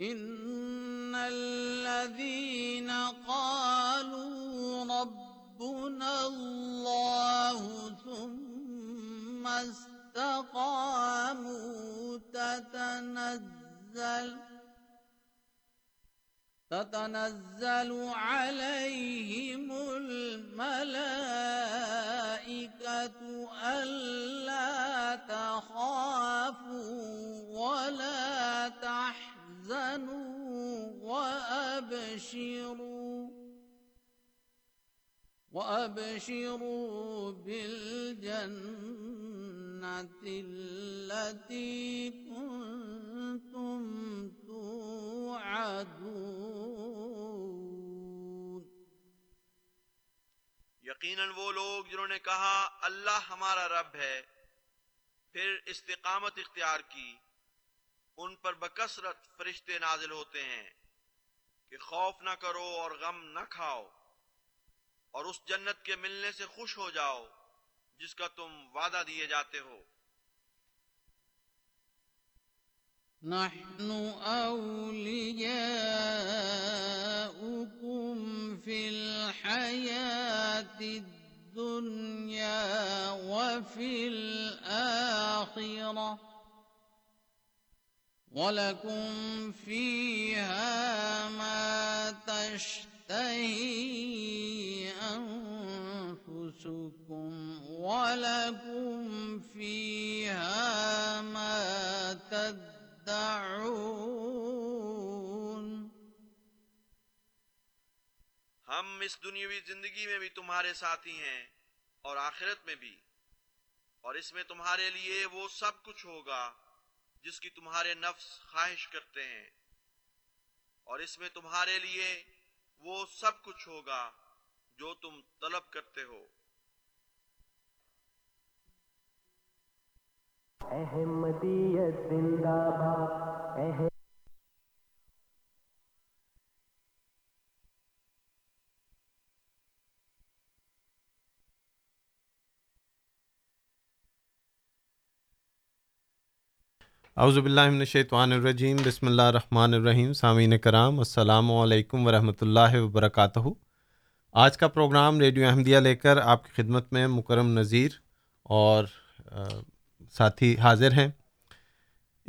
إن الذين قالوا ربنا الله ثم استقاموا تتنزل تتنزل عليهم الملائكة ألا تخافوا ولا تحزنوا وأبشروا وأبشروا بالجنة التي كنتم توعدون۔ یقیناً وہ لوگ جنہوں نے کہا اللہ ہمارا رب ہے، پھر استقامت اختیار کی۔ ان پر بکثرت فرشتے نازل ہوتے ہیں کہ خوف نہ کرو اور غم نہ کھاؤ اور اس جنت کے ملنے سے خوش ہو جاؤ جس کا تم وعدہ دیے جاتے ہو۔ نحن أولياؤكم في الحياة الدنيا وفي الآخرة ولكم فيها ما تشتهي أنفسكم ولكم فيها ما تدعون ہم اس دنیاوی زندگی میں بھی تمہارے ساتھی ہیں اور آخرت میں بھی اور اس میں تمہارے لیے وہ سب کچھ ہوگا۔ جس کی تمہارے نفس خواہش کرتے ہیں۔ اور اس میں تمہارے لیے وہ سب کچھ ہوگا جو تم طلب کرتے ہو۔ احمدیت زندہ باد اعوذ باللہ من الشیطان الرجیم، بسم اللہ الرحمن الرحیم، سامعین کرام، السلام علیکم ورحمۃ اللہ وبرکاتہ۔ آج کا پروگرام ریڈیو احمدیہ لے کر آپ کی خدمت میں مکرم نذیر اور ساتھی حاضر ہیں۔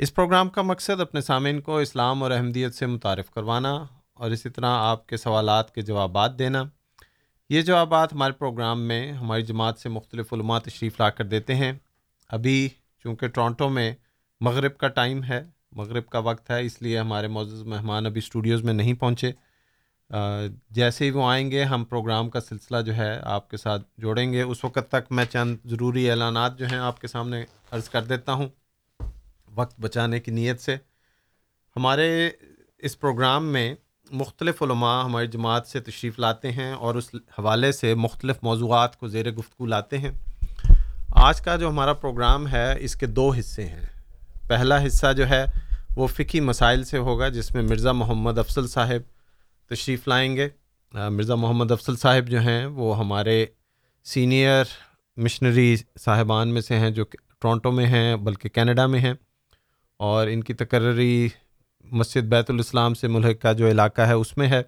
اس پروگرام کا مقصد اپنے سامعین کو اسلام اور احمدیت سے متعارف کروانا اور اسی طرح آپ کے سوالات کے جوابات دینا۔ یہ جوابات ہمارے پروگرام میں ہماری جماعت سے مختلف علماء تشریف لا کر دیتے ہیں۔ ابھی چونکہ ٹورانٹو میں مغرب کا ٹائم ہے، مغرب کا وقت ہے، اس لیے ہمارے معزز مہمان ابھی اسٹوڈیوز میں نہیں پہنچے۔ جیسے ہی وہ آئیں گے، ہم پروگرام کا سلسلہ جو ہے آپ کے ساتھ جوڑیں گے۔ اس وقت تک میں چند ضروری اعلانات جو ہیں آپ کے سامنے عرض کر دیتا ہوں۔ وقت بچانے کی نیت سے۔ ہمارے اس پروگرام میں مختلف علماء ہماری جماعت سے تشریف لاتے ہیں اور اس حوالے سے مختلف موضوعات کو زیر گفتگو لاتے ہیں۔ آج کا جو ہمارا پروگرام ہے، اس کے دو حصے ہیں۔ پہلا حصہ جو ہے وہ فقی مسائل سے ہوگا، جس میں مرزا محمد افضل صاحب تشریف لائیں گے۔ مرزا محمد افضل صاحب جو ہیں، وہ ہمارے سینئر مشنری صاحبان میں سے ہیں جو ٹورانٹو میں ہیں، بلکہ کینیڈا میں ہیں۔ اور ان کی تقرری مسجد بیت الاسلام سے ملک کا جو علاقہ ہے، اس میں ہے۔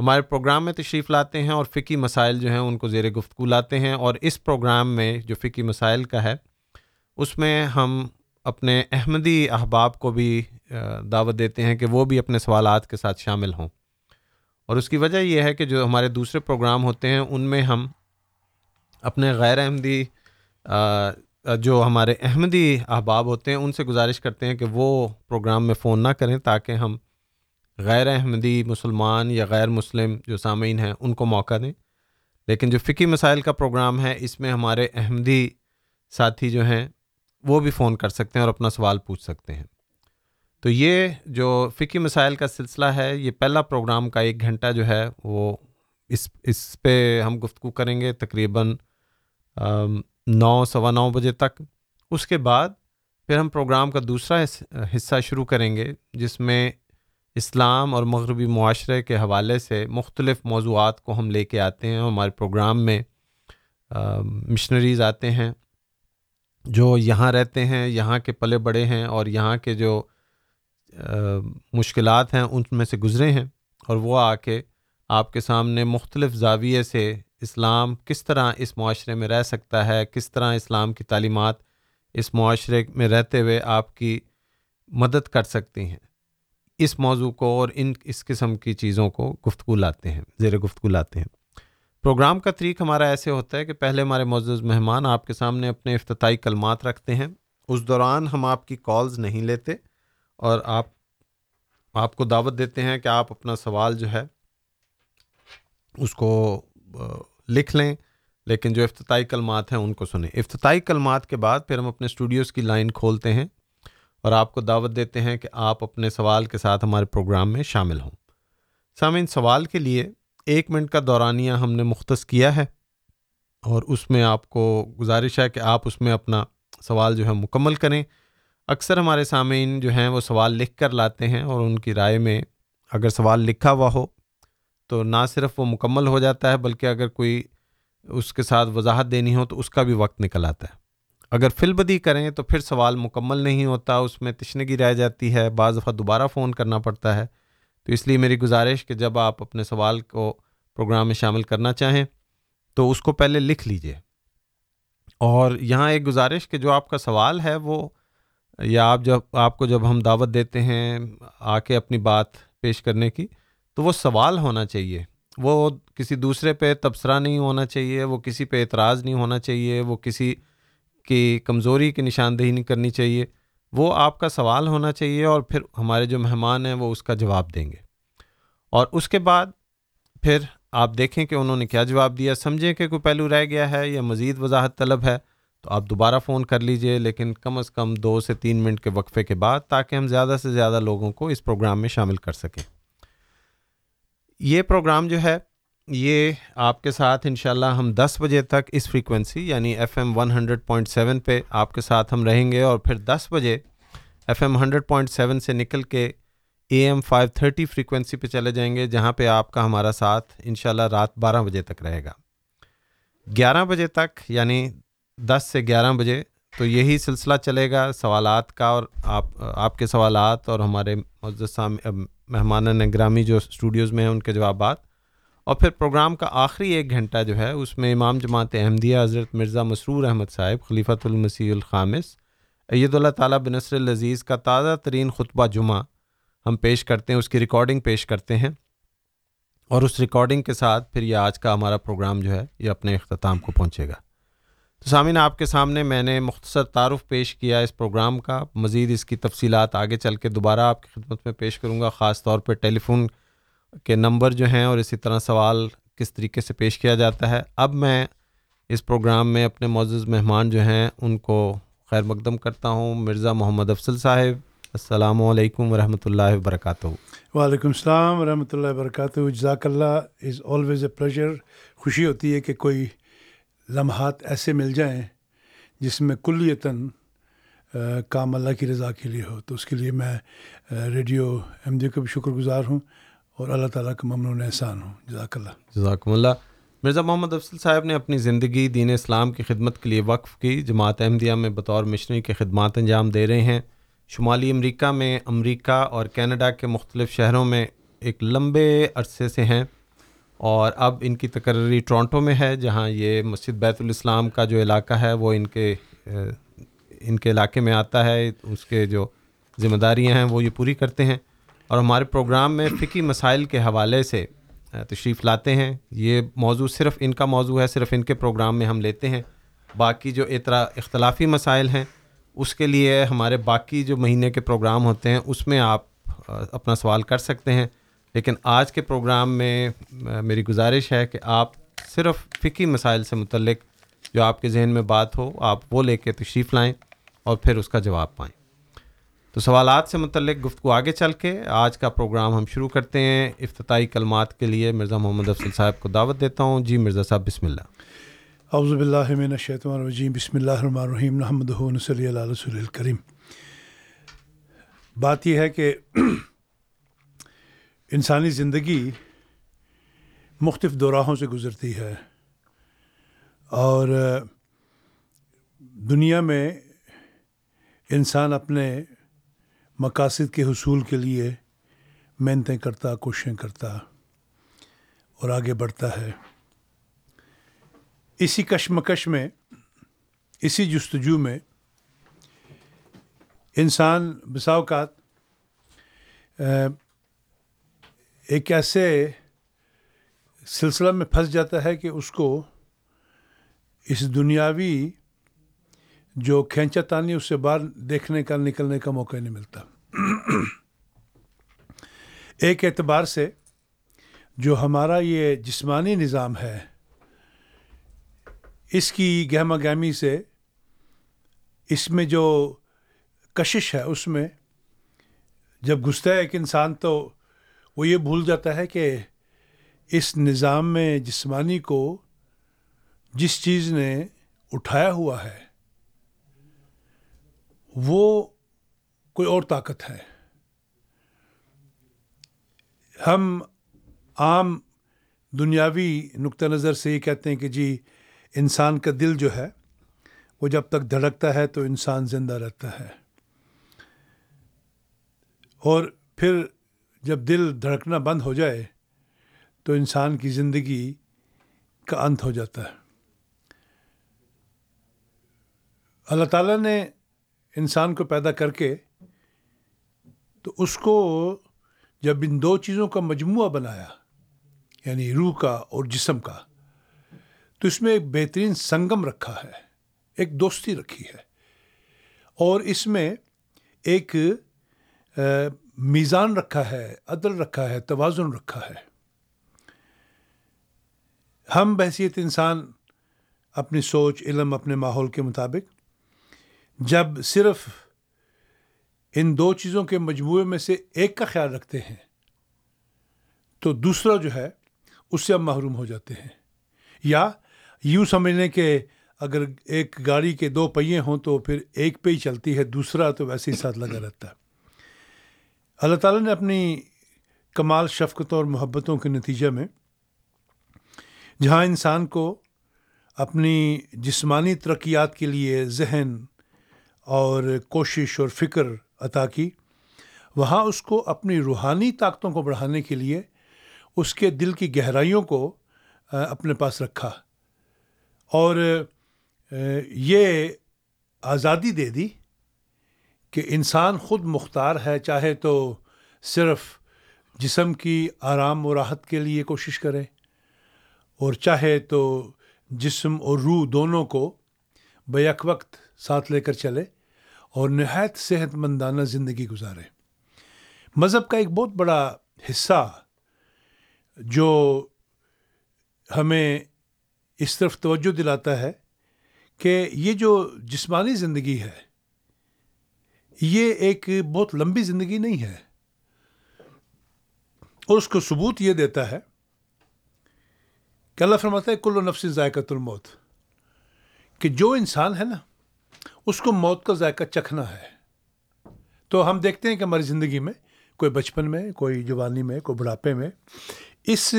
ہمارے پروگرام میں تشریف لاتے ہیں اور فقی مسائل جو ہیں، ان کو زیر گفتگو لاتے ہیں۔ اور اس پروگرام میں جو فقی مسائل کا ہے، اس میں ہم اپنے احمدی احباب کو بھی دعوت دیتے ہیں کہ وہ بھی اپنے سوالات کے ساتھ شامل ہوں۔ اور اس کی وجہ یہ ہے کہ جو ہمارے دوسرے پروگرام ہوتے ہیں، ان میں ہم اپنے غیر احمدی جو ہمارے احمدی احباب ہوتے ہیں، ان سے گزارش کرتے ہیں کہ وہ پروگرام میں فون نہ کریں تاکہ ہم غیر احمدی مسلمان یا غیر مسلم جو سامعین ہیں، ان کو موقع دیں۔ لیکن جو فقی مسائل کا پروگرام ہے، اس میں ہمارے احمدی ساتھی جو ہیں وہ بھی فون کر سکتے ہیں اور اپنا سوال پوچھ سکتے ہیں۔ تو یہ جو فقی مسائل کا سلسلہ ہے، یہ پہلا پروگرام کا ایک گھنٹہ جو ہے، وہ اس اس پہ ہم گفتگو کریں گے تقریباً نو، سوا نو بجے تک۔ اس کے بعد پھر ہم پروگرام کا دوسرا حصہ شروع کریں گے، جس میں اسلام اور مغربی معاشرے کے حوالے سے مختلف موضوعات کو ہم لے کے آتے ہیں۔ ہمارے پروگرام میں مشنریز آتے ہیں۔ جو یہاں رہتے ہیں، یہاں کے پلے بڑے ہیں اور یہاں کے جو مشکلات ہیں، ان میں سے گزرے ہیں اور وہ آ کے آپ کے سامنے مختلف زاویے سے اسلام کس طرح اس معاشرے میں رہ سکتا ہے، کس طرح اسلام کی تعلیمات اس معاشرے میں رہتے ہوئے آپ کی مدد کر سکتی ہیں۔ اس موضوع کو اور ان، اس قسم کی چیزوں کو گفتگو لاتے ہیں، زیر گفتگو لاتے ہیں۔ پروگرام کا طریق ہمارا ایسے ہوتا ہے کہ پہلے ہمارے معزز مہمان آپ کے سامنے اپنے افتتاحی کلمات رکھتے ہیں۔ اس دوران ہم آپ کی کالز نہیں لیتے اور آپ آپ کو دعوت دیتے ہیں کہ آپ اپنا سوال جو ہے، اس کو لکھ لیں۔ لیکن جو افتتاحی کلمات ہیں ان کو سنیں۔ افتتاحی کلمات کے بعد پھر ہم اپنے اسٹوڈیوز کی لائن کھولتے ہیں اور آپ کو دعوت دیتے ہیں کہ آپ اپنے سوال کے ساتھ ہمارے پروگرام میں شامل ہوں۔ سامعین، سوال کے لیے ایک منٹ کا دورانیہ ہم نے مختص کیا ہے اور اس میں آپ کو گزارش ہے کہ آپ اس میں اپنا سوال جو ہے مکمل کریں۔ اکثر ہمارے سامعین جو ہیں وہ سوال لکھ کر لاتے ہیں اور ان کی رائے میں اگر سوال لکھا ہوا ہو تو نہ صرف وہ مکمل ہو جاتا ہے بلکہ اگر کوئی اس کے ساتھ وضاحت دینی ہو تو اس کا بھی وقت نکل آتا ہے۔ اگر فل بدی کریں تو پھر سوال مکمل نہیں ہوتا، اس میں تشنگی رہ جاتی ہے، بعض دفعہ دوبارہ فون کرنا پڑتا ہے۔ تو اس لیے میری گزارش کہ جب آپ اپنے سوال کو پروگرام میں شامل کرنا چاہیں تو اس کو پہلے لکھ لیجیے۔ اور یہاں ایک گزارش کہ جو آپ کا سوال ہے وہ یا آپ جب آپ کو جب ہم دعوت دیتے ہیں آ کے اپنی بات پیش کرنے کی تو وہ سوال ہونا چاہیے۔ وہ کسی دوسرے پہ تبصرہ نہیں ہونا چاہیے، وہ کسی پہ اعتراض نہیں ہونا چاہیے، وہ کسی کی کمزوری کی نشاندہی نہیں کرنی چاہیے۔ وہ آپ کا سوال ہونا چاہیے اور پھر ہمارے جو مہمان ہیں وہ اس کا جواب دیں گے۔ اور اس کے بعد پھر آپ دیکھیں کہ انہوں نے کیا جواب دیا۔ سمجھیں کہ کوئی پہلو رہ گیا ہے یا مزید وضاحت طلب ہے تو آپ دوبارہ فون کر لیجیے، لیکن کم از کم دو سے تین منٹ کے وقفے کے بعد تاکہ ہم زیادہ سے زیادہ لوگوں کو اس پروگرام میں شامل کر سکیں۔ یہ پروگرام جو ہے یہ آپ کے ساتھ انشاءاللہ ہم دس بجے تک اس فریکوینسی یعنی F M one hundred point seven پہ آپ کے ساتھ ہم رہیں گے اور پھر دس بجے F M hundred point seven سے نکل کے A M five thirty frequency پہ چلے جائیں گے، جہاں پہ آپ کا ہمارا ساتھ انشاءاللہ رات بارہ بجے تک رہے گا۔ گیارہ بجے تک یعنی دس سے گیارہ بجے تو یہی سلسلہ چلے گا سوالات کا اور آپ آپ کے سوالات اور ہمارے مہمان نگرامی جو اسٹوڈیوز میں ہیں، ان کے جوابات۔ اور پھر پروگرام کا آخری ایک گھنٹہ جو ہے، اس میں امام جماعت احمدیہ حضرت مرزا مسرور احمد صاحب، خلیفۃ المسیح الخامس عید اللہ تعالیٰ بنصر العزیز کا تازہ ترین خطبہ جمعہ ہم پیش کرتے ہیں، اس کی ریکارڈنگ پیش کرتے ہیں۔ اور اس ریکارڈنگ کے ساتھ پھر یہ آج کا ہمارا پروگرام جو ہے، یہ اپنے اختتام کو پہنچے گا۔ تو سامعین، آپ کے سامنے میں نے مختصر تعارف پیش کیا اس پروگرام کا، مزید اس کی تفصیلات آگے چل کے دوبارہ آپ کی خدمت میں پیش کروں گا، خاص طور پہ ٹیلی فون کے نمبر جو ہیں اور اسی طرح سوال کس طریقے سے پیش کیا جاتا ہے، اب میں اس پروگرام میں اپنے معزز مہمان جو ہیں ان کو خیر مقدم کرتا ہوں۔ مرزا محمد افضل صاحب، السلام علیکم ورحمۃ اللہ وبرکاتہ۔ وعلیکم السلام ورحمۃ اللہ وبرکاتہ۔ جزاک اللہ از آلویز اے پلیجر خوشی ہوتی ہے کہ کوئی لمحات ایسے مل جائیں جس میں کلیتاً کام اللہ کی رضا کے لیے ہو۔ تو اس کے لیے میں ریڈیو ایم ڈی کا بھی شکر گزار ہوں۔ اور اللہ تعالیٰ کا ممنون احسان ہوں جزاک اللہ۔ جزاکم اللہ۔ مرزا محمد افضل صاحب نے اپنی زندگی دین اسلام کی خدمت کے لیے وقف کی۔ جماعت احمدیہ میں بطور مشنری کے خدمات انجام دے رہے ہیں۔ شمالی امریکہ میں امریکہ اور کینیڈا کے مختلف شہروں میں ایک لمبے عرصے سے ہیں۔ اور اب ان کی تقرری ٹورانٹو میں ہے، جہاں یہ مسجد بیت الاسلام کا جو علاقہ ہے، وہ ان کے ان کے علاقے میں آتا ہے۔ اس کے جو ذمہ داریاں ہیں، وہ یہ پوری کرتے ہیں۔ اور ہمارے پروگرام میں فقی مسائل کے حوالے سے تشریف لاتے ہیں۔ یہ موضوع صرف ان کا موضوع ہے، صرف ان کے پروگرام میں ہم لیتے ہیں۔ باقی جو اطرا اختلافی مسائل ہیں، اس کے لیے ہمارے باقی جو مہینے کے پروگرام ہوتے ہیں، اس میں آپ اپنا سوال کر سکتے ہیں۔ لیکن آج کے پروگرام میں میری گزارش ہے کہ آپ صرف فقی مسائل سے متعلق جو آپ کے ذہن میں بات ہو، آپ وہ لے کے تشریف لائیں اور پھر اس کا جواب پائیں۔ تو سوالات سے متعلق گفتگو آگے چل کے آج کا پروگرام ہم شروع کرتے ہیں۔ افتتاحی کلمات کے لیے مرزا محمد افضل صاحب کو دعوت دیتا ہوں۔ جی مرزا صاحب، بسم اللہ۔ اعوذ باللہ من الشیطان الرجیم۔ بسم اللہ الرحمن الرحیم۔ نحمد صلی اللہ رسول الکریم۔ بات یہ ہے کہ انسانی زندگی مختلف دوراہوں سے گزرتی ہے اور دنیا میں انسان اپنے مقاصد کے حصول کے لیے محنتیں کرتا، کوششیں کرتا اور آگے بڑھتا ہے۔ اسی کشمکش میں، اسی جستجو میں انسان بسا اوقات ایک ایسے سلسلہ میں پھنس جاتا ہے کہ اس کو اس دنیاوی جو کھینچا تانی اس سے باہر دیکھنے کا نکلنے کا موقع نہیں ملتا۔ ایک اعتبار سے جو ہمارا یہ جسمانی نظام ہے، اس کی گہما گہمی سے اس میں جو کشش ہے، اس میں جب گھستا ہے ایک انسان تو وہ یہ بھول جاتا ہے کہ اس نظام میں جسمانی کو جس چیز نے اٹھایا ہوا ہے وہ کوئی اور طاقت ہے۔ ہم عام دنیاوی نقطہ نظر سے یہ کہتے ہیں کہ جی انسان کا دل جو ہے، وہ جب تک دھڑکتا ہے تو انسان زندہ رہتا ہے۔ اور پھر جب دل دھڑکنا بند ہو جائے تو انسان کی زندگی کا انت ہو جاتا ہے۔ اللہ تعالیٰ نے انسان کو پیدا کر کے، تو اس کو جب ان دو چیزوں کا مجموعہ بنایا یعنی روح کا اور جسم کا، تو اس میں ایک بہترین سنگم رکھا ہے، ایک دوستی رکھی ہے۔ اور اس میں ایک میزان رکھا ہے، عدل رکھا ہے، توازن رکھا ہے۔ ہم بحثیت انسان، اپنی سوچ، علم، اپنے ماحول کے مطابق جب صرف ان دو چیزوں کے مجموعے میں سے ایک کا خیال رکھتے ہیں، تو دوسرا جو ہے، اس سے ہم محروم ہو جاتے ہیں۔ یا یوں سمجھنے کہ اگر ایک گاڑی کے دو پہیے ہوں تو پھر ایک پہ ہی چلتی ہے، دوسرا تو ویسے ہی ساتھ لگا رہتا۔ ہے اللہ تعالیٰ نے اپنی کمال شفقتوں اور محبتوں کے نتیجے میں جہاں انسان کو اپنی جسمانی ترقیات کے لیے ذہن اور کوشش اور فکر عطا کی۔ وہاں اس کو اپنی روحانی طاقتوں کو بڑھانے کے لیے اس کے دل کی گہرائیوں کو اپنے پاس رکھا۔ اور یہ آزادی دے دی کہ انسان خود مختار ہے، چاہے تو صرف جسم کی آرام و راحت کے لیے کوشش کرے، اور چاہے تو جسم اور روح دونوں کو بیک وقت ساتھ لے کر چلے اور نہایت صحت مندانہ زندگی گزارے۔ مذہب کا ایک بہت بڑا حصہ جو ہمیں اس طرف توجہ دلاتا ہے کہ یہ جو جسمانی زندگی ہے، یہ ایک بہت لمبی زندگی نہیں ہے۔ اور اس کو ثبوت یہ دیتا ہے کہ اللہ فرماتا ہے، کل و نفس ذائقہ الموت، کہ جو انسان ہے نا اس کو موت کا ذائقہ چکھنا ہے۔ تو ہم دیکھتے ہیں کہ ہماری زندگی میں کوئی بچپن میں، کوئی جوانی میں، کوئی بڑھاپے میں اس،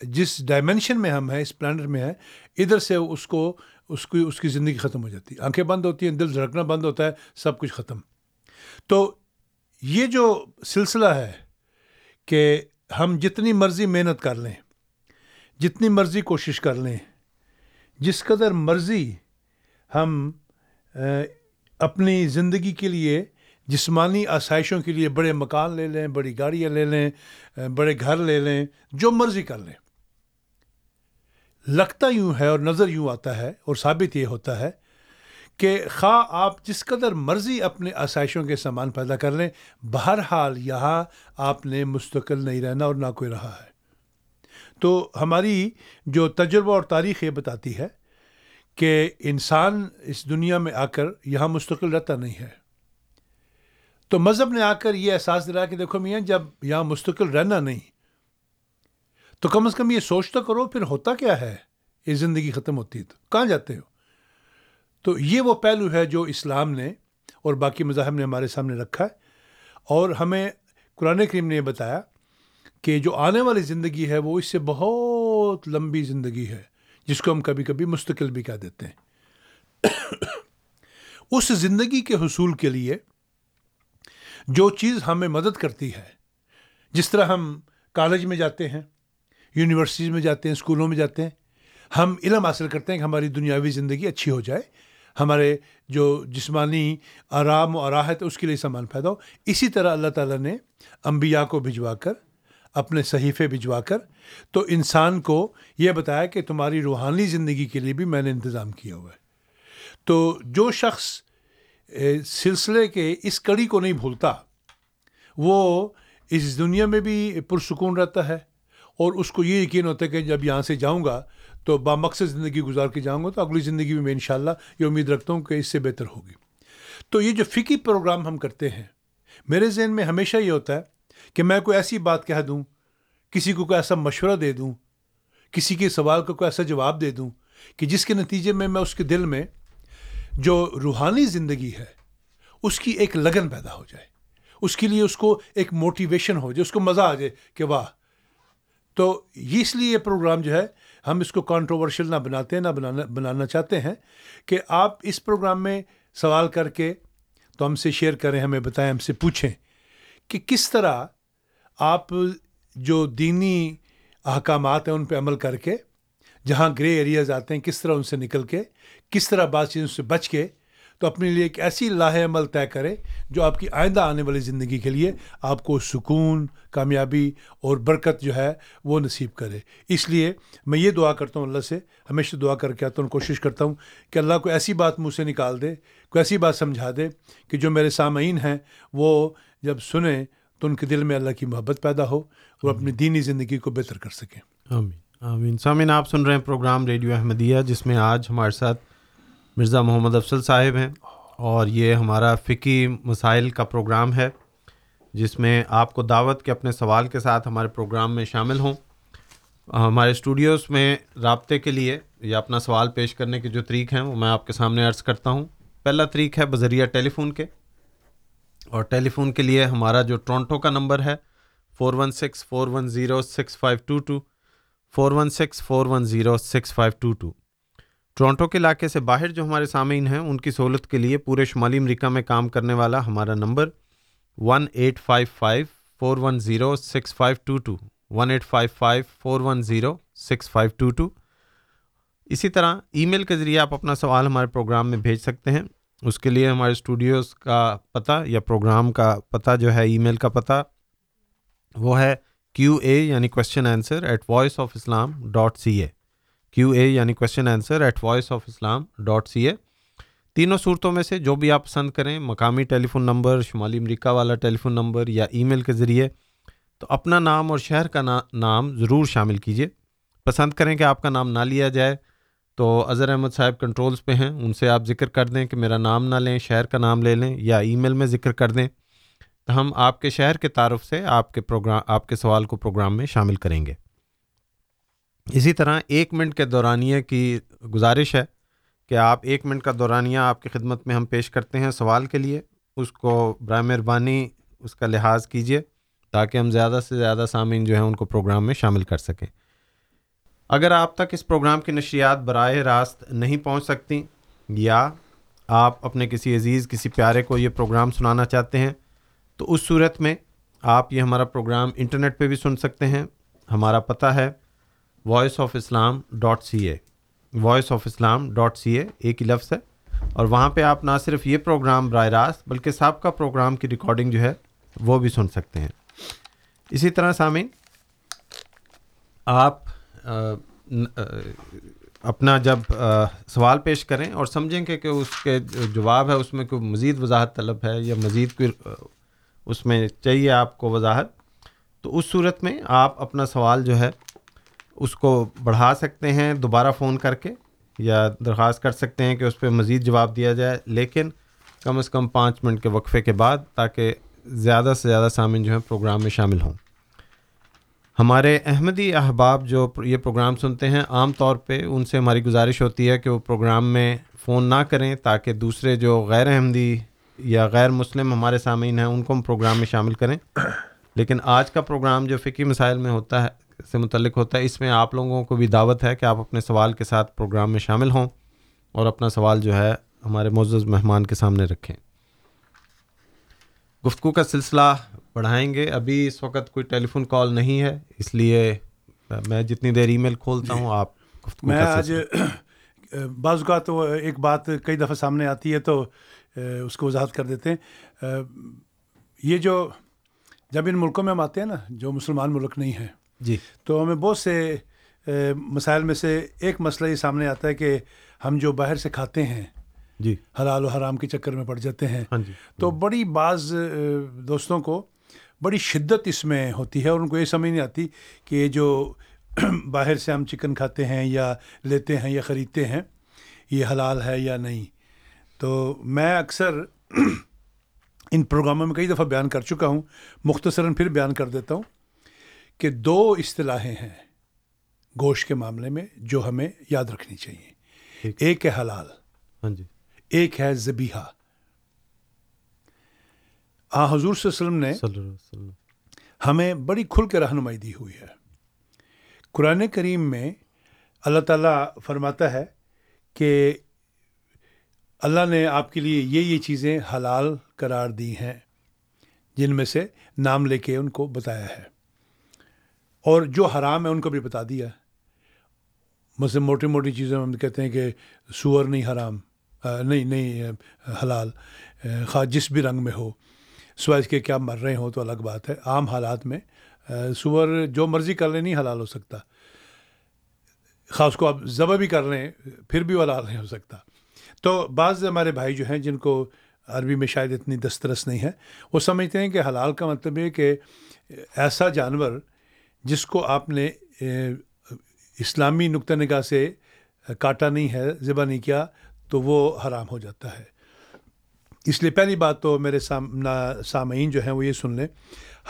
جس ڈائمینشن میں ہم ہیں، اس پلانٹ میں ہیں، ادھر سے اس کو، اس کی اس کی زندگی ختم ہو جاتی ہے۔ آنکھیں بند ہوتی ہیں، دل دھڑکنا بند ہوتا ہے، سب کچھ ختم۔ تو یہ جو سلسلہ ہے کہ ہم جتنی مرضی محنت کر لیں، جتنی مرضی کوشش کر لیں، جس قدر مرضی ہم اپنی زندگی کے لیے، جسمانی آسائشوں کے لیے بڑے مکان لے لیں، بڑی گاڑیاں لے لیں بڑے گھر لے لیں، جو مرضی کر لیں۔ لگتا یوں ہے اور نظر یوں آتا ہے اور ثابت یہ ہوتا ہے کہ خواہ آپ جس قدر مرضی اپنے آسائشوں کے سامان پیدا کر لیں، بہرحال یہاں آپ نے مستقل نہیں رہنا اور نہ کوئی رہا ہے۔ تو ہماری جو تجربہ اور تاریخ یہ بتاتی ہے کہ انسان اس دنیا میں آ کر یہاں مستقل رہتا نہیں ہے۔ تو مذہب نے آ کر یہ احساس دلایا کہ دیکھو میاں، جب یہاں مستقل رہنا نہیں، تو کم از کم یہ سوچ تو کرو، پھر ہوتا کیا ہے؟ یہ زندگی ختم ہوتی ہے تو کہاں جاتے ہو؟ تو یہ وہ پہلو ہے جو اسلام نے اور باقی مذاہب نے ہمارے سامنے رکھا ہے۔ اور ہمیں قرآن کریم نے یہ بتایا کہ جو آنے والی زندگی ہے، وہ اس سے بہت لمبی زندگی ہے۔ جس کو ہم کبھی کبھی مستقل بھی کہہ دیتے ہیں۔ اس زندگی کے حصول کے لیے جو چیز ہمیں مدد کرتی ہے، جس طرح ہم کالج میں جاتے ہیں، یونیورسٹیز میں جاتے ہیں اسکولوں میں جاتے ہیں، ہم علم حاصل کرتے ہیں کہ ہماری دنیاوی زندگی اچھی ہو جائے، ہمارے جو جسمانی آرام و آراحت ہے، اس کے لیے سامان پیدا ہو۔ اسی طرح اللہ تعالیٰ نے انبیاء کو بھجوا کر اپنے صحیفے بھجوا کر۔ تو انسان کو یہ بتایا کہ تمہاری روحانی زندگی کے لیے بھی میں نے انتظام کیا ہوا ہے۔ تو جو شخص سلسلے کے اس کڑی کو نہیں بھولتا، وہ اس دنیا میں بھی پرسکون رہتا ہے۔ اور اس کو یہ یقین ہوتا ہے کہ جب یہاں سے جاؤں گا تو بامقصد زندگی گزار کے جاؤں گا، تو اگلی زندگی میں میں انشاءاللہ یہ امید رکھتا ہوں کہ اس سے بہتر ہوگی۔ تو یہ جو فکی پروگرام ہم کرتے ہیں، میرے ذہن میں ہمیشہ یہ ہوتا ہے کہ میں کوئی ایسی بات کہہ دوں، کسی کو کوئی ایسا مشورہ دے دوں، کسی کے سوال کو کوئی ایسا جواب دے دوں کہ جس کے نتیجے میں میں اس کے دل میں جو روحانی زندگی ہے، اس کی ایک لگن پیدا ہو جائے۔ اس کے لیے اس کو ایک موٹیویشن ہو جائے، اس کو مزہ آ جائے کہ واہ۔ تو یہ اس لیے یہ پروگرام جو ہے، ہم اس کو کانٹروورشل نہ بناتے ہیں، نہ بنانا بنانا چاہتے ہیں کہ آپ اس پروگرام میں سوال کر کے تو ہم سے شیئر کریں، ہمیں بتائیں، ہم سے پوچھیں کہ کس طرح آپ جو دینی احکامات ہیں ان پہ عمل کر کے، جہاں گرے ایریاز آتے ہیں، کس طرح ان سے نکل کے، کس طرح بات چیزوں سے بچ کے، تو اپنے لیے ایک ایسی لاہ عمل طے کرے جو آپ کی آئندہ آنے والی زندگی کے لیے آپ کو سکون، کامیابی اور برکت جو ہے وہ نصیب کرے۔ اس لیے میں یہ دعا کرتا ہوں اللہ سے، ہمیشہ دعا کر کے آتا ہوں، کوشش کرتا ہوں کہ اللہ کو ایسی بات منہ سے نکال دے، کوئی ایسی بات سمجھا دے کہ جو میرے سامعین ہیں وہ جب سنیں تو ان کے دل میں اللہ کی محبت پیدا ہو اور اپنی دینی زندگی کو بہتر کر سکیں۔ آمین۔ آمین۔ سامعین آپ سن رہے ہیں پروگرام ریڈیو احمدیہ جس میں آج ہمارے ساتھ مرزا محمد افضل صاحب ہیں۔ اور یہ ہمارا فقی مسائل کا پروگرام ہے جس میں آپ کو دعوت کے اپنے سوال کے ساتھ ہمارے پروگرام میں شامل ہوں۔ ہمارے اسٹوڈیوز میں رابطے کے لیے یا اپنا سوال پیش کرنے کے جو طریق ہیں وہ میں آپ کے سامنے عرض کرتا ہوں۔ پہلا طریق ہے بذریعہ ٹیلی فون کے۔ اور ٹیلی فون کے لیے ہمارا جو ٹورنٹو کا نمبر ہے four one six four one zero six five two two four one six four one zero six five two two Toronto کے علاقے سے باہر جو ہمارے سامعین ہیں، ان کی سہولت کے لیے پورے شمالی امریکہ میں کام کرنے والا ہمارا number one eight five five four one zero six five two two one eight five five four one zero six five two two اسی طرح ای میل کے ذریعے آپ اپنا سوال ہمارے پروگرام میں بھیج سکتے ہیں۔ اس کے لیے ہمارے اسٹوڈیوز کا پتہ یا پروگرام کا پتہ جو ہے ای میل کا پتہ، وہ ہے کیو اے یعنی question answer at Voice of Islam dot C A Q A یعنی question answer at Voice of Islam dot C A تینوں صورتوں میں سے جو بھی آپ پسند کریں، مقامی ٹیلی فون نمبر، شمالی امریکہ والا ٹیلی فون نمبر یا ای میل کے ذریعے، تو اپنا نام اور شہر کا نام ضرور شامل کیجیے پسند کریں کہ آپ کا نام نہ لیا جائے تو اظہر احمد صاحب کنٹرولز پہ ہیں۔ ان سے آپ ذکر کر دیں کہ میرا نام نہ لیں، شہر کا نام لے لیں یا ای میل میں ذکر کر دیں۔ تو ہم آپ کے شہر کے تعارف سے آپ کے پروگرام آپ کے سوال کو پروگرام میں شامل کریں گے۔ اسی طرح ایک منٹ کے دورانیے کی گزارش ہے کہ آپ ایک منٹ کا دورانیہ آپ کی خدمت میں ہم پیش کرتے ہیں سوال کے لیے۔ اس کو برائے مہربانی اس کا لحاظ کیجیے تاکہ ہم زیادہ سے زیادہ سامعین جو ہیں ان کو پروگرام میں شامل کر سکیں۔ اگر آپ تک اس پروگرام کی نشریات براہ راست نہیں پہنچ سکتی، یا آپ اپنے کسی عزیز، کسی پیارے کو یہ پروگرام سنانا چاہتے ہیں، تو اس صورت میں آپ یہ ہمارا پروگرام انٹرنیٹ پہ بھی سن سکتے ہیں۔ ہمارا پتہ ہے Voice of Islam dot C A Voice of Islam dot C A ایک ہی لفظ ہے۔ اور وہاں پہ آپ نہ صرف یہ پروگرام براہ راست، بلکہ سابقہ پروگرام کی ریکارڈنگ جو ہے، وہ بھی سن سکتے ہیں۔ اسی طرح سامعین، آپ اپنا جب سوال پیش کریں اور سمجھیں کہ کہ اس کے جواب ہے، اس میں کوئی مزید وضاحت طلب ہے یا مزید کوئی اس میں چاہیے آپ کو وضاحت، تو اس صورت میں آپ اپنا سوال جو ہے، اس کو بڑھا سکتے ہیں دوبارہ فون کر کے یا درخواست کر سکتے ہیں کہ اس پہ مزید جواب دیا جائے، لیکن کم از کم پانچ منٹ کے وقفے کے بعد تاکہ زیادہ سے زیادہ سامعین جو ہیں پروگرام میں شامل ہوں۔ ہمارے احمدی احباب جو یہ پروگرام سنتے ہیں عام طور پہ ان سے ہماری گزارش ہوتی ہے کہ وہ پروگرام میں فون نہ کریں تاکہ دوسرے جو غیر احمدی یا غیر مسلم ہمارے سامعین ہیں ان کو ہم پروگرام میں شامل کریں۔ لیکن آج کا پروگرام جو فقی مسائل میں ہوتا ہے سے متعلق ہوتا ہے اس میں آپ لوگوں کو بھی دعوت ہے کہ آپ اپنے سوال کے ساتھ پروگرام میں شامل ہوں اور اپنا سوال جو ہے ہمارے معزز مہمان کے سامنے رکھیں۔ گفتگو کا سلسلہ بڑھائیں گے۔ ابھی اس وقت کوئی ٹیلی فون کال نہیں ہے اس لیے میں جتنی دیر ای میل کھولتا ہوں آپ میں آج بعض اوقات تو ایک بات کئی دفعہ سامنے آتی ہے تو اس کو وضاحت کر دیتے ہیں۔ یہ جو جب ان ملکوں میں ہم آتے ہیں نا جو مسلمان ملک نہیں ہیں جی۔ تو ہمیں بہت سے مسائل میں سے ایک مسئلہ یہ سامنے آتا ہے کہ ہم جو باہر سے کھاتے ہیں جی۔ حلال و حرام کے چکر میں پڑ جاتے ہیں۔ ہاں جی۔ تو بڑی بعض دوستوں کو بڑی شدت اس میں ہوتی ہے اور ان کو یہ سمجھ نہیں آتی کہ جو باہر سے ہم چکن کھاتے ہیں یا لیتے ہیں یا خریدتے ہیں یہ حلال ہے یا نہیں؟ تو میں اکثر ان پروگراموں میں کئی دفعہ بیان کر چکا ہوں مختصراً پھر بیان کر دیتا ہوں کہ دو اصطلاحیں ہیں گوشت کے معاملے میں جو ہمیں یاد رکھنی چاہیے۔ ایک ہے حلال ہاں جی۔ ایک ہے زبیحہ آ حضور صلی اللہ علیہ وسلم نے ہمیں بڑی کھل کے رہنمائی دی ہوئی ہے۔ قرآن کریم میں اللہ تعالیٰ فرماتا ہے کہ اللہ نے آپ کے لیے یہ یہ چیزیں حلال قرار دی ہیں جن میں سے نام لے کے ان کو بتایا ہے۔ اور جو حرام ہے ان کو بھی بتا دیا۔ مثلاً موٹی موٹی چیزیں ہم کہتے ہیں کہ سور نہیں حرام نہیں نہیں حلال۔ خواہ جس بھی رنگ میں ہو۔ سوائز کے کیا مر رہے ہوں تو الگ بات ہے۔ عام حالات میں سور جو مرضی کر لیں نہیں حلال ہو سکتا۔ خاص کو آپ ذبح بھی کر لیں، پھر بھی حلال نہیں ہو سکتا۔ تو بعض ہمارے بھائی جو ہیں، جن کو عربی میں شاید اتنی دسترس نہیں ہے، وہ سمجھتے ہیں کہ حلال کا مطلب ہے کہ ایسا جانور جس کو آپ نے اسلامی نقطہ نگاہ سے کاٹا نہیں ہے، ذبح نہیں کیا، تو وہ حرام ہو جاتا ہے۔ اس لیے پہلی بات تو میرے سامعین جو ہیں وہ یہ سن لیں۔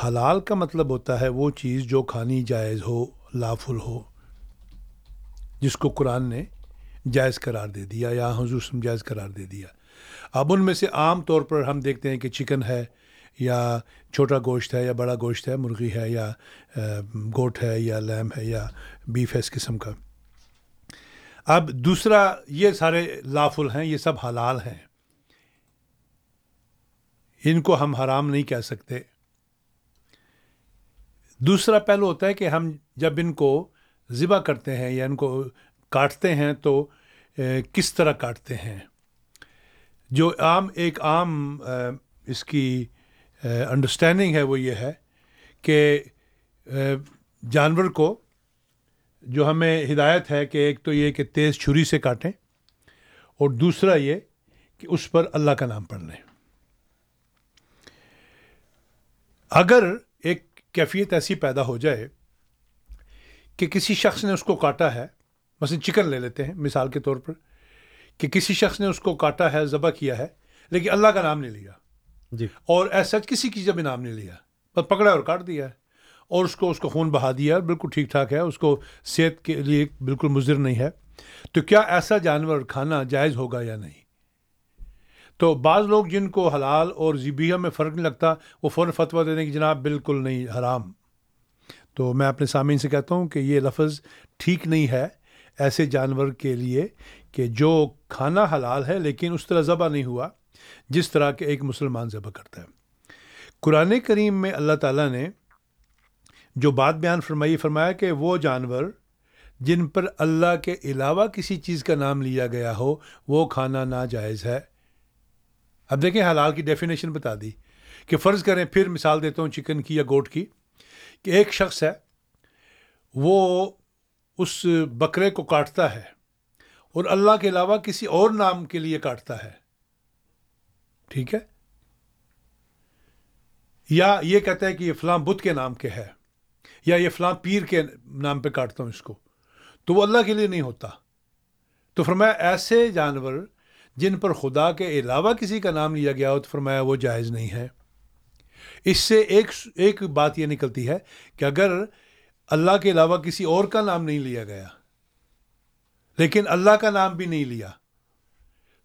حلال کا مطلب ہوتا ہے وہ چیز جو کھانی جائز ہو، لافل ہو۔ جس کو قرآن نے جائز قرار دے دیا یا حضور سم جائز قرار دے دیا۔ اب ان میں سے عام طور پر ہم دیکھتے ہیں کہ چکن ہے یا چھوٹا گوشت ہے یا بڑا گوشت ہے، مرغی ہے یا گوٹ ہے یا لیم ہے یا بیف ہے اس قسم کا۔ اب دوسرا یہ سارے لافل ہیں، یہ سب حلال ہیں۔ ان کو ہم حرام نہیں کہہ سکتے۔ دوسرا پہلو ہوتا ہے کہ ہم جب ان کو ذبح کرتے ہیں یا ان کو کاٹتے ہیں تو کس طرح کاٹتے ہیں؟ جو عام، ایک عام اس کی انڈرسٹینڈنگ ہے وہ یہ ہے کہ جانور کو جو ہمیں ہدایت ہے کہ ایک تو یہ کہ تیز چھری سے کاٹیں اور دوسرا یہ کہ اس پر اللہ کا نام پڑھ لیں۔ اگر ایک کیفیت ایسی پیدا ہو جائے کہ کسی شخص نے اس کو کاٹا ہے مثلا چکن لے لیتے ہیں مثال کے طور پر کہ کسی شخص نے اس کو کاٹا ہے ذبح کیا ہے لیکن اللہ کا نام نہیں لیا۔ جی۔ اور ایسا کسی کی جب نام نہیں لیا بس پکڑا اور کاٹ دیا ہے اور اس کو اس کو خون بہا دیا بالکل ٹھیک ٹھاک ہے اس کو صحت کے لیے بالکل مضر نہیں ہے تو کیا ایسا جانور کھانا جائز ہوگا یا نہیں؟ تو بعض لوگ جن کو حلال اور ذبیہ میں فرق نہیں لگتا، وہ فوراً فتویٰ دے دیں کہ جناب بالکل نہیں، حرام۔ تو میں اپنے سامعین سے کہتا ہوں کہ یہ لفظ ٹھیک نہیں ہے ایسے جانور کے لیے کہ جو کھانا حلال ہے لیکن اس طرح ذبح نہیں ہوا، جس طرح کہ ایک مسلمان ذبح کرتا ہے۔ قرآن کریم میں اللہ تعالیٰ نے جو بات بیان فرمائی، فرمایا کہ وہ جانور جن پر اللہ کے علاوہ کسی چیز کا نام لیا گیا ہو، وہ کھانا ناجائز ہے۔ اب دیکھیں حلال کی ڈیفینیشن بتا دی کہ فرض کریں پھر مثال دیتا ہوں چکن کی یا گوٹ کی کہ ایک شخص ہے، وہ اس بکرے کو کاٹتا ہے اور اللہ کے علاوہ کسی اور نام کے لیے کاٹتا ہے۔ ٹھیک ہے؟ یا یہ کہتا ہے کہ یہ فلاں بدھ کے نام کے ہے یا یہ فلاں پیر کے نام پہ کاٹتا ہوں اس کو، تو وہ اللہ کے لیے نہیں ہوتا۔ تو فرمایا، ایسے جانور جن پر خدا کے علاوہ کسی کا نام لیا گیا ہو تو فرمایا وہ جائز نہیں ہے۔ اس سے ایک ایک بات یہ نکلتی ہے کہ اگر اللہ کے علاوہ کسی اور کا نام نہیں لیا گیا لیکن اللہ کا نام بھی نہیں لیا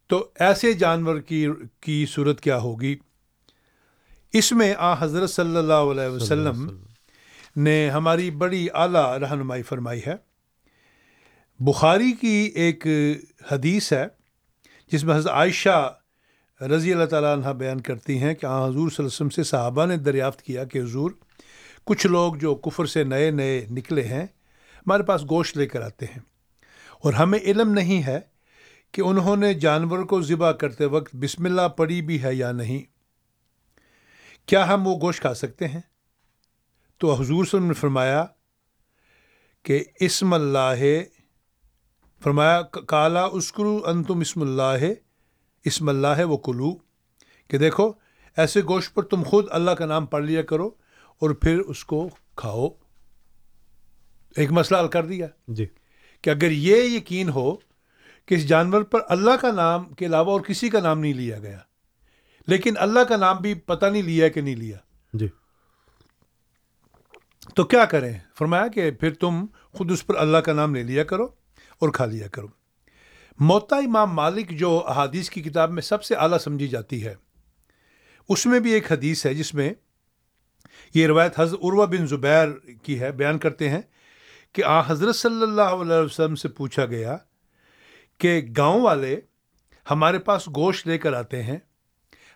تو ایسے جانور کی کی صورت کیا ہوگی؟ اس میں آ حضرت صلی اللہ علیہ وسلم۔ نے ہماری بڑی اعلیٰ رہنمائی فرمائی ہے۔ بخاری کی ایک حدیث ہے جس میں حضرت عائشہ رضی اللہ تعالیٰ عنہ بیان کرتی ہیں کہ آ، حضور صلی اللہ علیہ وسلم سے صحابہ نے دریافت کیا کہ حضور، کچھ لوگ جو کفر سے نئے نئے نکلے ہیں، ہمارے پاس گوشت لے کر آتے ہیں۔ اور ہمیں علم نہیں ہے کہ انہوں نے جانور کو ذبح کرتے وقت بسم اللہ پڑھی بھی ہے یا نہیں۔ کیا ہم وہ گوشت کھا سکتے ہیں؟ تو حضور صلی اللہ علیہ وسلم نے فرمایا کہ اسم اللہ فرمایا کالا اسکرو انتم اسم اللہ اسم اللہ ہے وہ کلو کہ دیکھو ایسے گوشت پر تم خود اللہ کا نام پڑھ لیا کرو اور پھر اس کو کھاؤ۔ ایک مسئلہ حل کر دیا۔ جی۔ کہ اگر یہ یقین ہو کہ اس جانور پر اللہ کا نام کے علاوہ اور کسی کا نام نہیں لیا گیا لیکن اللہ کا نام بھی پتہ نہیں لیا کہ نہیں لیا۔ جی۔ تو کیا کریں؟ فرمایا کہ پھر تم خود اس پر اللہ کا نام لے لیا کرو۔ اور کھا لیا کرو۔ موتا امام مالک جو احادیث کی کتاب میں سب سے اعلیٰ سمجھی جاتی ہے، اس میں بھی ایک حدیث ہے جس میں یہ روایت حضرت عروہ بن زبیر کی ہے، بیان کرتے ہیں کہ آ حضرت صلی اللہ علیہ وسلم سے پوچھا گیا کہ گاؤں والے ہمارے پاس گوشت لے کر آتے ہیں۔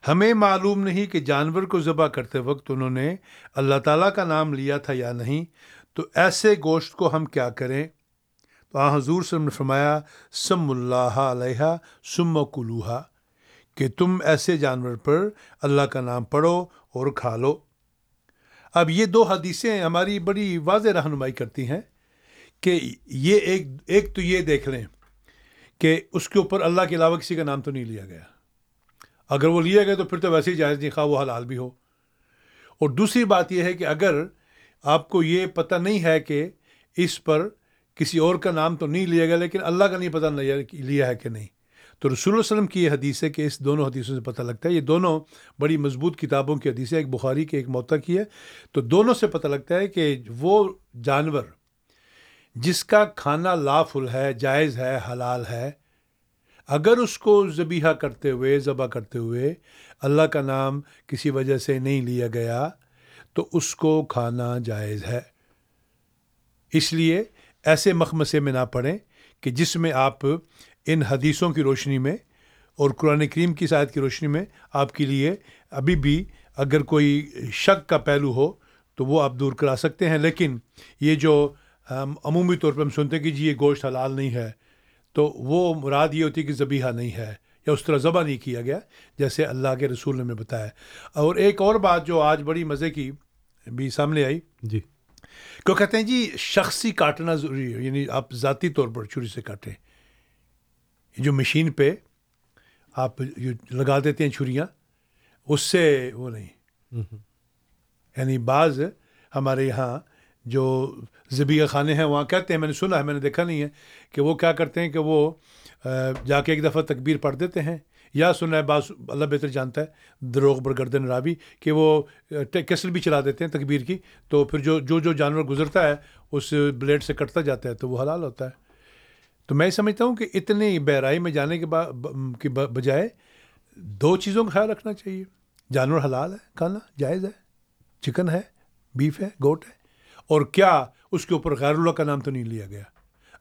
ہمیں معلوم نہیں کہ جانور کو ذبح کرتے وقت انہوں نے اللہ تعالیٰ کا نام لیا تھا یا نہیں، تو ایسے گوشت کو ہم کیا کریں؟ تو آ حضور صلی اللہ علیہ وسلم نے فرمایا، سم اللہ علیہ سم کلوہا کہ تم ایسے جانور پر اللہ کا نام پڑھو اور کھا لو۔ اب یہ دو حدیثیں ہماری بڑی واضح رہنمائی کرتی ہیں کہ یہ ایک ایک تو یہ دیکھ لیں کہ اس کے اوپر اللہ کے علاوہ کسی کا نام تو نہیں لیا گیا۔ اگر وہ لیا گیا تو پھر تو ویسے ہی جائز نہیں، خواہ وہ حلال بھی ہو۔ اور دوسری بات یہ ہے کہ اگر آپ کو یہ پتہ نہیں ہے کہ اس پر کسی اور کا نام تو نہیں لیا گیا، لیکن اللہ کا نہیں پتہ لیا ہے کہ نہیں۔ تو رسول اللہ علیہ وسلم کی یہ حدیث ہے کہ اس دونوں حدیثوں سے پتہ لگتا ہے۔ یہ دونوں بڑی مضبوط کتابوں کی حدیث ہے ایک بخاری کی، ایک موتا کی ہے۔ تو دونوں سے پتہ لگتا ہے کہ وہ جانور جس کا کھانا لافل ہے، جائز ہے، حلال ہے، اگر اس کو ذبیحہ کرتے ہوئے، ذبح کرتے ہوئے اللہ کا نام کسی وجہ سے نہیں لیا گیا، تو اس کو کھانا جائز ہے۔ اس لیے ایسے مخمسے میں نہ پڑیں کہ جس میں آپ ان حدیثوں کی روشنی میں اور قرآن کریم کی سائد کی روشنی میں آپ کے لیے ابھی بھی اگر کوئی شک کا پہلو ہو تو وہ آپ دور کرا سکتے ہیں۔ لیکن یہ جو عمومی طور پہ ہم سنتے ہیں کہ جی یہ گوشت حلال نہیں ہے، تو وہ مراد یہ ہوتی ہے کہ ذبیحہ نہیں ہے یا اس طرح ذبح نہیں کیا گیا جیسے اللہ کے رسول نے ہمیں بتایا۔ اور ایک اور بات جو آج بڑی مزے کی بھی سامنے آئی۔ جی۔ کہ وہ کہتے ہیں جی شخصی کاٹنا ضروری ہے یعنی آپ ذاتی طور پر چھری سے کاٹیں۔ جو مشین پہ آپ جو لگا دیتے ہیں چھریاں اس سے وہ نہیں۔ یعنی بعض ہمارے یہاں جو ذبیہ خانے ہیں وہاں کہتے ہیں میں نے سنا ہے میں نے دیکھا نہیں ہے کہ وہ کیا کرتے ہیں کہ وہ جا کے ایک دفعہ تکبیر پڑھ دیتے ہیں۔ یا سنا ہے بعض، اللہ بہتر جانتا ہے، دروغ برگردن راوی کہ وہ کیسل بھی چلا دیتے ہیں تکبیر کی، تو پھر جو جو جو جانور گزرتا ہے، اس بلیڈ سے کٹتا جاتا ہے، تو وہ حلال ہوتا ہے۔ تو میں سمجھتا ہوں کہ اتنی بہرائی میں جانے کے کی بجائے دو چیزوں کا خیال رکھنا چاہیے۔ جانور حلال ہے کھانا، جائز ہے، چکن ہے، بیف ہے، گوٹ ہے، اور کیا اس کے اوپر غیر اللہ کا نام تو نہیں لیا گیا؟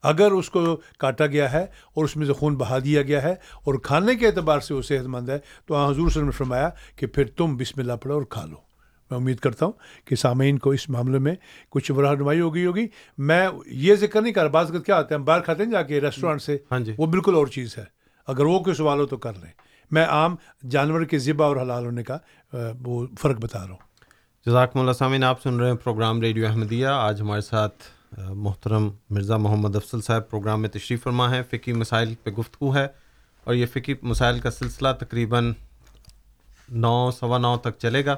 اگر اس کو کاٹا گیا ہے اور اس میں سے خون بہا دیا گیا ہے اور کھانے کے اعتبار سے وہ صحت مند ہے تو ہاں حضور نے فرمایا کہ پھر تم بسم اللہ پڑھو اور کھا لو۔ میں امید کرتا ہوں کہ سامعین کو اس معاملے میں کچھ رہنمائی ہو گئی ہوگی۔ میں یہ ذکر نہیں کر بعض کیا آتے ہیں ہم باہر کھاتے ہیں جا کے ریسٹورینٹ سے۔ ہاں جی۔ وہ بالکل اور چیز ہے۔ اگر وہ کوئی سوال ہو تو کر لیں۔ میں عام جانور کے ذبح اور حلال ہونے کا وہ فرق بتا رہا ہوں۔ جزاکم اللہ سامعین آپ سن رہے ہیں پروگرام ریڈیو احمدیہ۔ آج ہمارے ساتھ محترم مرزا محمد افضل صاحب پروگرام میں تشریف فرما ہے، فقی مسائل پہ گفتگو ہے اور یہ فقی مسائل کا سلسلہ تقریباً نو، سوا نو تک چلے گا۔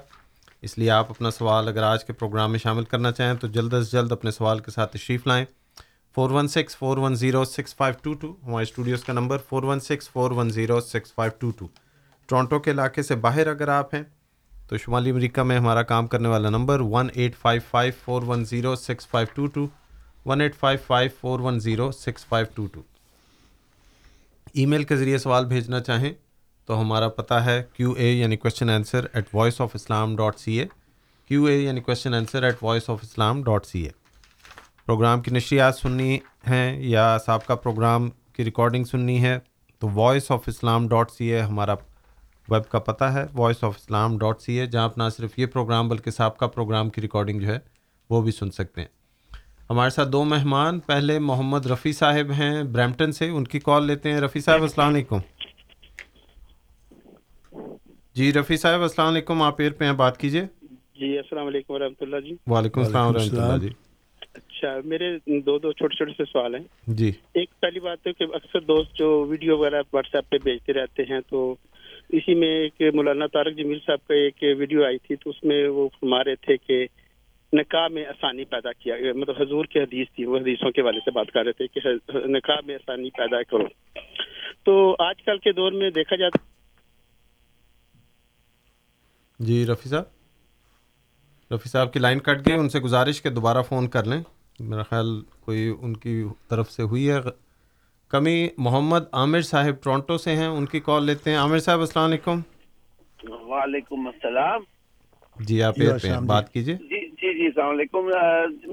اس لیے آپ اپنا سوال اگر آج کے پروگرام میں شامل کرنا چاہیں تو جلد از جلد اپنے سوال کے ساتھ تشریف لائیں۔ Four one six, four one zero, six five two two, ہمارے اسٹوڈیوز کا number four one six, four one zero, six five two two. Toronto کے علاقے سے باہر اگر آپ ہیں تو شمالی امریکہ میں ہمارا کام کرنے والا number one eight five five, four one zero, six five two two. One eight five five four one zero six five two two email کے ذریعے سوال بھیجنا چاہیں تو ہمارا پتہ ہے کیو اے یعنی question answer at Voice of Islam dot C A Q A یعنی question answer at Voice of Islam dot C A programme کی نشریات سننی ہیں یا سابقہ پروگرام کی ریکارڈنگ سننی ہے تو Voice of Islam dot C A ہمارا ویب کا پتہ ہے Voice of Islam dot C A جہاں نہ صرف یہ پروگرام بلکہ سابقہ پروگرام کی ریکارڈنگ جو ہے وہ بھی سن سکتے ہیں۔ ہمارے ساتھ دو مہمان پہلے محمد رفیع صاحب ہیں برمپٹن سے ان کی کال لیتے ہیں۔ رفیع صاحب السلام علیکم۔ جی رفیع صاحب السلام علیکم۔ آپ ایئر پہ ہیں بات کیجیے جی السلام علیکم و رحمۃ اللہ جی۔ وعلیکم السلام و رحمۃ اللہ جی۔ اچھا میرے دو دو چھوٹے چھوٹے سے سوال ہیں۔ جی۔ ایک پہلی بات ہے کہ اکثر دوست جو ویڈیو وغیرہ واٹس ایپ پہ بھیجتے رہتے ہیں تو اسی میں ایک مولانا طارق جمیل صاحب کا ایک ویڈیو آئی تھی تو اس میں وہ فرما رہے تھے کہ نکاح میں آسانی پیدا کیا مطلب حضور کی حدیث تھی وہ حدیثوں کے والے سے بات کر رہے تھے کہ نکاح میں آسانی پیدا کرو۔ تو آج کل کے دور میں دیکھا جاتا جی رفیع صاحب۔ رفیع صاحب کی لائن کٹ گئی ان سے گزارش کے دوبارہ فون کر لیں۔ میرا خیال کوئی ان کی طرف سے ہوئی ہے۔ کمی محمد عامر صاحب ٹورانٹو سے ہیں ان کی کال لیتے ہیں۔ عامر صاحب السلام علیکم۔ وعلیکم السلام۔ جی آپ بات کیجیے۔ جی جی جی السلام علیکم۔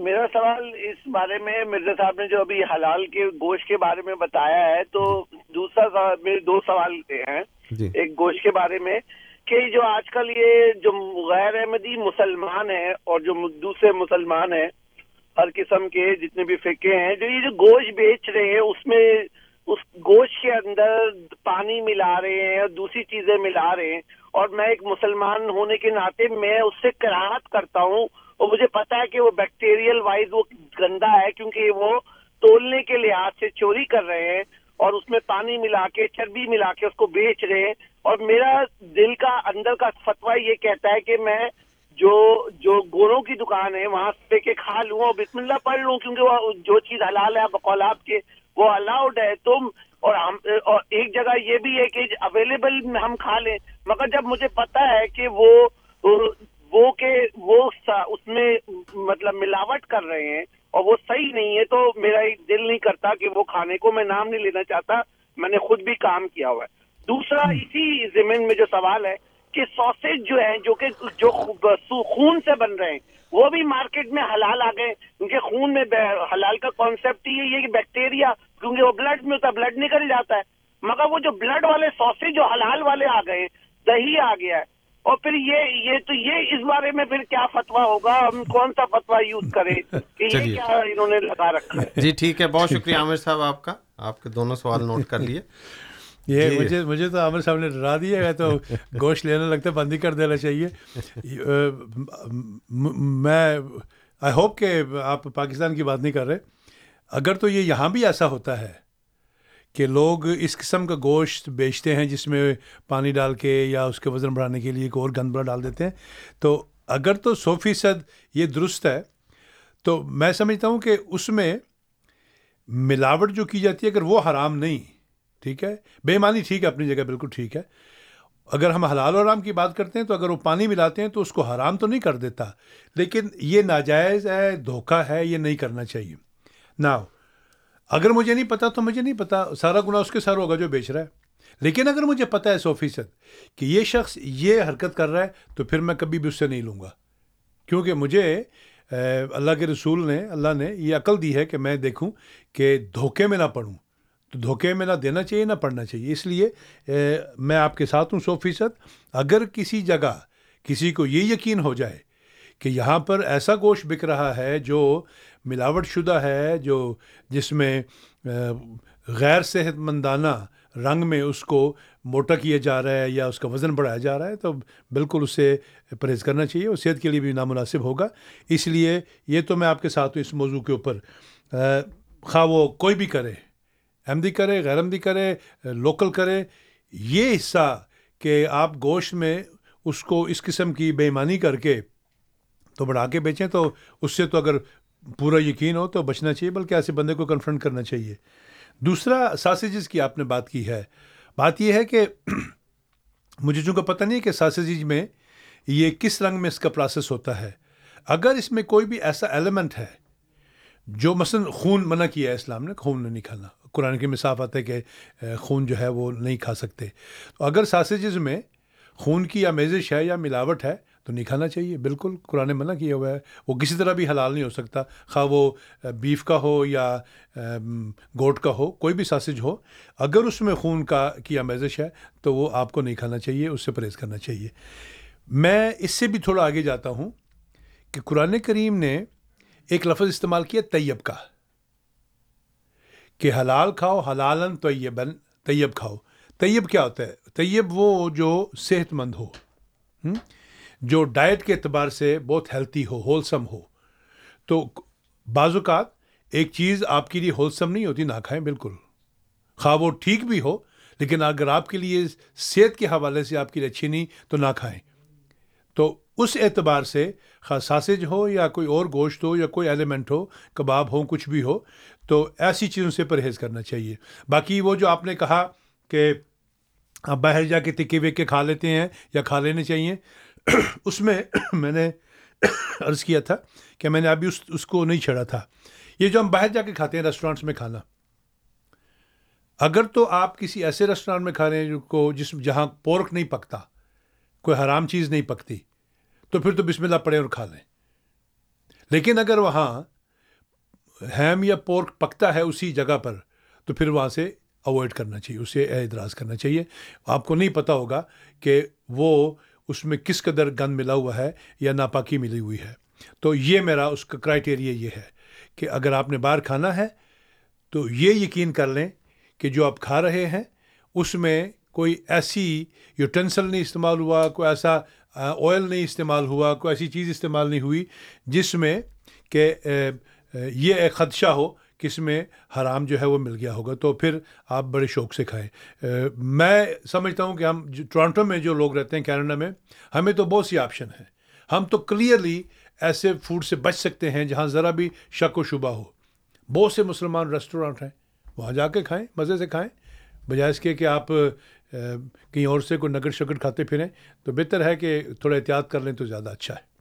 میرا سوال اس بارے میں مرزا صاحب نے جو ابھی حلال کے گوشت کے بارے میں بتایا ہے تو دوسرا میرے دو سوال ہیں۔ جی۔ ایک گوشت کے بارے میں کہ جو آج کل یہ جو غیر احمدی مسلمان ہیں اور جو دوسرے مسلمان ہیں ہر قسم کے جتنے بھی فکے ہیں جو یہ جو گوشت بیچ رہے ہیں اس میں اس گوشت کے اندر پانی ملا رہے ہیں اور دوسری چیزیں ملا رہے ہیں اور میں ایک مسلمان ہونے کے ناطے میں اس سے کراہت کرتا ہوں اور مجھے پتا ہے کہ وہ بیکٹیریل وائز وہ گندا ہے کیونکہ وہ تولنے کے لحاظ سے چوری کر رہے ہیں اور اس میں پانی ملا کے چربی ملا کے اس کو بیچ رہے ہیں اور میرا دل کا اندر کا فتوا یہ کہتا ہے کہ میں جو جو گوروں کی دکان ہے وہاں سے کے کھا لوں اور بسم اللہ پڑھ لوں کیونکہ وہ جو چیز حلال ہے بقول آپ کے وہ الاؤڈ ہے. تم اور ہم اور ایک جگہ یہ بھی ہے کہ اویلیبل ہم کھا لیں. مگر جب مجھے پتا ہے کہ وہ وہ کہ وہ اس میں مطلب ملاوٹ کر رہے ہیں اور وہ صحیح نہیں ہے تو میرا دل نہیں کرتا کہ وہ کھانے کو میں نام نہیں لینا چاہتا. میں نے خود بھی کام کیا ہوا ہے. دوسرا اسی زمین میں جو سوال ہے کہ سوسیج جو ہیں جو کہ جو خون سے بن رہے ہیں وہ بھی مارکیٹ میں حلال آ گئے۔ کیونکہ خون میں حلال کا کانسیپٹ ہی ہے یہ کہ بیکٹیریا کیونکہ وہ بلڈ میں ہوتا ہے بلڈ نکل جاتا ہے۔ مگر وہ جو بلڈ والے سوسیج جو حلال والے آ گئے دہی آ گیا ہے۔ اور پھر یہ یہ تو یہ اس بارے میں پھر کیا فتوا ہوگا؟ ہم کون سا فتوا یوز کریں؟ کہ یہ کیا انہوں نے لگا رکھا ہے؟ جی ٹھیک ہے۔ بہت شکریہ عامر صاحب آپ کا۔ آپ کے دونوں سوال نوٹ کر لیے۔ یہ جی۔ مجھے مجھے تو عامر صاحب نے ڈرا دیا ہے تو گوشت لینے لگتا ہے بند ہی کر دینا چاہیے میں آئی ہوپ کہ آپ پاکستان کی بات نہیں کر رہے اگر تو یہ یہاں بھی ایسا ہوتا ہے کہ لوگ اس قسم کا گوشت بیچتے ہیں جس میں پانی ڈال کے یا اس کے وزن بڑھانے کے لیے ایک اور گند بڑا ڈال دیتے ہیں تو اگر تو سو فیصد یہ درست ہے تو میں سمجھتا ہوں کہ اس میں ملاوٹ جو کی جاتی ہے اگر وہ حرام نہیں ٹھیک ہے؟ بے ایمانی ٹھیک ہے، اپنی جگہ بالکل ٹھیک ہے۔ اگر ہم حلال و حرام کی بات کرتے ہیں تو اگر وہ پانی ملاتے ہیں تو اس کو حرام تو نہیں کر دیتا۔ لیکن یہ ناجائز ہے، دھوکہ ہے، یہ نہیں کرنا چاہیے۔ نہ اگر مجھے نہیں پتا تو مجھے نہیں پتا۔ سارا گناہ اس کے سر ہوگا جو بیچ رہا ہے۔ لیکن اگر مجھے پتا ہے سو فیصد کہ یہ شخص یہ حرکت کر رہا ہے تو پھر میں کبھی بھی اس سے نہیں لوں گا۔ کیونکہ مجھے اللہ کے رسول نے، اللہ نے یہ عقل دی ہے کہ میں دیکھوں کہ دھوکے میں نہ پڑھوں تو دھوکے میں نہ دینا چاہیے، نہ پڑھنا چاہیے۔ اس لیے میں آپ کے ساتھ ہوں، سو فیصد۔ اگر کسی جگہ کسی کو یہ یقین ہو جائے کہ یہاں پر ایسا گوشت بک رہا ہے جو ملاوٹ شدہ ہے، جو جس میں غیر صحت مندانہ رنگ میں اس کو موٹا کیا جا رہا ہے یا اس کا وزن بڑھایا جا رہا ہے، تو بالکل اس سے پرہیز کرنا چاہیے اور صحت کے لیے بھی نامناسب ہوگا۔ اس لیے یہ تو میں آپ کے ساتھ ہوں، اس موضوع کے اوپر۔ خواہ وہ کوئی بھی کرے احمدی کرے، غیر احمدی کرے، لوکل کرے، یہ حصہ کہ آپ گوشت میں اس کو اس قسم کی بے ایمانی کر کے تو بڑھا کے بیچیں تو اس سے تو اگر پورا یقین ہو تو بچنا چاہیے، بلکہ ایسے بندے کو کنفرنٹ کرنا چاہیے۔ دوسرا ساسیجز کی آپ نے بات کی ہے۔ بات یہ ہے کہ مجھے چونکہ پتہ نہیں ہے کہ ساسیجز میں یہ کس رنگ میں اس کا پروسیس ہوتا ہے۔ اگر اس میں کوئی بھی ایسا ایلیمنٹ ہے جو مثلا خون منع کیا ہے اسلام نے، خون نہیں کھانا قرآن کے مساف آتا ہے کہ خون جو ہے وہ نہیں کھا سکتے۔ تو اگر ساسیجز میں خون کی آمیزش ہے یا ملاوٹ ہے تو نہیں کھانا چاہیے۔ بالکل قرآن منع کیا ہوا ہے۔ وہ کسی طرح بھی حلال نہیں ہو سکتا۔ خواہ وہ بیف کا ہو یا گوٹ کا ہو، کوئی بھی ساسج ہو، اگر اس میں خون کا کی آمیزش ہے تو وہ آپ کو نہیں کھانا چاہیے، اس سے پرہیز کرنا چاہیے۔ میں اس سے بھی تھوڑا آگے جاتا ہوں کہ قرآن کریم نے ایک لفظ استعمال کیا، طیب کا۔ کہ حلال کھاؤ حلالن طیبن طیب کھاؤ۔ طیب کیا ہوتا ہے؟ طیب وہ جو صحت مند ہو جو ڈائٹ کے اعتبار سے بہت ہیلتھی ہو، ہولسم ہو۔ تو بعض اوقات ایک چیز آپ کے لیے ہولسم نہیں ہوتی، نہ کھائیں، بالکل۔ خواہ وہ ٹھیک بھی ہو، لیکن اگر آپ کے لیے صحت کے حوالے سے آپ کے لیے اچھی نہیں، تو نہ کھائیں۔ تو اس اعتبار سے خواہ ساسج ہو یا کوئی اور گوشت ہو یا کوئی ایلیمنٹ ہو، کباب ہو، کچھ بھی ہو، تو ایسی چیزوں سے پرہیز کرنا چاہیے۔ باقی وہ جو آپ نے کہا کہ آپ باہر جا کے تکے وے کے کھا لیتے ہیں یا کھا لینے چاہیے، اس میں میں نے عرض کیا تھا کہ میں نے ابھی اس اس کو نہیں چھڑا تھا۔ یہ جو ہم باہر جا کے کھاتے ہیں ریسٹورینٹس میں کھانا، اگر تو آپ کسی ایسے ریسٹورانٹ میں کھا رہے ہیں جو کو، جس، جہاں پورک نہیں پکتا، کوئی حرام چیز نہیں پکتی تو پھر تو بسم اللہ پڑھیں اور کھا لیں۔ لیکن اگر وہاں ہیم یا پورک پکتا ہے اسی جگہ پر، تو پھر وہاں سے اوائڈ کرنا چاہیے، اسے اعتراض کرنا چاہیے۔ آپ کو نہیں پتہ ہوگا کہ وہ اس میں کس قدر گند ملا ہوا ہے یا ناپاکی ملی ہوئی ہے۔ تو یہ میرا اس کا کرائٹیریا یہ ہے کہ اگر آپ نے باہر کھانا ہے، تو یہ یقین کر لیں کہ جو آپ کھا رہے ہیں، اس میں کوئی ایسی یوٹینسل نہیں استعمال ہوا، کوئی ایسا آئل نہیں استعمال ہوا، کوئی ایسی چیز استعمال نہیں ہوئی جس میں کہ یہ ایک خدشہ ہو کہ اس میں حرام جو ہے وہ مل گیا ہوگا۔ تو پھر آپ بڑے شوق سے کھائیں۔ میں سمجھتا ہوں کہ ہم جو ٹورانٹو میں جو لوگ رہتے ہیں کینیڈا میں، ہمیں تو بہت سی آپشن ہیں۔ ہم تو کلیئرلی ایسے فوڈ سے بچ سکتے ہیں جہاں ذرا بھی شک و شبہ ہو۔ بہت سے مسلمان ریسٹورانٹ ہیں، وہاں جا کے کھائیں، مزے سے کھائیں، بجائے اس کے کہ آپ کہیں اور سے کوئی نگر شکر کھاتے پھریں تو بہتر ہے کہ تھوڑا احتیاط کر لیں تو زیادہ اچھا ہے۔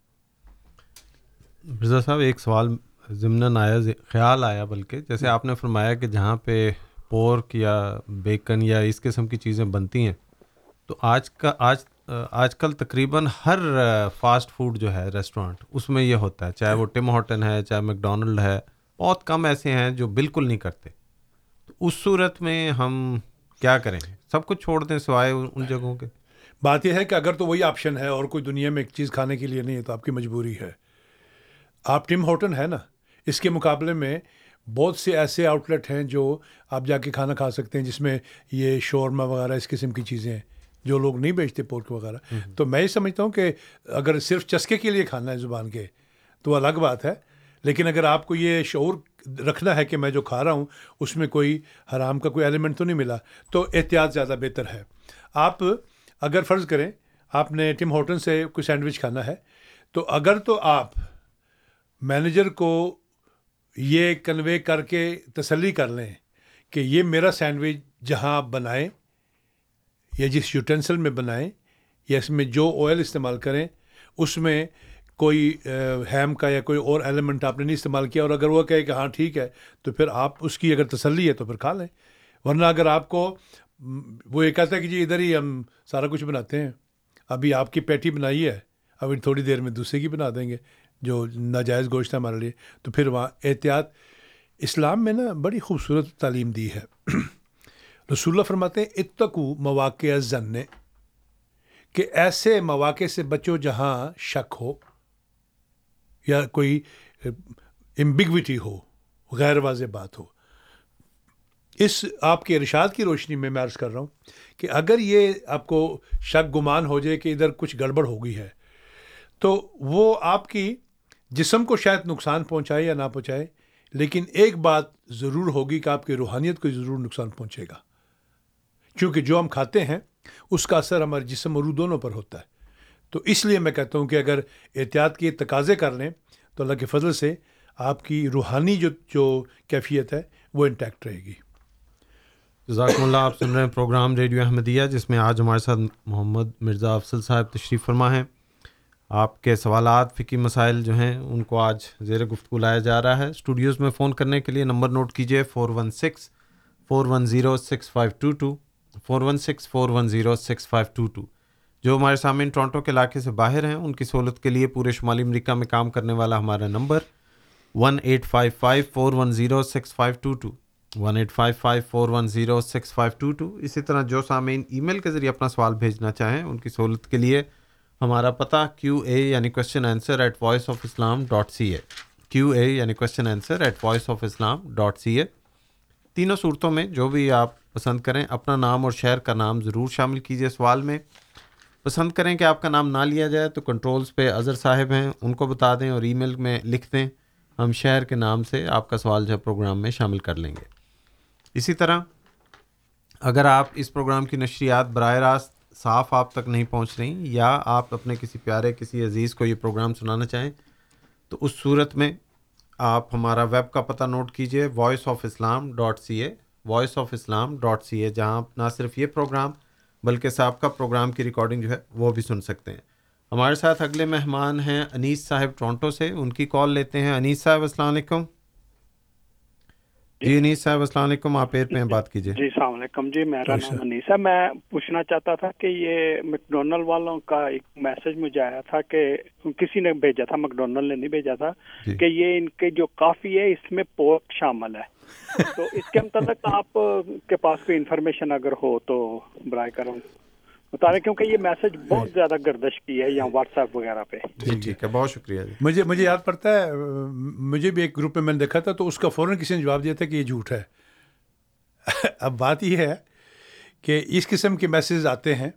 مرزا صاحب، ایک سوال ضمن آیا، خیال آیا بلکہ، جیسے آپ نے فرمایا کہ جہاں پہ پورک یا بیکن یا اس قسم کی چیزیں بنتی ہیں، تو آج کا، آج آج کل تقریباً ہر فاسٹ فوڈ جو ہے، ریسٹورانٹ، اس میں یہ ہوتا ہے، چاہے وہ ٹم ہارٹن ہے، چاہے میک ڈونلڈ ہے، بہت کم ایسے ہیں جو بالکل نہیں کرتے۔ تو اس صورت میں ہم کیا کریں؟ سب کچھ چھوڑ دیں سوائے ان جگہوں کے۔ بات یہ ہے کہ اگر تو وہی آپشن ہے اور کوئی دنیا میں ایک چیز کھانے کے لیے نہیں ہے تو آپ کی مجبوری ہے۔ آپ ٹم ہارٹن ہے نا؟ اس کے مقابلے میں بہت سے ایسے آؤٹ لیٹ ہیں جو آپ جا کے کھانا کھا سکتے ہیں جس میں یہ شورما وغیرہ اس قسم کی چیزیں ہیں جو لوگ نہیں بیچتے پورک وغیرہ۔ تو میں یہ سمجھتا ہوں کہ اگر صرف چسکے کے لیے کھانا ہے زبان کے تو الگ بات ہے لیکن اگر آپ کو یہ شعور رکھنا ہے کہ میں جو کھا رہا ہوں، اس میں کوئی حرام کا کوئی ایلیمنٹ تو نہیں ملا۔ تو احتیاط زیادہ بہتر ہے۔ آپ اگر فرض کریں، آپ نے ٹم ہوٹل سے کوئی سینڈوچ کھانا ہے، تو اگر تو آپ مینیجر کو یہ کنوے کر کے تسلی کر لیں کہ یہ میرا سینڈوچ جہاں آپ بنائیں یا جس یوٹینسل میں بنائیں یا اس میں جو آئل استعمال کریں، اس میں کوئی ہیم کا یا کوئی اور ایلیمنٹ آپ نے نہیں استعمال کیا، اور اگر وہ کہے کہ ہاں ٹھیک ہے، تو پھر آپ اس کی اگر تسلی ہے تو پھر کھا لیں۔ ورنہ اگر آپ کو وہ یہ کہتا ہے کہ جی ادھر ہی ہم سارا کچھ بناتے ہیں، ابھی آپ کی پیٹی بنائی ہے ابھی تھوڑی دیر میں دوسرے کی بنا دیں گے، جو ناجائز گوشت ہے ہمارے لیے، تو پھر وہاں احتیاط اسلام میں نا بڑی خوبصورت تعلیم دی ہے۔ رسول اللہ فرماتے ہیں اتقو مواقع ضن کہ ایسے مواقع سے بچو جہاں شک ہو۔ یا کوئی امبگوٹی ہو، غیر واضح بات ہو۔ اس آپ کے ارشاد کی روشنی میں میں عرض کر رہا ہوں کہ اگر یہ آپ کو شک گمان ہو جائے کہ ادھر کچھ گڑبڑ ہو گئی ہے، تو وہ آپ کی جسم کو شاید نقصان پہنچائے یا نہ پہنچائے، لیکن ایک بات ضرور ہوگی کہ آپ کی روحانیت کو ضرور نقصان پہنچے گا۔ کیونکہ جو ہم کھاتے ہیں، اس کا اثر ہمارے جسم اور روح دونوں پر ہوتا ہے۔ تو اس لیے میں کہتا ہوں کہ اگر احتیاط کے تقاضے کر لیں تو اللہ کے فضل سے آپ کی روحانی جو جو کیفیت ہے وہ انٹیکٹ رہے گی۔ جزاکم اللہ، آپ سن رہے ہیں پروگرام ریڈیو احمدیہ، جس میں آج ہمارے ساتھ محمد مرزا افضل صاحب تشریف فرما ہیں۔ آپ کے سوالات فکی مسائل جو ہیں، ان کو آج زیر گفتگو لایا جا رہا ہے۔ اسٹوڈیوز میں فون کرنے کے لیے نمبر نوٹ کیجیے four one six, four one zero six five two two, four one six, four one zero six five two two. جو ہمارے سامنے ٹورانٹو کے علاقے سے باہر ہیں، ان کی سہولت کے لیے پورے شمالی امریکہ میں کام کرنے والا ہمارا number one eight five five four one zero six five two two one eight five five four one zero six five two two اسی طرح جو سامعین ای میل کے ذریعے اپنا سوال بھیجنا چاہیں، ان کی سہولت کے لیے ہمارا پتہ کیو اے یعنی question answer at Voice of Islam dot C A Q A یعنی question answer at Voice of Islam dot C A تینوں صورتوں میں جو بھی آپ پسند کریں، اپنا نام اور شہر کا نام ضرور شامل کیجیے سوال میں۔ پسند کریں کہ آپ کا نام نہ لیا جائے تو کنٹرولز پہ اظہر صاحب ہیں، ان کو بتا دیں اور ای میل میں لکھ دیں۔ ہم شہر کے نام سے آپ کا سوال جو ہے پروگرام میں شامل کر لیں گے۔ اسی طرح، اگر آپ اس پروگرام کی نشریات براہ راست صاف آپ تک نہیں پہنچ رہی یا آپ اپنے کسی پیارے، کسی عزیز کو یہ پروگرام سنانا چاہیں، تو اس صورت میں آپ ہمارا ویب کا پتہ نوٹ کیجیے Voice of Islam dot C A Voice of Islam dot C A جہاں نہ صرف یہ پروگرام بلکہ سابقہ پروگرام کی ریکارڈنگ جو ہے وہ بھی سن سکتے ہیں۔ ہمارے ساتھ اگلے مہمان ہیں انیس صاحب ٹورنٹو سے، ان کی کال لیتے ہیں۔ انیس صاحب، السلام علیکم۔ جی انیس صاحب السلام علیکم آپ ایر پہ بات کیجیے جی السلام علیکم جی میرا نام انیس ہے میں پوچھنا چاہتا تھا کہ یہ میکڈونلڈ والوں کا ایک میسج مجھے آیا تھا کہ کسی نے بھیجا تھا میکڈونلڈ نے نہیں بھیجا تھا کہ یہ ان کے جو کافی ہے اس میں پورک شامل ہے۔ تو اس کے متعلق آپ کے پاس کوئی انفارمیشن اگر ہو تو برائے کروں بتا رہے کیونکہ یہ میسج بہت زیادہ گردش کی ہے یا واٹس ایپ وغیرہ پہ۔ جی ٹھیک ہے بہت شکریہ جی۔ مجھے مجھے یاد پڑتا ہے مجھے بھی ایک گروپ میں میں نے دیکھا تھا تو اس کا فوراً کسی نے جواب دیا تھا کہ یہ جھوٹ ہے۔ اب بات یہ ہے کہ اس قسم کے میسیز آتے ہیں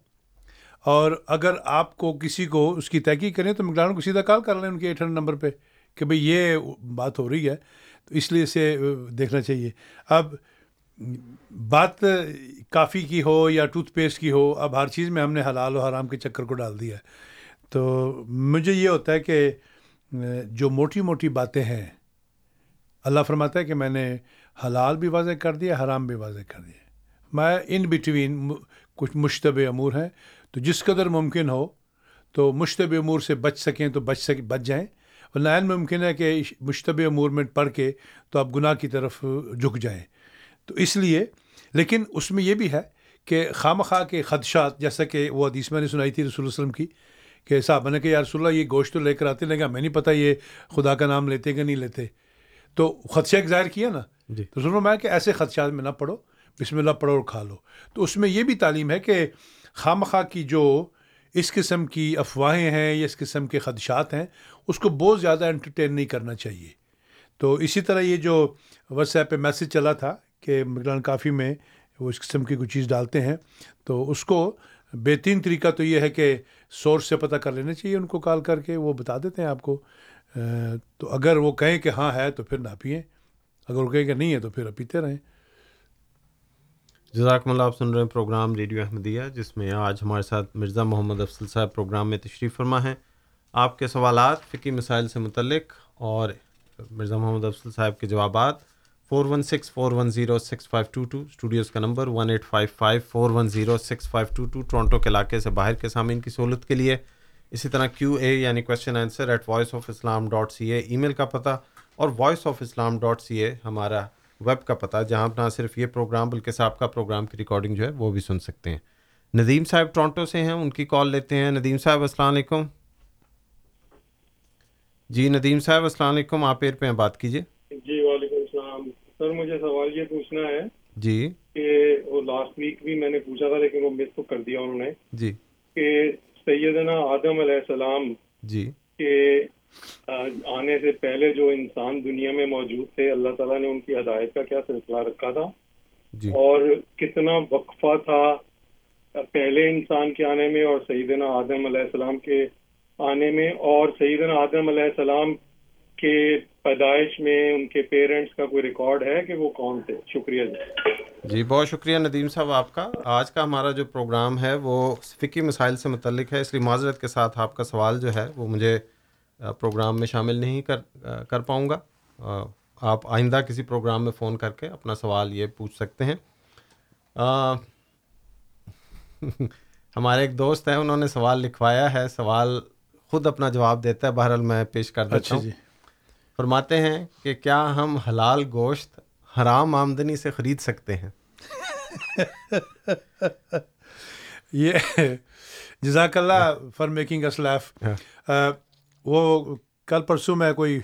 اور اگر آپ کو کسی کو اس کی تحقیق کریں تو مقداروں کو سیدھا کال کر لیں ان کے ایٹ ہنڈریڈ نمبر پہ کہ بھئی یہ بات ہو رہی ہے۔ تو اس لیے اسے دیکھنا چاہیے۔ اب بات کافی کی ہو یا ٹوتھ پیسٹ کی ہو، اب ہر چیز میں ہم نے حلال و حرام کے چکر کو ڈال دیا ہے۔ تو مجھے یہ ہوتا ہے کہ، جو موٹی موٹی باتیں ہیں، اللہ فرماتا ہے کہ میں نے حلال بھی واضح کر دیا حرام بھی واضح کر دیا میں ان بٹوین کچھ مشتب امور ہیں۔ تو جس قدر ممکن ہو، تو مشتب امور سے بچ سکیں تو بچ سک، بچ جائیں۔ ورنہ ممکن ہے کہ مشتبہ امور میں پڑھ کے تو آپ گناہ کی طرف جھک جائیں۔ تو اس لیے لیکن اس میں یہ بھی ہے کہ خام خواہ کے خدشات جیسا کہ وہ حدیث میں نے سنائی تھی رسول وسلم کی کہ صاحب نے کہ یا رسول اللہ یہ گوشت تو لے کر آتے لگا میں نہیں پتہ یہ خدا کا نام لیتے کہ نہیں لیتے۔ تو خدشہ ایک ظاہر کیا نا؟ جی۔ تو سنو میں کہ ایسے خدشات میں نہ پڑھو بسم اللہ پڑھو اور کھا لو۔ تو اس میں یہ بھی تعلیم ہے کہ خام خواہ کی جو اس قسم کی افواہیں ہیں یا اس قسم کے خدشات ہیں اس کو بہت زیادہ انٹرٹین نہیں کرنا چاہیے۔ تو اسی طرح یہ جو واٹس ایپ پہ میسیج چلا تھا کہ مغران کافی میں وہ اس قسم کی کوئی چیز ڈالتے ہیں، تو اس کو بہترین طریقہ تو یہ ہے کہ سورس سے پتہ کر لینا چاہیے ان کو کال کر کے، وہ بتا دیتے ہیں آپ کو۔ تو اگر وہ کہیں کہ ہاں ہے تو پھر نہ پئیں اگر وہ کہیں کہ نہیں ہے تو پھر پیتے رہیں۔ جزاکم اللہ، آپ سن رہے ہیں پروگرام ریڈیو احمدیہ، جس میں آج ہمارے ساتھ مرزا محمد افضل صاحب پروگرام میں تشریف فرما ہیں۔ آپ کے سوالات فقی مسائل سے متعلق اور مرزا محمد افضل صاحب کے جوابات four one six four one zero six five two two studios کا number one eight five five four one zero six five two two Toronto کے علاقے سے باہر کے سامعین کی سہولت کے لیے۔ اسی طرح کیو اے یعنی question answer at Voice of Islam dot C A email کا پتہ اور Voice of Islam dot C A ہمارا ویب کا پتہ، جہاں نہ صرف یہ پروگرام بلکہ صاحب کا پروگرام کی ریکارڈنگ جو ہے وہ بھی سن سکتے ہیں۔ ندیم صاحب ٹورانٹو سے ہیں، ان کی کال لیتے ہیں۔ ندیم صاحب، السلام علیکم۔ جی ندیم صاحب، السلام علیکم، آپ ایر پہ ہیں، بات کیجیے۔ جی وعلیکم السلام سر مجھے سوال یہ پوچھنا ہے جی۔ کہ وہ لاسٹ ویک بھی میں نے پوچھا تھا لیکن وہ مس تو کر دیا انہوں نے۔ جی۔ کہ سیدنا آدم علیہ السلام جی۔ کے آنے سے پہلے جو انسان دنیا میں موجود تھے اللہ تعالیٰ نے ان کی ہدایت کا کیا سلسلہ رکھا تھا؟ جی۔ اور کتنا وقفہ تھا پہلے انسان کے آنے میں اور سیدنا آدم علیہ السلام کے آنے میں؟ اور سیدنا آدم علیہ السلام کے پیدائش میں ان کے پیرنٹس کا کوئی ریکارڈ ہے کہ وہ کون تھے؟ شکریہ جی۔ جی بہت شکریہ ندیم صاحب آپ کا۔ آج کا ہمارا جو پروگرام ہے وہ فقی مسائل سے متعلق ہے اس لیے معذرت کے ساتھ آپ کا سوال جو ہے وہ مجھے پروگرام میں شامل نہیں کر کر پاؤں گا۔ آپ آئندہ کسی پروگرام میں فون کر کے اپنا سوال یہ پوچھ سکتے ہیں۔ ہمارے ایک دوست ہیں انہوں نے سوال لکھوایا ہے سوال خود اپنا جواب دیتا ہے بہرحال میں پیش کر دیتا اچھا ہوں جی۔ فرماتے ہیں کہ کیا ہم حلال گوشت حرام آمدنی سے خرید سکتے ہیں؟ یہ جزاک اللہ فار میکنگ اس لیف وہ کل پرسوں میں کوئی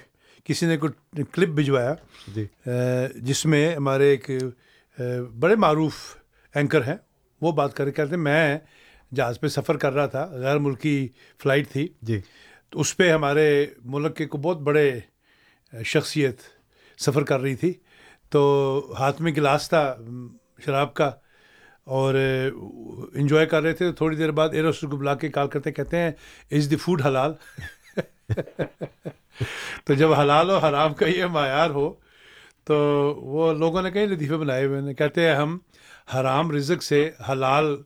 کسی نے کوئی کلپ بھجوایا جی۔ جس میں ہمارے ایک بڑے معروف اینکر ہیں وہ بات کر کہتے ہیں میں جہاز پہ سفر کر رہا تھا غیر ملکی فلائٹ تھی۔ جی۔ تو اس پہ ہمارے ملک کے کو بہت بڑے شخصیت سفر کر رہی تھی۔ تو ہاتھ میں گلاس تھا، شراب کا، اور انجوائے کر رہے تھے۔ تو تھوڑی دیر بعد ایروس کو بلا کے کال کرتے کہتے ہیں از دی فوڈ حلال تو جب حلال و حرام کا یہ معیار ہو، تو وہ لوگوں نے کئی لطیفے بنائے ہوئے۔ ہیں کہتے ہیں، ہم حرام رزق سے حلال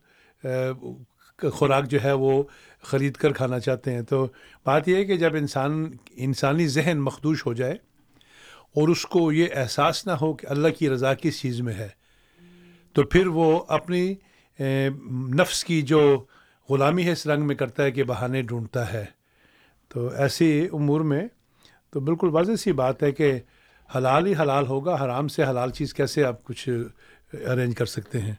خوراک جو ہے وہ خرید کر کھانا چاہتے ہیں۔ تو بات یہ ہے کہ جب انسان، انسانی ذہن مخدوش ہو جائے اور اس کو یہ احساس نہ ہو کہ اللہ کی رضا کس چیز میں ہے، تو پھر وہ اپنی نفس کی جو غلامی ہے، اس رنگ میں کرتا ہے کہ بہانے ڈھونڈتا ہے۔ تو ایسی امور میں تو بالکل واضح سی بات ہے کہ حلال ہی حلال ہوگا، حرام سے حلال چیز کیسے آپ کچھ ارینج کر سکتے ہیں۔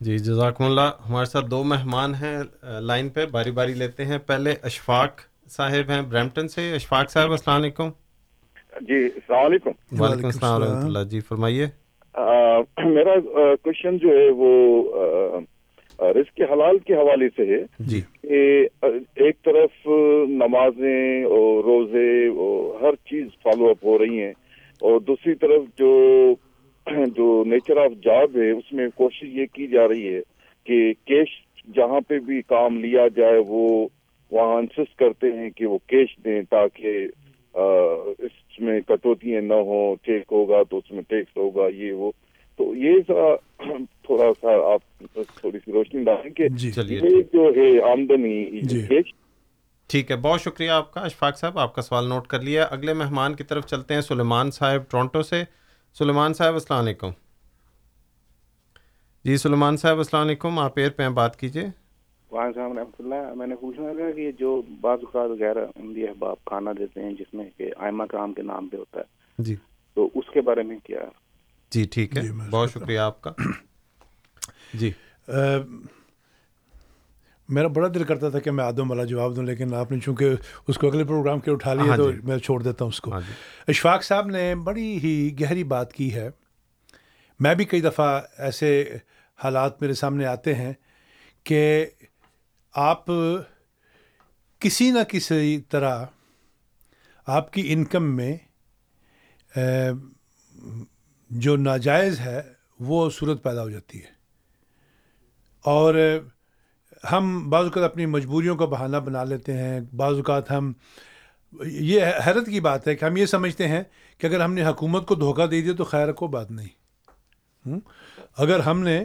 جی جزاکم اللہ۔ ہمارے ساتھ دو مہمان ہیں لائن پہ باری باری لیتے ہیں۔ پہلے اشفاق صاحب ہیں برمپٹن سے۔ اشفاق صاحب السلام علیکم۔ جی السلام علیکم۔ وعلیکم السلام ورحمۃ اللہ۔ جی فرمائیے۔ میرا کوشچن جو ہے وہ رزق حلال کے حوالے سے ہے جی۔ کہ ایک طرف نمازیں اور روزے اور ہر چیز فالو اپ ہو رہی ہیں اور دوسری طرف جو جو نیچر آف جاب ہے اس میں کوشش یہ کی جا رہی ہے کہ کیش جہاں پہ بھی کام لیا جائے وہ وہاں انسسٹ کرتے ہیں کہ وہ کیش دیں تاکہ اس میں کٹوتیاں نہ ہوں ٹیک ہوگا تو اس میں ٹیکس ہوگا یہ وہ۔ تو یہ ذرا تھوڑا سا آپ تھوڑی سی روشنی ڈالیں کہ یہ جو ہے آمدنی کیش ٹھیک ہے بہت شکریہ آپ کا اشفاق صاحب آپ کا سوال نوٹ کر لیا۔ اگلے مہمان کی طرف چلتے ہیں سلیمان صاحب ٹورنٹو سے۔ سلیمان صاحب السلام علیکم۔ جی سلیمان صاحب السلام علیکم۔ آپ ایئر پہ بات کیجیے وعلیکم السلام رحمۃ اللہ۔ میں نے پوچھنا تھا کہ جو بعض اوقات غیر عملی احباب کھانا دیتے ہیں جس میں کہ آئمہ کرام کے نام پہ ہوتا ہے۔ جی۔ تو اس کے بارے میں کیا؟ جی ٹھیک ہے۔ بہت شکریہ۔ آپ کا۔ جی۔ میرا بڑا دل کرتا تھا کہ میں آدم والا جواب دوں لیکن آپ نے چونکہ اس کو اگلے پروگرام کے اٹھا لیا تو میں چھوڑ دیتا ہوں اس کو۔ اشفاق صاحب نے بڑی ہی گہری بات کی ہے۔ میں بھی کئی دفعہ ایسے حالات میرے سامنے آتے ہیں کہ آپ کسی نہ کسی طرح آپ کی انکم میں جو ناجائز ہے وہ صورت پیدا ہو جاتی ہے۔ اور ہم بعض اوقات اپنی مجبوریوں کا بہانہ بنا لیتے ہیں، بعض اوقات ہم، یہ حیرت کی بات ہے کہ ہم یہ سمجھتے ہیں کہ اگر ہم نے حکومت کو دھوکہ دے دیا تو خیر کو بات نہیں۔ اگر ہم نے،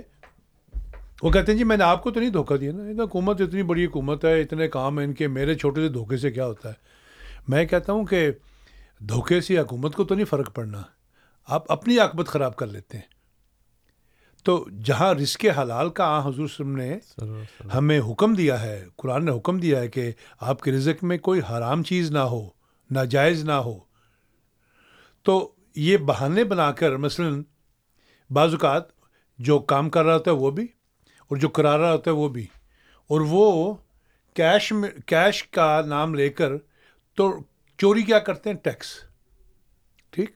وہ کہتے ہیں جی میں نے آپ کو تو نہیں دھوکہ دیا نا حکومت اتنی بڑی حکومت ہے، اتنے کام ہیں ان کے، میرے چھوٹے سے دھوکے سے کیا ہوتا ہے؟ میں کہتا ہوں کہ دھوکے سے حکومت کو تو نہیں فرق پڑنا، آپ اپنی عاقبت خراب کر لیتے ہیں۔ تو جہاں رزق حلال کا آ حضور صلی نے ہمیں حکم دیا ہے قرآن نے حکم دیا ہے کہ آپ کے رزق میں کوئی حرام چیز نہ ہو ناجائز نہ ہو۔ تو یہ بہانے بنا کر مثلا بعض اوقات جو کام کر رہا ہوتا ہے وہ بھی اور جو کرا رہا ہوتا ہے وہ بھی۔ اور وہ کیش میں کیش کا نام لے کر تو چوری کیا کرتے ہیں؟ ٹیکس ٹھیک۔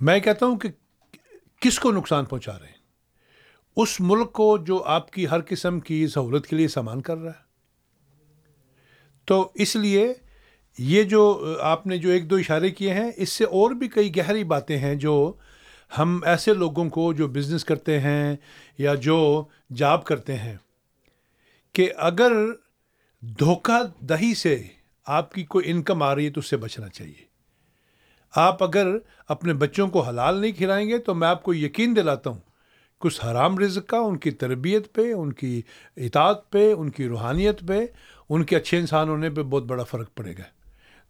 میں کہتا ہوں کہ کس کو نقصان پہنچا رہے ہیں؟ اس ملک کو جو آپ کی ہر قسم کی سہولت کے لیے سامان کر رہا ہے۔ تو اس لیے یہ جو آپ نے جو ایک دو اشارے کیے ہیں، اس سے اور بھی کئی گہری باتیں ہیں جو ہم ایسے لوگوں کو جو بزنس کرتے ہیں یا جو جاب کرتے ہیں کہ اگر دھوکہ دہی سے آپ کی کوئی انکم آ رہی ہے تو اس سے بچنا چاہیے۔ آپ اگر اپنے بچوں کو حلال نہیں کھلائیں گے تو میں آپ کو یقین دلاتا ہوں، کچھ حرام رزق کا، ان کی تربیت پہ، ان کی اطاعت پہ، ان کی روحانیت پہ، ان کے اچھے انسان ہونے پہ بہت بڑا فرق پڑے گا۔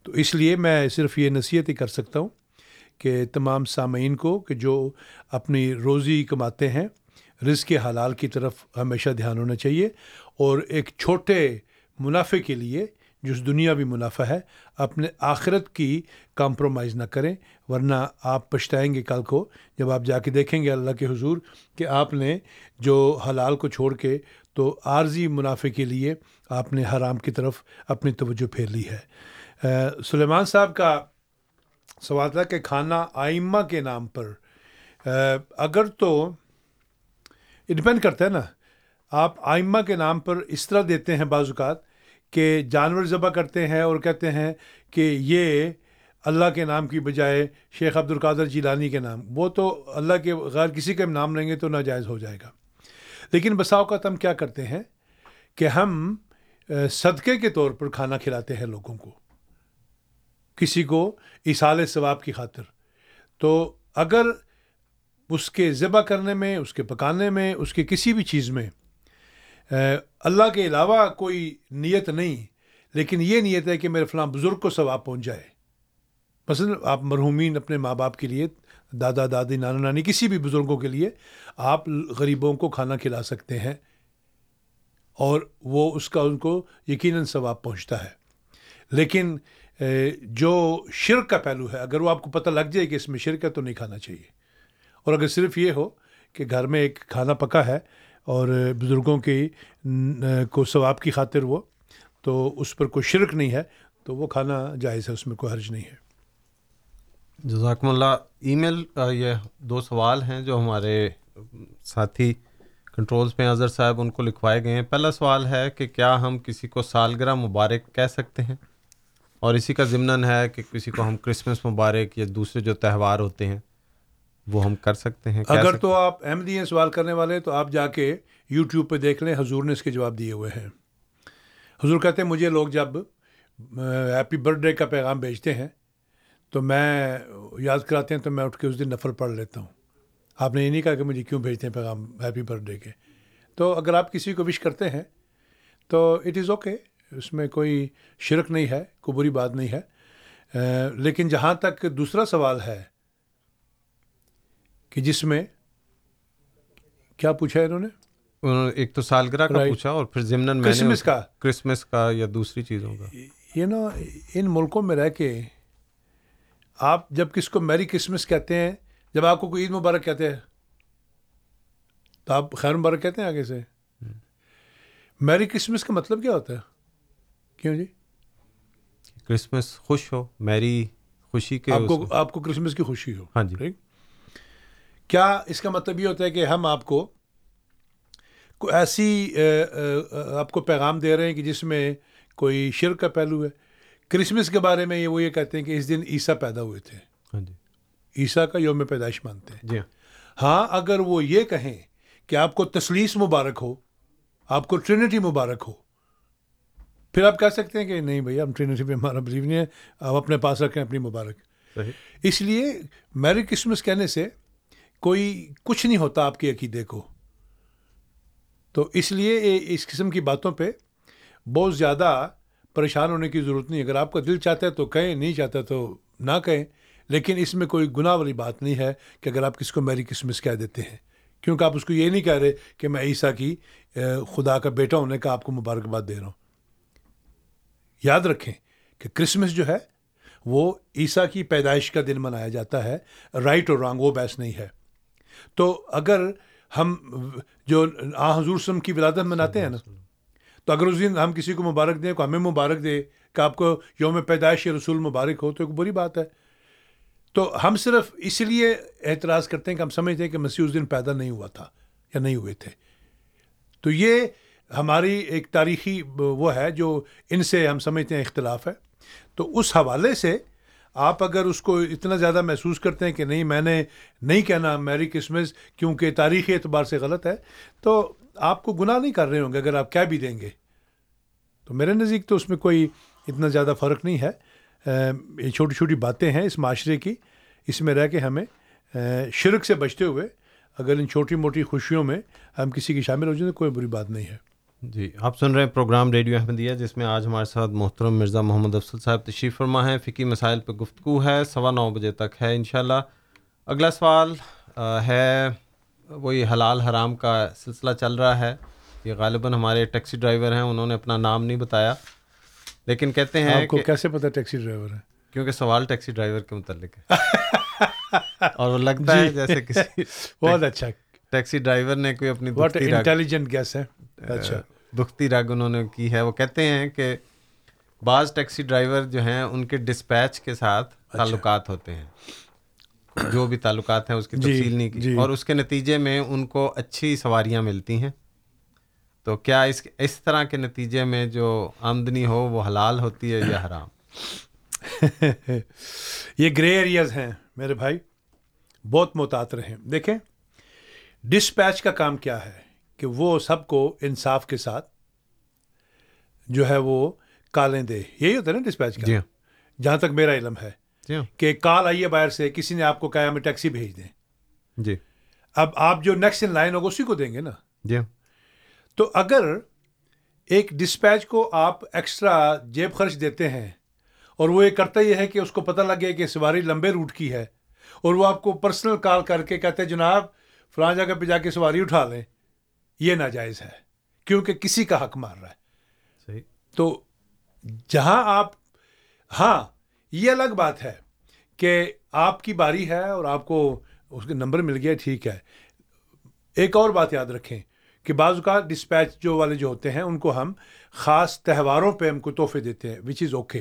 تو اس لیے میں صرف یہ نصیحت ہی کر سکتا ہوں کہ تمام سامعین کو کہ جو اپنی روزی کماتے ہیں، رزق کے حلال کی طرف ہمیشہ دھیان ہونا چاہیے اور ایک چھوٹے منافع کے لیے جس دنیاوی منافع ہے، اپنے آخرت کی کمپرومائز نہ کریں، ورنہ آپ پچھتائیں گے کل کو۔ جب آپ جا کے دیکھیں گے اللہ کے حضور کہ آپ نے جو حلال کو چھوڑ کے تو عارضی منافع کے لیے آپ نے حرام کی طرف اپنی توجہ پھیر لی ہے۔ سلیمان صاحب کا سوال تھا کہ کھانا آئمہ کے نام پر اگر تو ڈپینڈ کرتا ہے نا، آپ آئمہ کے نام پر اس طرح دیتے ہیں بعض اوقات کہ جانور ذبح کرتے ہیں اور کہتے ہیں کہ یہ اللہ کے نام کی بجائے شیخ عبد القادر جیلانی کے نام، وہ تو اللہ کے غیر کسی کا نام لیں گے تو ناجائز ہو جائے گا۔ لیکن بسا اوقات ہم کیا کرتے ہیں کہ ہم صدقے کے طور پر کھانا کھلاتے ہیں لوگوں کو، کسی کو اصال ثواب کی خاطر۔ تو اگر اس کے ذبح کرنے میں، اس کے پکانے میں، اس کے کسی بھی چیز میں اللہ کے علاوہ کوئی نیت نہیں، لیکن یہ نیت ہے کہ میرے فلاں بزرگ کو ثواب پہنچ جائے مثلاً آپ مرحومین اپنے ماں باپ کے لیے، دادا، دادی، نانا، نانی، کسی بھی بزرگوں کے لیے آپ غریبوں کو کھانا کھلا سکتے ہیں اور وہ اس کا ان کو یقیناً ثواب پہنچتا ہے۔ لیکن جو شرک کا پہلو ہے، اگر وہ آپ کو پتہ لگ جائے کہ اس میں شرک ہے تو نہیں کھانا چاہیے۔ اور اگر صرف یہ ہو کہ گھر میں ایک کھانا پکا ہے اور بزرگوں کی کو ثواب کی خاطر وہ، تو اس پر کوئی شرک نہیں ہے، تو وہ کھانا جائز ہے، اس میں کوئی حرج نہیں ہے۔ جزاکم اللہ۔ ای میل یہ دو سوال ہیں جو ہمارے ساتھی کنٹرولز پہ اظہر صاحب ان کو لکھوائے گئے ہیں۔ پہلا سوال ہے کہ کیا ہم کسی کو سالگرہ مبارک کہہ سکتے ہیں؟ اور اسی کا ضمن ہے کہ کسی کو ہم کرسمس مبارک یا دوسرے جو تہوار ہوتے ہیں۔ وہ ہم کر سکتے ہیں اگر تو آپ احمدی ہیں سوال کرنے والے تو آپ جا کے یوٹیوب پہ دیکھ لیں حضور نے اس کے جواب دیے ہوئے ہیں۔ حضور کہتے ہیں مجھے لوگ جب ہیپی برتھ ڈے کا پیغام بھیجتے ہیں تو میں یاد کراتے ہیں تو میں اٹھ کے اس دن نفل پڑھ لیتا ہوں۔ آپ نے یہ نہیں کہا کہ مجھے کیوں بھیجتے ہیں پیغام ہیپی برتھ ڈے کے۔ تو اگر آپ کسی کو وش کرتے ہیں تو اٹ از اوکے اس میں کوئی شرک نہیں ہے کوئی بری بات نہیں ہے۔ لیکن جہاں تک دوسرا سوال ہے کہ جس میں کیا پوچھا ہے انہوں نے؟ ایک تو سالگرہ کا پوچھا اور پھر ضمن کرسمس کا۔ کرسمس کا یا دوسری چیزوں کا۔ یہ نا ان ملکوں میں رہ کے آپ جب کس کو میری کرسمس کہتے ہیں جب آپ کو کوئی عید مبارک کہتے ہیں تو آپ خیر مبارک کہتے ہیں آگے سے۔ میری کرسمس کا مطلب کیا ہوتا ہے؟ کیوں جی؟ کرسمس خوش ہو میری خوشی کے آپ کو آپ کو کرسمس کی خوشی ہو۔ ہاں جی۔ ٹھیک کیا اس کا مطلب یہ ہوتا ہے کہ ہم آپ کو ایسی آپ کو پیغام دے رہے ہیں کہ جس میں کوئی شرک کا پہلو ہے۔ کرسمس کے بارے میں یہ وہ یہ کہتے ہیں کہ اس دن عیسیٰ پیدا ہوئے تھے۔ ہاں جی۔ عیسیٰ کا یوم پیدائش مانتے ہیں۔ جی ہاں۔, ہاں اگر وہ یہ کہیں کہ آپ کو تسلیس مبارک ہو آپ کو ٹرینٹی مبارک ہو پھر آپ کہہ سکتے ہیں کہ نہیں بھائی ہم ٹرینٹی پہ ہمارا بلیو نہیں ہے آپ اپنے پاس رکھیں اپنی مبارک۔ صحیح. اس لیے میری کرسمس کہنے سے کوئی کچھ نہیں ہوتا آپ کے عقیدے کو۔ تو اس لیے اس قسم کی باتوں پہ بہت زیادہ پریشان ہونے کی ضرورت نہیں۔ اگر آپ کا دل چاہتا ہے تو کہیں، نہیں چاہتا تو نہ کہیں۔ لیکن اس میں کوئی گناہ والی بات نہیں ہے کہ اگر آپ کس کو میری کرسمس کہہ دیتے ہیں۔ کیونکہ آپ اس کو یہ نہیں کہہ رہے کہ میں عیسیٰ کی خدا کا بیٹا ہونے کا آپ کو مبارکباد دے رہا ہوں۔ یاد رکھیں کہ کرسمس جو ہے، وہ عیسیٰ کی پیدائش کا دن منایا جاتا ہے۔ رائٹ اور رانگ، وہ بیس نہیں ہے۔ تو اگر ہم جو آ حضور سم کی ولادت مناتے ہیں نا، تو اگر اس دن ہم کسی کو مبارک دیں کو ہمیں مبارک دے کہ آپ کو یوم پیدائش یا رسول مبارک ہو، تو ایک بری بات ہے۔ تو ہم صرف اس لیے اعتراض کرتے ہیں کہ ہم سمجھتے ہیں کہ مسیح اس دن پیدا نہیں ہوا تھا یا نہیں ہوئے تھے۔ تو یہ ہماری ایک تاریخی وہ ہے جو ان سے ہم سمجھتے ہیں اختلاف ہے۔ تو اس حوالے سے آپ اگر اس کو اتنا زیادہ محسوس کرتے ہیں کہ نہیں، میں نے نہیں کہنا میری کرسمس کیونکہ تاریخی اعتبار سے غلط ہے، تو آپ کو گناہ نہیں کر رہے ہوں گے اگر آپ کہہ بھی دیں گے۔ تو میرے نزدیک تو اس میں کوئی اتنا زیادہ فرق نہیں ہے۔ یہ چھوٹی چھوٹی باتیں ہیں اس معاشرے کی۔ اس میں رہ کے ہمیں شرک سے بچتے ہوئے اگر ان چھوٹی موٹی خوشیوں میں ہم کسی کی شامل ہو جائیں تو کوئی بری بات نہیں ہے۔ جی آپ سن رہے ہیں پروگرام ریڈیو احمدیہ جس میں آج ہمارے ساتھ محترم مرزا محمد افصل صاحب تشریف فرما ہے فقی مسائل پہ گفتگو ہے سوا نو بجے تک ہے انشاءاللہ۔ اگلا سوال ہے وہی حلال حرام کا سلسلہ چل رہا ہے۔ یہ غالباً ہمارے ٹیکسی ڈرائیور ہیں انہوں نے اپنا نام نہیں بتایا۔ لیکن کہتے ہیں آپ کو کیسے پتہ ٹیکسی ڈرائیور ہے؟ کیونکہ سوال ٹیکسی ڈرائیور کے متعلق ہے۔ اور وہ لگتا ہے جی۔ جیسے کسی بہت اچھا۔ ٹیکسی ڈرائیور نے کوئی اپنی انٹیلیجنٹ گیس ہے۔ اچھا۔ دکھتی رگ انہوں نے کی ہے۔ وہ کہتے ہیں کہ بعض ٹیکسی ڈرائیور جو ہیں ان کے ڈسپیچ کے ساتھ اچھا۔ تعلقات ہوتے ہیں۔ جو بھی تعلقات ہیں اس کی جی، تفصیل نہیں کی۔ جی۔ اور اس کے نتیجے میں ان کو اچھی سواریاں ملتی ہیں۔ تو کیا اس اس طرح کے نتیجے میں جو آمدنی ہو وہ حلال ہوتی ہے یا حرام؟ یہ گرے ایریاز ہیں میرے بھائی بہت متاثر ہیں۔ دیکھیں ڈسپیچ کا کام کیا ہے؟ کہ وہ سب کو انصاف کے ساتھ جو ہے وہ کالیں دے۔ یہی ہوتا ہے نا ڈسپیچ کا جی ہاں۔ جہاں تک میرا علم ہے جی ہاں۔ کہ کال آئیے باہر سے کسی نے آپ کو کہا ہمیں ٹیکسی بھیج دیں۔ جی۔ اب آپ جو نیکسٹ ان لائن ہوگا اسی کو دیں گے نا۔ جی ہاں۔ تو اگر ایک ڈسپیچ کو آپ ایکسٹرا جیب خرچ دیتے ہیں اور وہ یہ کرتا یہ ہے کہ اس کو پتہ لگے کہ سواری لمبے روٹ کی ہے اور وہ آپ کو پرسنل کال کر کے کہتے ہیں جناب فلاں جگہ پہ جا کے سواری اٹھا لیں۔ یہ ناجائز ہے کیونکہ کسی کا حق مار رہا ہے۔ صحیح۔ تو جہاں آپ ہاں یہ الگ بات ہے کہ آپ کی باری ہے اور آپ کو اس کے نمبر مل گیا ٹھیک ہے۔ ایک اور بات یاد رکھیں کہ بعض اوقات ڈسپیچ جو والے جو ہوتے ہیں ان کو ہم خاص تہواروں پہ ہم کو تحفے دیتے ہیں وچ از اوکے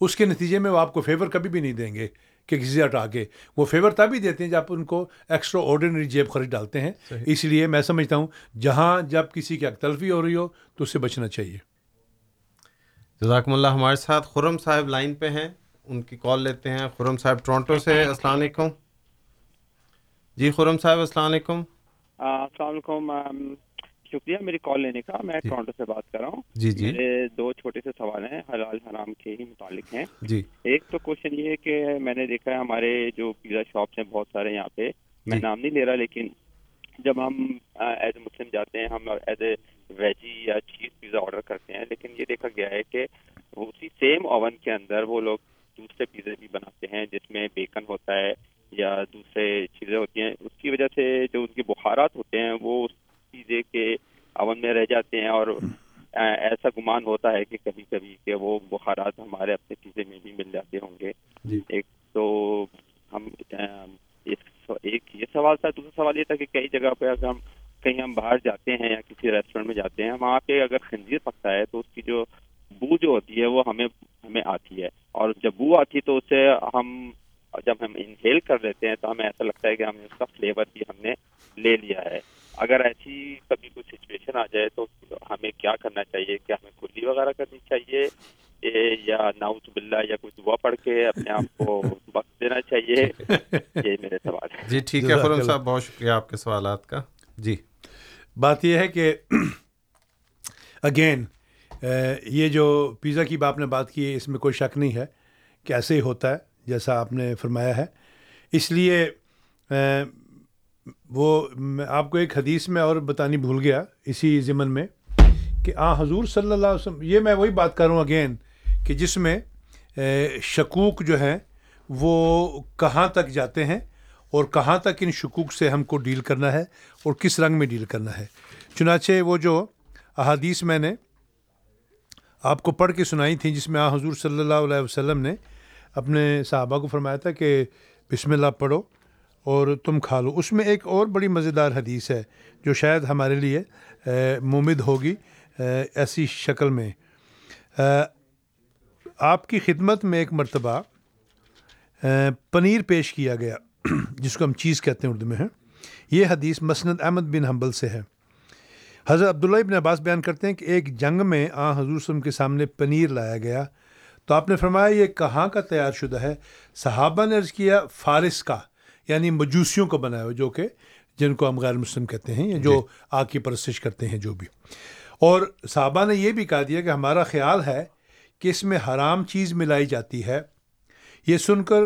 اس کے نتیجے میں وہ آپ کو فیور کبھی بھی نہیں دیں گے۔ کہ کسی سے ہٹا کے۔ وہ فیور تبھی ہی دیتے ہیں جب ان کو ایکسٹرا آرڈینری جیب خرید ڈالتے ہیں۔ اس لیے میں سمجھتا ہوں جہاں جب کسی کی اکتلفی ہو رہی ہو تو اس سے بچنا چاہیے۔ جزاکم اللہ۔ ہمارے ساتھ خرم صاحب لائن پہ ہیں۔ ان کی کال لیتے ہیں۔ خرم صاحب ٹورانٹو سے۔ السلام علیکم۔ جی خرم صاحب السلام علیکم۔ ہاں، السلام علیکم۔ شکریہ میری کال لینے کا میں جی۔ ٹورانٹو سے بات کر رہا ہوں۔ جی جی۔ میرے دو چھوٹے سے سوال ہیں حلال حرام کے ہی متعلق ہیں۔ جی۔ ایک تو کوشچن یہ ہے کہ میں نے دیکھا ہے ہمارے جو پیزا شاپس ہیں بہت سارے یہاں پہ۔ میں جی۔ نام نہیں لے رہا لیکن جب ہم ایز اے مسلم جاتے ہیں ہم ایز اے ویجی یا چیز پیزا آرڈر کرتے ہیں لیکن یہ دیکھا گیا ہے کہ اسی سیم اوون کے اندر وہ لوگ دوسرے پیزے بھی بناتے ہیں جس میں بیکن ہوتا ہے یا دوسرے چیزیں ہوتی ہیں۔ اس کی وجہ سے جو ان کے بخارات ہوتے ہیں وہ چیزیں کے اون میں رہ جاتے ہیں اور ایسا گمان ہوتا ہے کہ کبھی کبھی کہ وہ بخارات ہمارے اپنے چیزیں میں بھی مل جاتے ہوں گے۔ جی۔ ایک تو ہم ایک یہ سوال تھا دوسرا سوال یہ تھا کہ کئی جگہ پہ اگر ہم کہیں ہم باہر جاتے ہیں یا کسی ریسٹورینٹ میں جاتے ہیں وہاں پہ اگر خنزیر پکتا ہے تو اس کی جو بو جو ہوتی ہے وہ ہمیں ہمیں آتی ہے۔ اور جب بو آتی ہے تو اسے ہم جب ہم انہیل کر لیتے ہیں تو ہمیں ایسا لگتا ہے کہ ہم نے اس کا فلیور بھی ہم نے لے لیا ہے۔ اگر ایسی کبھی کوئی سچویشن آ جائے تو ہمیں کیا کرنا چاہیے؟ کہ ہمیں کلی وغیرہ کرنی چاہیے؟ یا ناؤز بلّہ یا کوئی دعا پڑھ کے اپنے آپ کو وقت دینا چاہیے؟ یہ میرے سوال ہے جی ٹھیک ہے فرم صاحب بہت شکریہ آپ کے سوالات کا۔ جی بات یہ ہے کہ اگین یہ جو پیزا کی آپ نے بات کی اس میں کوئی شک نہیں ہے کہ ایسے ہی ہوتا ہے جیسا آپ نے فرمایا ہے۔ اس لیے وہ آپ کو ایک حدیث میں اور بتانی بھول گیا اسی ضمن میں کہ آ حضور صلی اللہ علیہ وسلم، یہ میں وہی بات کر رہا ہوں اگین کہ جس میں شکوک جو ہیں وہ کہاں تک جاتے ہیں اور کہاں تک ان شکوک سے ہم کو ڈیل کرنا ہے اور کس رنگ میں ڈیل کرنا ہے۔ چنانچہ وہ جو احادیث میں نے آپ کو پڑھ کے سنائی تھیں، جس میں آ حضور صلی اللہ علیہ وسلم نے اپنے صحابہ کو فرمایا تھا کہ بسم اللہ پڑھو اور تم کھا لو۔ اس میں ایک اور بڑی مزیدار حدیث ہے جو شاید ہمارے لیے ممد ہوگی ایسی شکل میں۔ آپ کی خدمت میں ایک مرتبہ پنیر پیش کیا گیا، جس کو ہم چیز کہتے ہیں اردو میں ہے یہ حدیث مسند احمد بن حنبل سے ہے۔ حضرت عبداللہ ابن عباس بیان کرتے ہیں کہ ایک جنگ میں آ، حضور وسلم کے سامنے پنیر لایا گیا۔ تو آپ نے فرمایا، یہ کہاں کا تیار شدہ ہے؟ صحابہ نے عرض کیا، فارس کا۔ یعنی مجوسیوں کو بنایا ہوا جو کہ جن کو ہم غیر مسلم کہتے ہیں یا جو جی۔ آگ کی پرستش کرتے ہیں جو بھی۔ اور صحابہ نے یہ بھی کہا دیا کہ ہمارا خیال ہے کہ اس میں حرام چیز ملائی جاتی ہے۔ یہ سن کر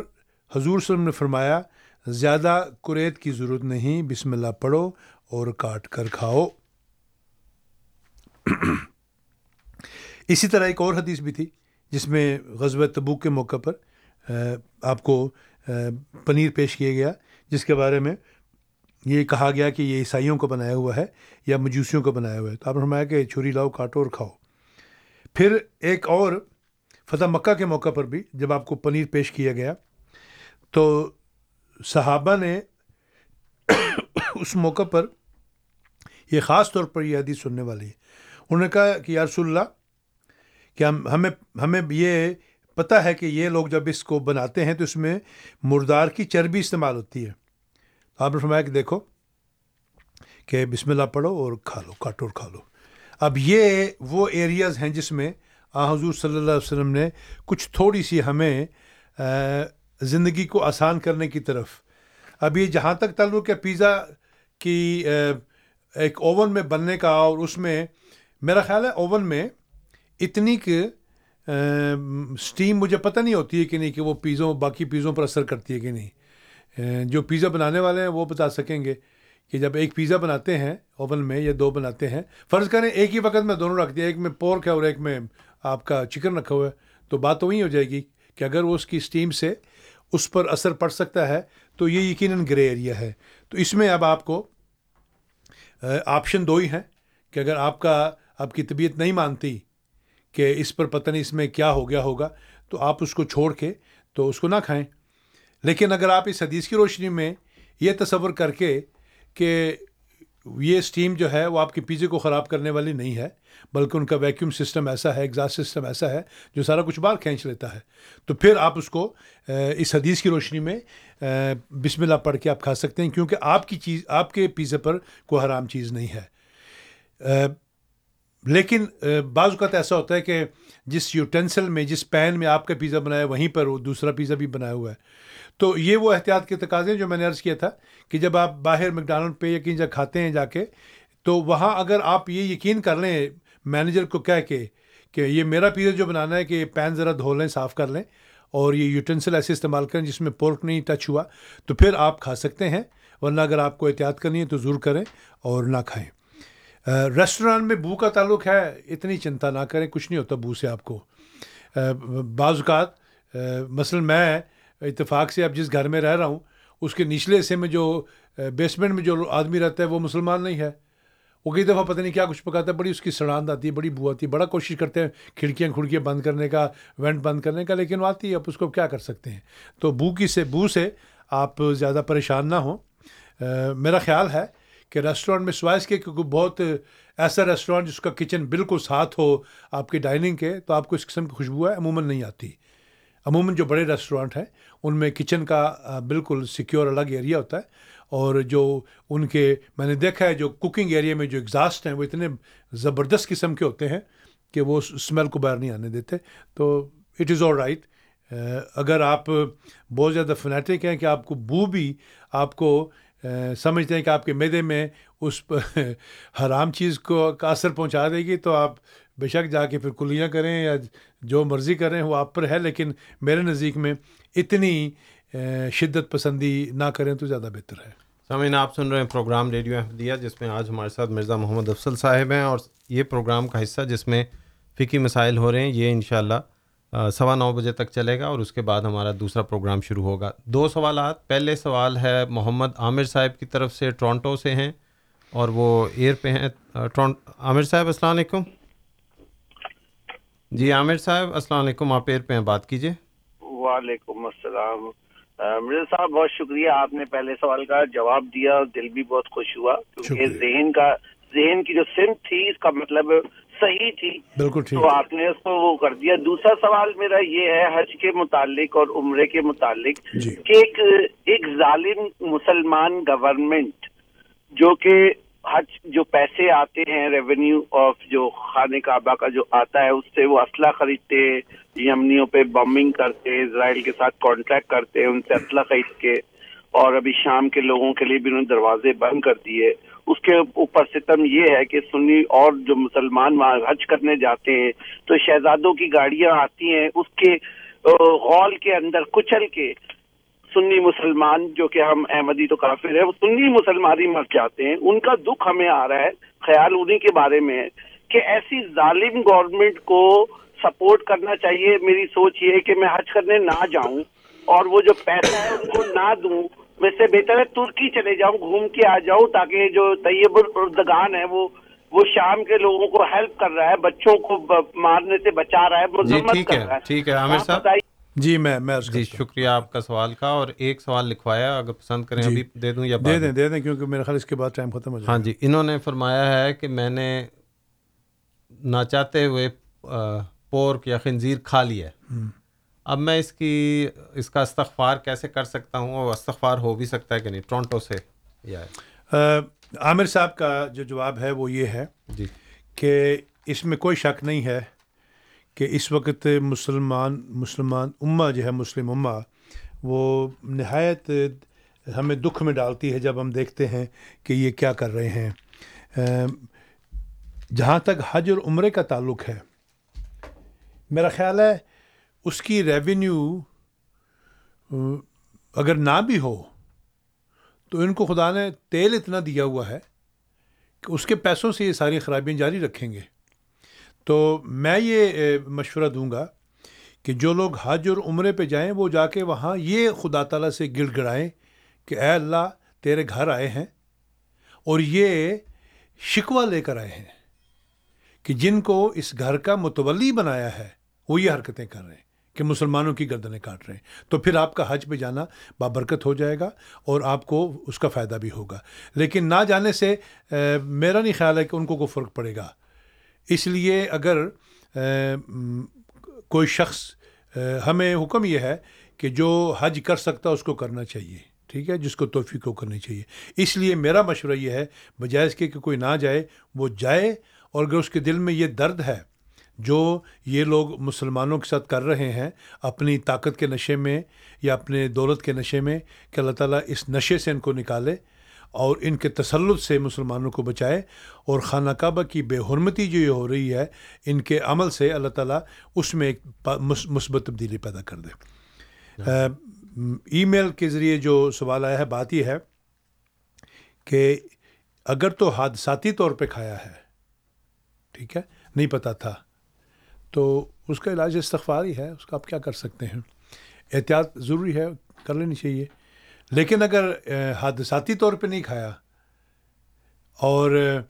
حضور وسلم نے فرمایا زیادہ قریت کی ضرورت نہیں بسم اللہ پڑھو اور کاٹ کر کھاؤ۔ اسی طرح ایک اور حدیث بھی تھی جس میں غزب تبوک کے موقع پر آپ کو پنیر پیش کیا گیا، جس کے بارے میں یہ کہا گیا کہ یہ عیسائیوں کو بنایا ہوا ہے یا مجوسیوں کو بنایا ہوا ہے۔ تو آپ نے فرمایا کہ چھری لاؤ، کاٹو اور کھاؤ۔ پھر ایک اور فتح مکہ کے موقع پر بھی جب آپ کو پنیر پیش کیا گیا، تو صحابہ نے اس موقع پر یہ خاص طور پر یہ حدیث سننے والی ہے انہوں نے کہا کہ یا رسول اللہ، کہ ہم، ہمیں ہمیں یہ پتہ ہے کہ یہ لوگ جب اس کو بناتے ہیں تو اس میں مردار کی چربی استعمال ہوتی ہے۔ آپ نے فرمایا کہ دیکھو کہ بسم اللہ پڑھو اور کھا لو، کاٹو اور کھا لو۔ اب یہ وہ ایریاز ہیں جس میں آ، حضور صلی اللہ علیہ وسلم نے کچھ تھوڑی سی ہمیں زندگی کو آسان کرنے کی طرف۔ اب یہ جہاں تک تعلق ہے پیزا کی ایک اوون میں بننے کا اور اس میں، میرا خیال ہے اوون میں اتنی کہ اسٹیم مجھے پتہ نہیں ہوتی ہے کہ نہیں، کہ وہ پیزوں، باقی پیزوں پر اثر کرتی ہے کہ نہیں۔ جو پیزا بنانے والے ہیں، وہ بتا سکیں گے کہ جب ایک پیزا بناتے ہیں اوون میں یا دو بناتے ہیں، فرض کریں ایک ہی وقت میں دونوں رکھ دیا، ایک میں پورک ہے اور ایک میں آپ کا چکن رکھا ہوا ہے، تو بات تو وہی ہو جائے گی کہ اگر وہ اس کی اسٹیم سے اس پر اثر پڑ سکتا ہے، تو یہ یقیناً گرے ایریا ہے۔ تو اس میں اب آپ کو آپشن دو ہی ہیں کہ اگر آپ کا، آپ کی طبیعت نہیں مانتی کہ اس پر پتہ نہیں اس میں کیا ہو گیا ہوگا، تو آپ اس کو چھوڑ کے تو اس کو نہ کھائیں۔ لیکن اگر آپ اس حدیث کی روشنی میں یہ تصور کر کے کہ یہ اسٹیم جو ہے وہ آپ کے پیزے کو خراب کرنے والی نہیں ہے، بلکہ ان کا ویکیوم سسٹم ایسا ہے ایگزاس سسٹم ایسا ہے جو سارا کچھ باہر کھینچ لیتا ہے، تو پھر آپ اس کو اس حدیث کی روشنی میں بسم اللہ پڑھ کے آپ کھا سکتے ہیں، کیونکہ آپ کی چیز، آپ کے پیزے پر کوئی حرام چیز نہیں ہے۔ لیکن بعض اوقات ایسا ہوتا ہے کہ جس یوٹینسل میں، جس پین میں آپ کا پیزا بنایا وہیں پر وہ دوسرا پیزا بھی بنایا ہوا ہے۔ تو یہ وہ احتیاط کے تقاضے ہیں جو میں نے عرض کیا تھا کہ جب آپ باہر میکڈونلڈ پہ یا کہیں جگہ کھاتے ہیں جا کے، تو وہاں اگر آپ یہ یقین کر لیں، مینیجر کو کہہ کے کہ یہ میرا پیزا جو بنانا ہے کہ یہ پین ذرا دھو لیں، صاف کر لیں اور یہ یوٹینسل ایسے استعمال کریں جس میں پورک نہیں ٹچ ہوا، تو پھر آپ کھا سکتے ہیں، ورنہ اگر آپ کو احتیاط کرنی ہے تو ضرور کریں اور نہ کھائیں۔ ریسٹوران میں بو کا تعلق ہے، اتنی چنتا نہ کریں، کچھ نہیں ہوتا بو سے آپ کو۔ بعض اوقات مثلاً میں اتفاق سے اب جس گھر میں رہ رہا ہوں، اس کے نچلے حصے میں جو بیسمنٹ میں جو آدمی رہتا ہے، وہ مسلمان نہیں ہے۔ وہ کئی دفعہ پتہ نہیں کیا کچھ پکاتا ہے، بڑی اس کی سڑاند آتی ہے، بڑی بو آتی ہے، بڑا کوشش کرتے ہیں، کھڑکیاں کھڑکیاں بند کرنے کا وینٹ بند کرنے کا، لیکن وہ آتی ہے، اب اس کو کیا کر سکتے ہیں؟ تو بو کی سے، بو سے آپ زیادہ پریشان نہ ہوں۔ میرا خیال ہے کہ ریسٹورینٹ میں سوائس کے کیونکہ بہت ایسا ریسٹورینٹ جس کا کچن بالکل ساتھ ہو آپ کی ڈائننگ کے، تو آپ کو اس قسم کی خوشبو ہے، عموماً نہیں آتی۔ عموماً جو بڑے ریسٹورینٹ ہیں، ان میں کچن کا بالکل سیکیور الگ ایریا ہوتا ہے۔ اور جو ان کے، میں نے دیکھا ہے جو کوکنگ ایریا میں جو ایگزاسٹ ہیں، وہ اتنے زبردست قسم کے ہوتے ہیں کہ وہ اسمیل کو باہر نہیں آنے دیتے۔ تو اٹ از آل رائٹ اگر آپ بہت زیادہ فنیٹک ہیں کہ آپ کو بو بھی، آپ کو سمجھتے ہیں کہ آپ کے میدے میں اس حرام چیز کو کا اثر پہنچا دے گی، تو آپ بے شک جا کے پھر کلیاں کریں یا جو مرضی کریں، وہ آپ پر ہے، لیکن میرے نزدیک میں اتنی شدت پسندی نہ کریں تو زیادہ بہتر ہے۔ سامعین، آپ سن رہے ہیں پروگرام ریڈیو احمدیہ، جس میں آج ہمارے ساتھ مرزا محمد افضل صاحب ہیں اور یہ پروگرام کا حصہ جس میں فقی مسائل ہو رہے ہیں، یہ انشاءاللہ سوا نو بجے تک چلے گا اور اس کے بعد ہمارا دوسرا پروگرام شروع ہوگا۔ دو سوالات۔ پہلے سوال ہے محمد عامر صاحب کی طرف سے ٹورانٹو سے ہیں اور وہ ایئر پہ ہیں۔ عامر صاحب السلام علیکم۔ جی عامر صاحب السلام علیکم۔ آپ ایئر پہ ہیں بات کیجیے۔ وعلیکم السلام۔ مرزا صاحب بہت شکریہ آپ نے پہلے سوال کا جواب دیا اور دل بھی بہت خوش ہوا۔ کیونکہ ذہن کا ذہن کی جو سمت تھی اس کا مطلب صحیح تھی۔ بالکل تو آپ نے اس کو وہ کر دیا۔ دوسرا سوال میرا یہ ہے حج کے متعلق اور عمرے کے متعلق کہ ایک ایک ظالم مسلمان گورنمنٹ جو کہ حج جو پیسے آتے ہیں ریونیو آف جو خانہ کعبہ کا جو آتا ہے اس سے وہ اسلحہ خریدتے یمنیوں پہ بمبنگ کرتے اسرائیل کے ساتھ کانٹریکٹ کرتے ان سے اسلحہ خرید کے اور ابھی شام کے لوگوں کے لیے بھی انہوں نے دروازے بند کر دیے۔ اس کے اوپر ستم یہ ہے کہ سنی اور جو مسلمان وہاں حج کرنے جاتے ہیں، تو شہزادوں کی گاڑیاں آتی ہیں، اس کے غول کے اندر، کچل کے سنی مسلمان جو کہ ہم احمدی تو کافر ہے وہ سنی مسلمان ہی مر جاتے ہیں۔ ان کا دکھ ہمیں آ رہا ہے، خیال انہیں کے بارے میں ہے کہ ایسی ظالم گورنمنٹ کو سپورٹ کرنا چاہیے۔ میری سوچ یہ ہے کہ میں حج کرنے نہ جاؤں اور وہ جو پیسہ ہے، ان کو نہ دوں ویسے بہتر ہے ترکی چلے جاؤں گھوم کے آ جاؤں تاکہ جو طیب الردگان ہے وہ وہ شام کے لوگوں کو ہیلپ کر رہا ہے بچوں کو مارنے سے بچا رہا ہے جی ٹھیک ہے ٹھیک ہے عامر صاحب؟ جی میں میں جی شکریہ آپ کا سوال کا اور ایک سوال لکھوایا اگر پسند کریں ابھی دے دوں یا دے دیں دے دیں کیونکہ میرے خیال اس کے بعد ٹائم ختم ہو جائے ہاں جی انہوں نے فرمایا ہے کہ میں نے نہ چاہتے ہوئے پورک یا خنزیر کھا لیا ہے۔ اب میں اس کی اس کا استغفار کیسے کر سکتا ہوں اور استغفار ہو بھی سکتا ہے کہ نہیں؟ ٹورنٹو سے یا عامر صاحب کا جو جواب ہے وہ یہ ہے جی۔ کہ اس میں کوئی شک نہیں ہے کہ اس وقت مسلمان مسلمان امہ جو ہے مسلم امہ وہ نہایت ہمیں دکھ میں ڈالتی ہے جب ہم دیکھتے ہیں کہ یہ کیا کر رہے ہیں۔ جہاں تک حج اور عمرے کا تعلق ہے میرا خیال ہے اس کی ریونیو uh, اگر نہ بھی ہو، تو ان کو خدا نے تیل اتنا دیا ہوا ہے کہ اس کے پیسوں سے یہ ساری خرابیاں جاری رکھیں گے۔ تو میں یہ uh, مشورہ دوں گا کہ جو لوگ حج اور عمرے پہ جائیں، وہ جا کے وہاں یہ خدا تعالیٰ سے گڑ گڑائیں کہ اے اللہ، تیرے گھر آئے ہیں اور یہ شکوہ لے کر آئے ہیں کہ جن کو اس گھر کا متولی بنایا ہے، وہ یہ حرکتیں کر رہے ہیں۔ کہ مسلمانوں کی گردنیں کاٹ رہے ہیں۔ تو پھر آپ کا حج پہ جانا بابرکت ہو جائے گا اور آپ کو اس کا فائدہ بھی ہوگا۔ لیکن نہ جانے سے میرا نہیں خیال ہے کہ ان کو کوئی فرق پڑے گا۔ اس لیے اگر کوئی شخص ہمیں حکم یہ ہے کہ جو حج کر سکتا اس کو کرنا چاہیے، ٹھیک ہے، جس کو توفیق کو کرنی چاہیے۔ اس لیے میرا مشورہ یہ ہے، بجائے اس کے کہ کوئی نہ جائے، وہ جائے اور اگر اس کے دل میں یہ درد ہے جو یہ لوگ مسلمانوں کے ساتھ کر رہے ہیں اپنی طاقت کے نشے میں یا اپنے دولت کے نشے میں کہ اللہ تعالیٰ اس نشے سے ان کو نکالے اور ان کے تسلط سے مسلمانوں کو بچائے۔ اور خانہ کعبہ کی بے حرمتی جو یہ ہو رہی ہے ان کے عمل سے اللہ تعالیٰ اس میں ایک مثبت تبدیلی پیدا کر دے۔ ای میل کے ذریعے جو سوال آیا ہے بات یہ ہے کہ اگر تو حادثاتی طور پہ کھایا ہے ٹھیک ہے نہیں پتہ تھا۔ تو اس کا علاج استغفار ہی ہے، اس کا آپ کیا کر سکتے ہیں؟ احتیاط ضروری ہے، کر لینی چاہیے۔ لیکن اگر حادثاتی طور پہ نہیں کھایا اور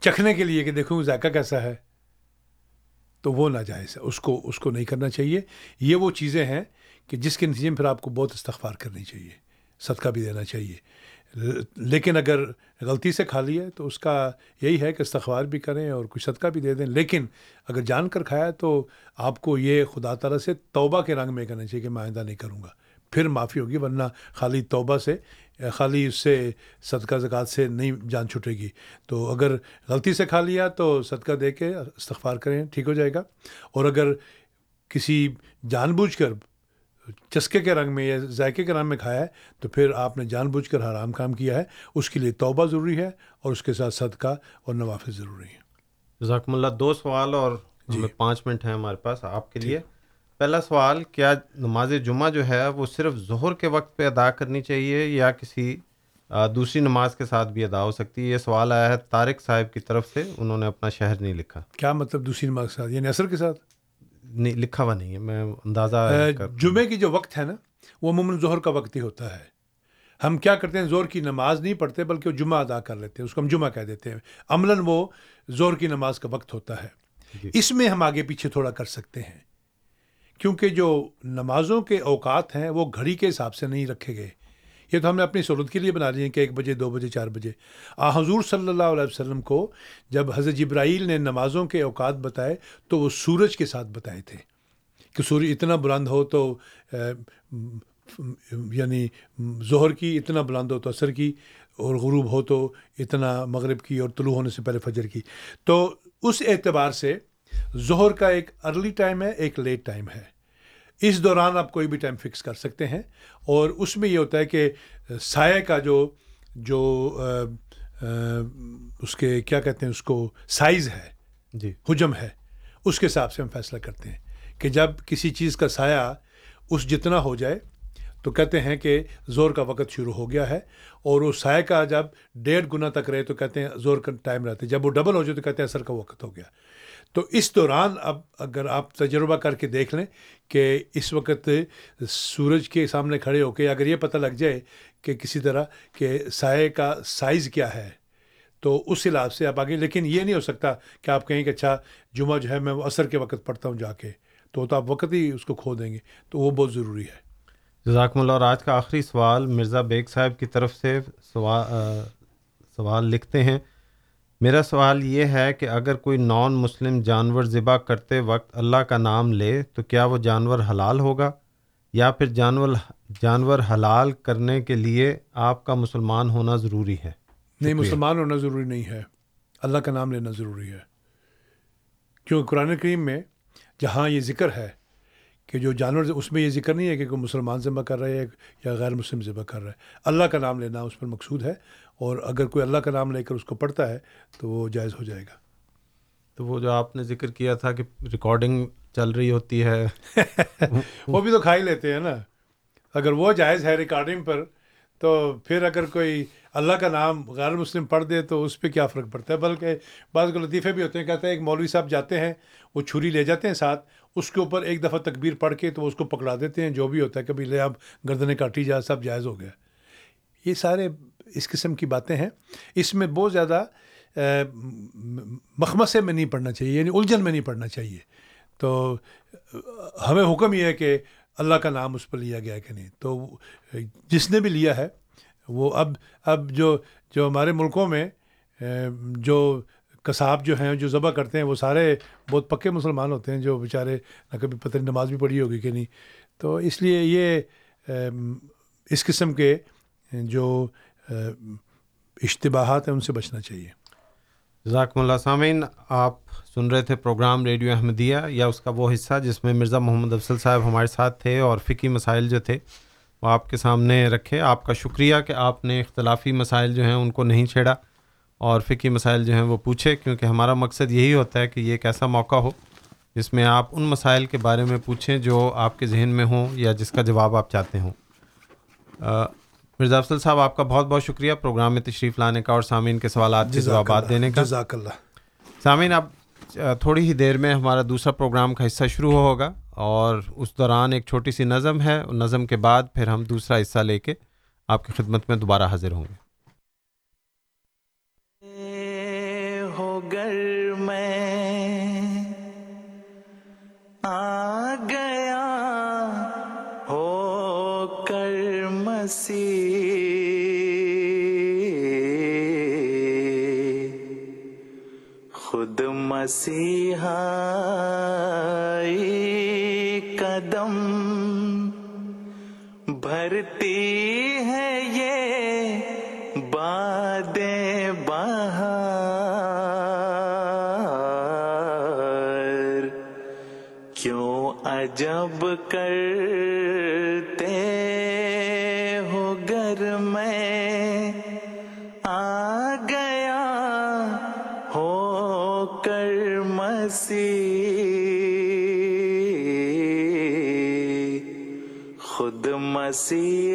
چکھنے کے لیے کہ دیکھوں ذائقہ کیسا ہے، تو وہ ناجائز ہے، اس کو اس کو نہیں کرنا چاہیے۔ یہ وہ چیزیں ہیں کہ جس کے نتیجے میں پھر آپ کو بہت استغفار کرنی چاہیے، صدقہ بھی دینا چاہیے۔ لیکن اگر غلطی سے کھا لیا تو اس کا یہی ہے کہ استغفار بھی کریں اور کچھ صدقہ بھی دے دیں۔ لیکن اگر جان کر کھایا تو آپ کو یہ خدا تعالیٰ سے توبہ کے رنگ میں کرنا چاہیے کہ میں آئندہ نہیں کروں گا۔ پھر معافی ہوگی ورنہ خالی توبہ سے، خالی اس سے صدقہ زکوٰۃ سے نہیں جان چھوٹے گی۔ تو اگر غلطی سے کھا لیا تو صدقہ دے کے استغفار کریں، ٹھیک ہو جائے گا۔ اور اگر کسی جان بوجھ کر چسکے کے رنگ میں یا ذائقے کے رنگ میں کھایا ہے تو پھر آپ نے جان بوجھ کر حرام کام کیا ہے۔ اس کے لیے توبہ ضروری ہے اور اس کے ساتھ صدقہ اور نوافذ ضروری ہے جزاکم اللہ دو سوال اور جی۔ پانچ منٹ ہیں ہمارے پاس آپ کے لیے۔ پہلا سوال کیا نماز جمعہ جو ہے وہ صرف ظہر کے وقت پہ ادا کرنی چاہیے یا کسی دوسری نماز کے ساتھ بھی ادا ہو سکتی ہے؟ یہ سوال آیا ہے طارق صاحب کی طرف سے انہوں نے اپنا شہر نہیں لکھا۔ کیا مطلب دوسری نماز کے ساتھ؟ یعنی اثر کے ساتھ؟ نہیں لکھا ہوا نہیں ہے۔ میں اندازہ جمعے کی جو وقت ہے نا وہ عموماً ظہر کا وقت ہی ہوتا ہے۔ ہم کیا کرتے ہیں زور کی نماز نہیں پڑھتے بلکہ وہ جمعہ ادا کر لیتے ہیں اس کو ہم جمعہ کہہ دیتے ہیں۔ عملاً وہ زور کی نماز کا وقت ہوتا ہے۔ جی۔ اس میں ہم آگے پیچھے تھوڑا کر سکتے ہیں۔ کیونکہ جو نمازوں کے اوقات ہیں وہ گھڑی کے حساب سے نہیں رکھے گئے۔ یہ تو ہم نے اپنی سہولت کے لیے بنا لیے ہیں کہ ایک بجے، دو بجے، چار بجے۔ آ، حضور صلی اللہ علیہ وسلم کو جب حضرت جبرائیل نے نمازوں کے اوقات بتائے تو وہ سورج کے ساتھ بتائے تھے کہ سورج اتنا بلند ہو تو یعنی ظہر کی اتنا بلند ہو تو عصر کی اور غروب ہو تو اتنا مغرب کی اور طلوع ہونے سے پہلے فجر کی۔ تو اس اعتبار سے ظہر کا ایک ارلی ٹائم ہے، ایک لیٹ ٹائم ہے۔ اس دوران آپ کوئی بھی ٹائم فکس کر سکتے ہیں اور اس میں یہ ہوتا ہے کہ سائے کا جو جو اس کے کیا کہتے ہیں اس کو سائز ہے جی۔ حجم ہے اس کے حساب سے ہم فیصلہ کرتے ہیں کہ جب کسی چیز کا سایہ اس جتنا ہو جائے تو کہتے ہیں کہ زور کا وقت شروع ہو گیا ہے اور اس سائے کا جب ڈیڑھ گنا تک رہے تو کہتے ہیں زور کا ٹائم رہتا ہے جب وہ ڈبل ہو جائے تو کہتے ہیں اثر کا وقت ہو گیا۔ تو اس دوران اب اگر آپ تجربہ کر کے دیکھ لیں کہ اس وقت سورج کے سامنے کھڑے ہو کے اگر یہ پتہ لگ جائے کہ کسی طرح کہ سائے کا سائز کیا ہے، تو اس علاج سے آپ آگے، لیکن یہ نہیں ہو سکتا کہ آپ کہیں کہ اچھا جمعہ جو ہے میں وہ عصر کے وقت پڑھتا ہوں جا کے، تو تو آپ وقت ہی اس کو کھو دیں گے، تو وہ بہت ضروری ہے۔ جزاکم اللہ۔ اور آج کا آخری سوال مرزا بیگ صاحب کی طرف سے سوال سوال لکھتے ہیں۔ میرا سوال یہ ہے کہ اگر کوئی نان مسلم جانور ذبح کرتے وقت اللہ کا نام لے تو کیا وہ جانور حلال ہوگا؟ یا پھر جانور جانور حلال کرنے کے لیے آپ کا مسلمان ہونا ضروری ہے؟ نہیں مسلمان ہونا ضروری نہیں ہے۔ اللہ کا نام لینا ضروری ہے۔ کیونکہ قرآن کریم میں جہاں یہ ذکر ہے کہ جو جانور اس میں یہ ذکر نہیں ہے کہ کوئی مسلمان ذبح کر رہے ہے یا غیر مسلم ذبح کر رہا ہے۔ اللہ کا نام لینا اس پر مقصود ہے اور اگر کوئی اللہ کا نام لے کر اس کو پڑھتا ہے تو وہ جائز ہو جائے گا۔ تو وہ جو آپ نے ذکر کیا تھا کہ ریکارڈنگ چل رہی ہوتی ہے وہ بھی تو کھا ہی لیتے ہیں نا۔ اگر وہ جائز ہے ریکارڈنگ پر تو پھر اگر کوئی اللہ کا نام غیر مسلم پڑھ دے تو اس پہ کیا فرق پڑتا ہے؟ بلکہ بعض کو لطیفے بھی ہوتے ہیں کہتے ہیں ایک مولوی صاحب جاتے ہیں وہ چھری لے جاتے ہیں ساتھ اس کے اوپر ایک دفعہ تکبیر پڑھ کے تو اس کو پکڑا دیتے ہیں، جو بھی ہوتا ہے کبھی لے آپ گردنیں کاٹی جا، سب جائز ہو گیا۔ یہ سارے اس قسم کی باتیں ہیں۔ اس میں بہت زیادہ مخمسے میں نہیں پڑھنا چاہیے یعنی الجھن میں نہیں پڑھنا چاہیے۔ تو ہمیں حکم یہ ہے کہ اللہ کا نام اس پر لیا گیا کہ نہیں۔ تو جس نے بھی لیا ہے، وہ اب اب جو جو ہمارے ملکوں میں جو کساب جو ہیں، جو ذبح کرتے ہیں، وہ سارے بہت پکے مسلمان ہوتے ہیں جو بیچارے نہ کبھی پتہ نماز بھی پڑھی ہوگی کہ نہیں۔ تو اس لیے یہ اس قسم کے، جو اشتباہات ہیں، ان سے بچنا چاہیے۔ ذاکم اللہ سامعین، آپ سن رہے تھے پروگرام ریڈیو احمدیہ یا اس کا وہ حصہ جس میں مرزا محمد افضل صاحب ہمارے ساتھ تھے اور فقی مسائل جو تھے، وہ آپ کے سامنے رکھے۔ آپ کا شکریہ کہ آپ نے اختلافی مسائل جو ہیں، ان کو نہیں چھیڑا۔ اور فقی مسائل جو ہیں وہ پوچھے کیونکہ ہمارا مقصد یہی ہوتا ہے کہ یہ ایک ایسا موقع ہو جس میں آپ ان مسائل کے بارے میں پوچھیں جو آپ کے ذہن میں ہوں یا جس کا جواب آپ چاہتے ہوں۔ مرزا افضل صاحب آپ کا بہت بہت شکریہ پروگرام میں تشریف لانے کا اور سامعین کے سوالات کے جوابات دینے کا۔ جزاک اللہ۔ سامعین اب تھوڑی ہی دیر میں ہمارا دوسرا پروگرام کا حصہ شروع ہوگا اور اس دوران ایک چھوٹی سی نظم ہے۔ نظم کے بعد پھر ہم دوسرا حصہ لے کے آپ کی خدمت میں دوبارہ حاضر ہوں گے۔ گر میں آ گیا ہو کر مسیح خود مسیحائی قدم بھرتی جب کرتے ہو گر میں آ گیا ہو کر مسیح خود مسیح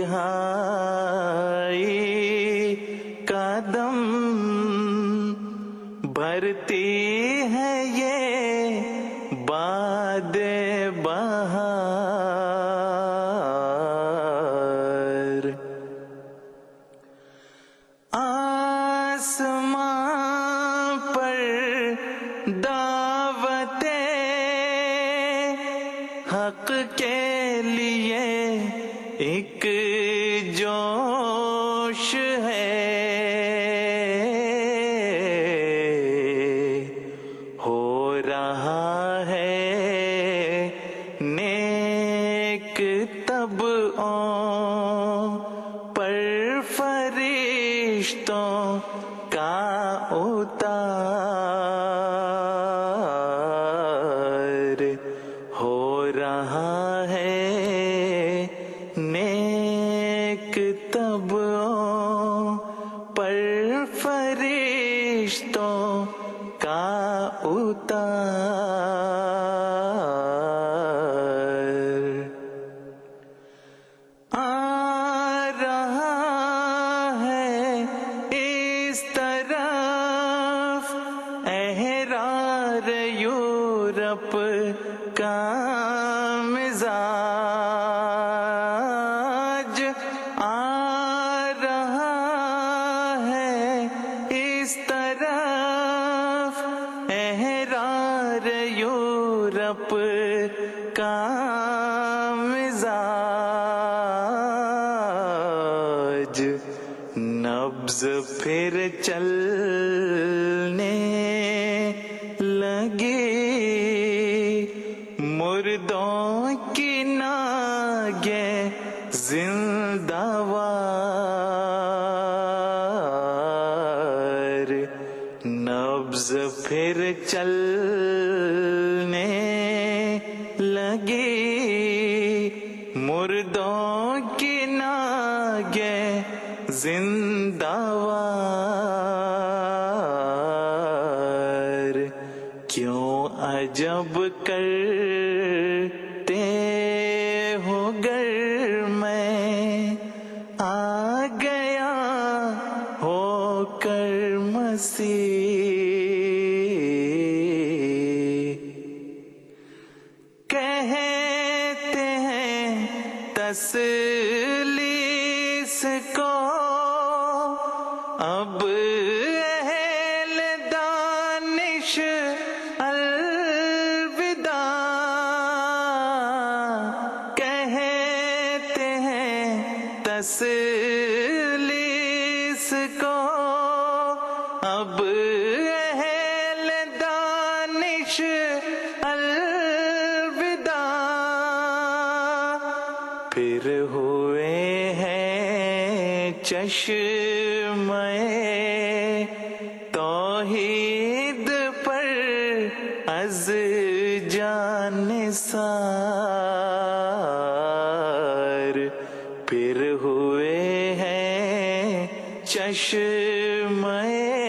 چشمے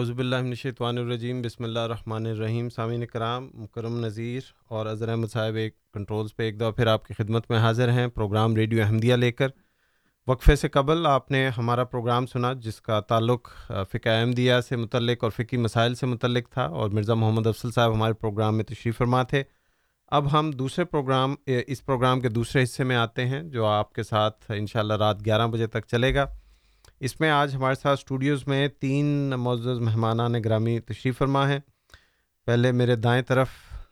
اعوذ باللہ من الشیطان الرجیم، بسم اللہ الرحمن الرحیم۔ سامعین کرام، مکرم نذیر اور اظہر احمد صاحب ایک کنٹرولز پہ ایک دفعہ پھر آپ کی خدمت میں حاضر ہیں۔ پروگرام ریڈیو احمدیہ لے کر۔ وقفے سے قبل آپ نے ہمارا پروگرام سنا جس کا تعلق فقہ احمدیہ سے متعلق اور فقی مسائل سے متعلق تھا اور مرزا محمد افضل صاحب ہمارے پروگرام میں تشریف فرما تھے۔ اب ہم دوسرے پروگرام اس پروگرام کے دوسرے حصے میں آتے ہیں جو آپ کے ساتھ انشاءاللہ رات گیارہ بجے تک چلے گا۔ اس میں آج ہمارے ساتھ اسٹوڈیوز میں تین معزز مہمانان گرامی تشریف فرما ہیں۔ پہلے میرے دائیں طرف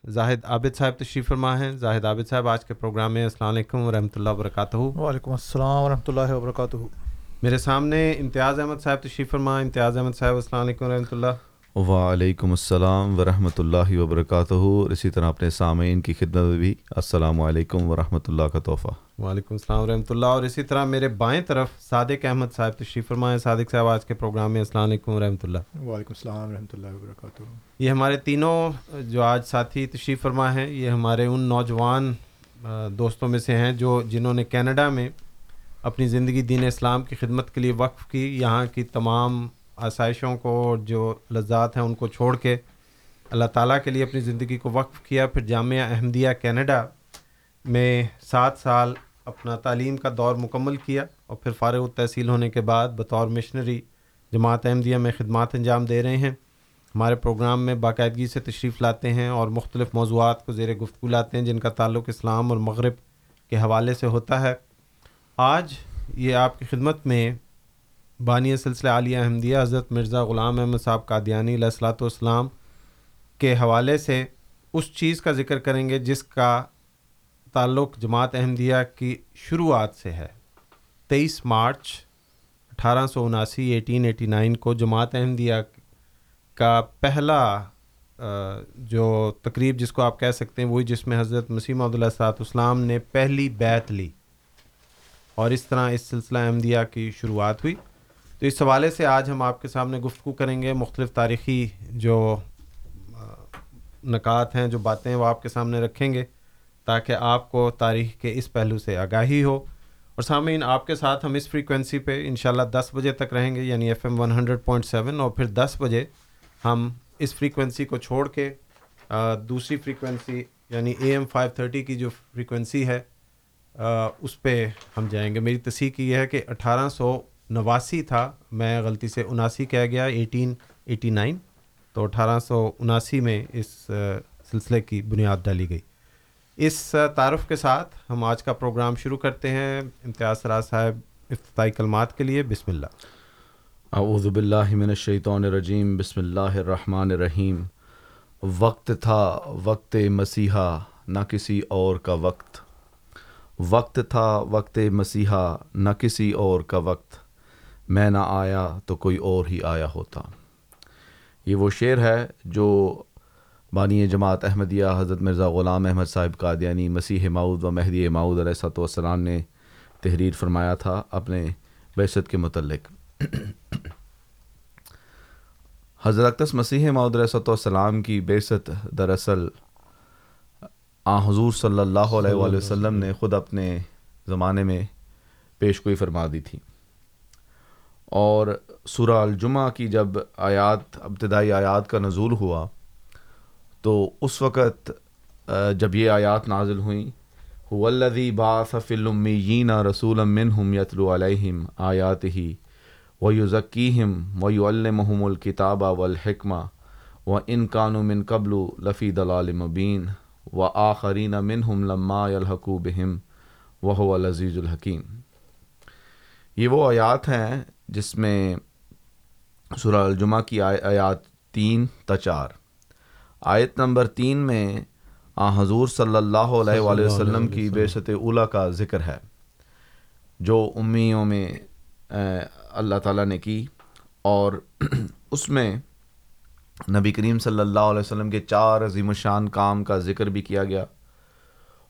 زاہد عابد صاحب تشریف فرما ہیں۔ زاہد عابد صاحب آج کے پروگرام میں السلام علیکم ورحمۃ اللہ وبرکاتہ۔ وعلیکم السلام ورحمۃ اللہ وبرکاتہ۔ میرے سامنے امتیاز احمد صاحب تشریف فرما امتیاز احمد صاحب السلام علیکم ورحمۃ اللہ۔ وعلیکم السلام ورحمۃ اللہ وبرکاتہ۔ اور اسی طرح اپنے سامعین کی خدمت میں بھی السلام علیکم ورحمۃ اللہ کا تحفہ۔ وعلیکم السلام ورحمۃ اللہ۔ اور اسی طرح میرے بائیں طرف صادق احمد صاحب تشریف فرما ہیں صادق صاحب آج کے پروگرام میں السلام علیکم ورحمۃ اللہ۔ وعلیکم السلام ورحمۃ اللہ وبرکاتہ۔ یہ ہمارے تینوں جو آج ساتھی تشریف فرما ہیں یہ ہمارے ان نوجوان دوستوں میں سے ہیں جو جنہوں نے کینیڈا میں اپنی زندگی دین اسلام کی خدمت کے لیے وقف کی یہاں کی تمام آسائشوں کو جو لذات ہیں ان کو چھوڑ کے اللہ تعالیٰ کے لیے اپنی زندگی کو وقف کیا، پھر جامعہ احمدیہ کینیڈا میں سات سال اپنا تعلیم کا دور مکمل کیا اور پھر فارغ التحصیل ہونے کے بعد بطور مشنری جماعت احمدیہ میں خدمات انجام دے رہے ہیں۔ ہمارے پروگرام میں باقاعدگی سے تشریف لاتے ہیں اور مختلف موضوعات کو زیر گفتگو لاتے ہیں، جن کا تعلق اسلام اور مغرب کے حوالے سے ہوتا ہے۔ آج یہ آپ کی خدمت میں بانی سلسلہ عالیہ احمدیہ حضرت مرزا غلام احمد صاحب قادیانی علیہ الصلاۃ والسلام کے حوالے سے اس چیز کا ذکر کریں گے جس کا تعلق جماعت احمدیہ کی شروعات سے ہے۔ تیئیس مارچ اٹھارہ سو اناسی ایٹین ایٹی نائن کو جماعت احمدیہ کا پہلا جو تقریب جس کو آپ کہہ سکتے ہیں، وہی جس میں حضرت مسیح محمد اللہ صلاحت اسلام نے پہلی بیت لی اور اس طرح اس سلسلہ احمدیہ کی شروعات ہوئی۔ تو اس حوالے سے آج ہم آپ کے سامنے گفتگو کریں گے مختلف تاریخی جو نکات ہیں، جو باتیں وہ آپ کے سامنے رکھیں گے تاکہ آپ کو تاریخ کے اس پہلو سے آگاہی ہو۔ اور سامعین، آپ کے ساتھ ہم اس فریکوینسی پہ انشاءاللہ دس بجے تک رہیں گے یعنی F M one hundred point seven اور پھر دس بجے ہم اس فریکوینسی کو چھوڑ کے دوسری فریکوینسی یعنی اے ایم فائیو تھرٹی کی جو فریکوینسی ہے اس پہ ہم جائیں گے۔ میری تصحیح یہ ہے کہ اٹھارہ سو نواسی تھا، میں غلطی سے اناسی کہہ گیا ایٹین ایٹی نائن تو اٹھارہ سو اناسی میں اس سلسلے کی بنیاد ڈالی گئی۔ اس تعارف کے ساتھ ہم آج کا پروگرام شروع کرتے ہیں۔ امتیاز سراج صاحب، افتتاحی کلمات کے لیے، بسم اللہ۔ اعوذ باللہ من الشیطان الرجیم، بسم اللہ الرحمن الرحیم۔ وقت تھا، وقت مسیحا، نہ کسی اور کا وقت۔ وقت تھا، وقت مسیحا، نہ کسی اور کا وقت۔ میں نہ آیا تو کوئی اور ہی آیا ہوتا۔ یہ وہ شعر ہے جو بانی جماعت احمدیہ حضرت مرزا غلام احمد صاحب قادیانی مسیح ماؤد و مہدی ماؤد علیہ صاحب والسلام نے تحریر فرمایا تھا اپنے بیست کے متعلق۔ حضرت اقدس مسیح ماؤد علیہ صاحب والسلام کی بیست دراصل، آ، حضور صلی اللہ علیہ وآلہ وسلم نے خود اپنے زمانے میں پیش گوئی فرما دی تھی۔ اور سورہ الجمعہ کی جب آیات، ابتدائی آیات کا نزول ہوا، تو اس وقت جب یہ آیات نازل ہوئیں الذی باث فی الامیین رسولا منہم یتلو علیہم آیات ہی و یزکیہم و یعلمہم الکتاب والحکمہ و ان کانوا من قبل لفی دلال مبین و آخرین منہم لما یلحقو بہم العزیز الحکیم یہ وہ آیات ہیں جس میں سورہ الجمعہ کی آیات تین تا چار۔ آیت نمبر تین میں آ حضور صلی اللہ علیہ وآلہ وسلم کی بیست اولا کا ذکر ہے جو امیوں میں اللہ تعالیٰ نے کی۔ اور اس میں نبی کریم صلی اللہ علیہ وسلم کے چار عظیم الشان کام کا ذکر بھی کیا گیا۔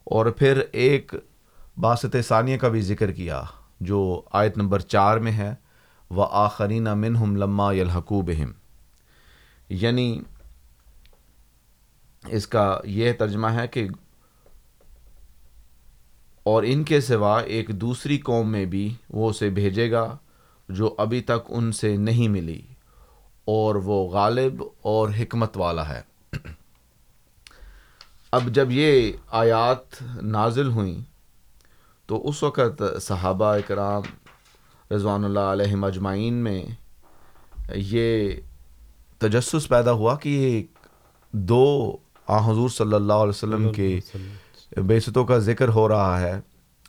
اور پھر ایک باسط ثانیہ کا بھی ذکر کیا جو آیت نمبر چار میں ہے۔ و آخرین منہم لما یلحقو بہم۔ یعنی اس کا یہ ترجمہ ہے کہ اور ان کے سوا ایک دوسری قوم میں بھی وہ اسے بھیجے گا جو ابھی تک ان سے نہیں ملی اور وہ غالب اور حکمت والا ہے۔ اب جب یہ آیات نازل ہوئیں تو اس وقت صحابہ اکرام رضوان اللہ علیہ مجمعین میں یہ تجسس پیدا ہوا کہ یہ دو آ حضور صلی اللہ علیہ وسلم کے بیستوں کا ذکر ہو رہا ہے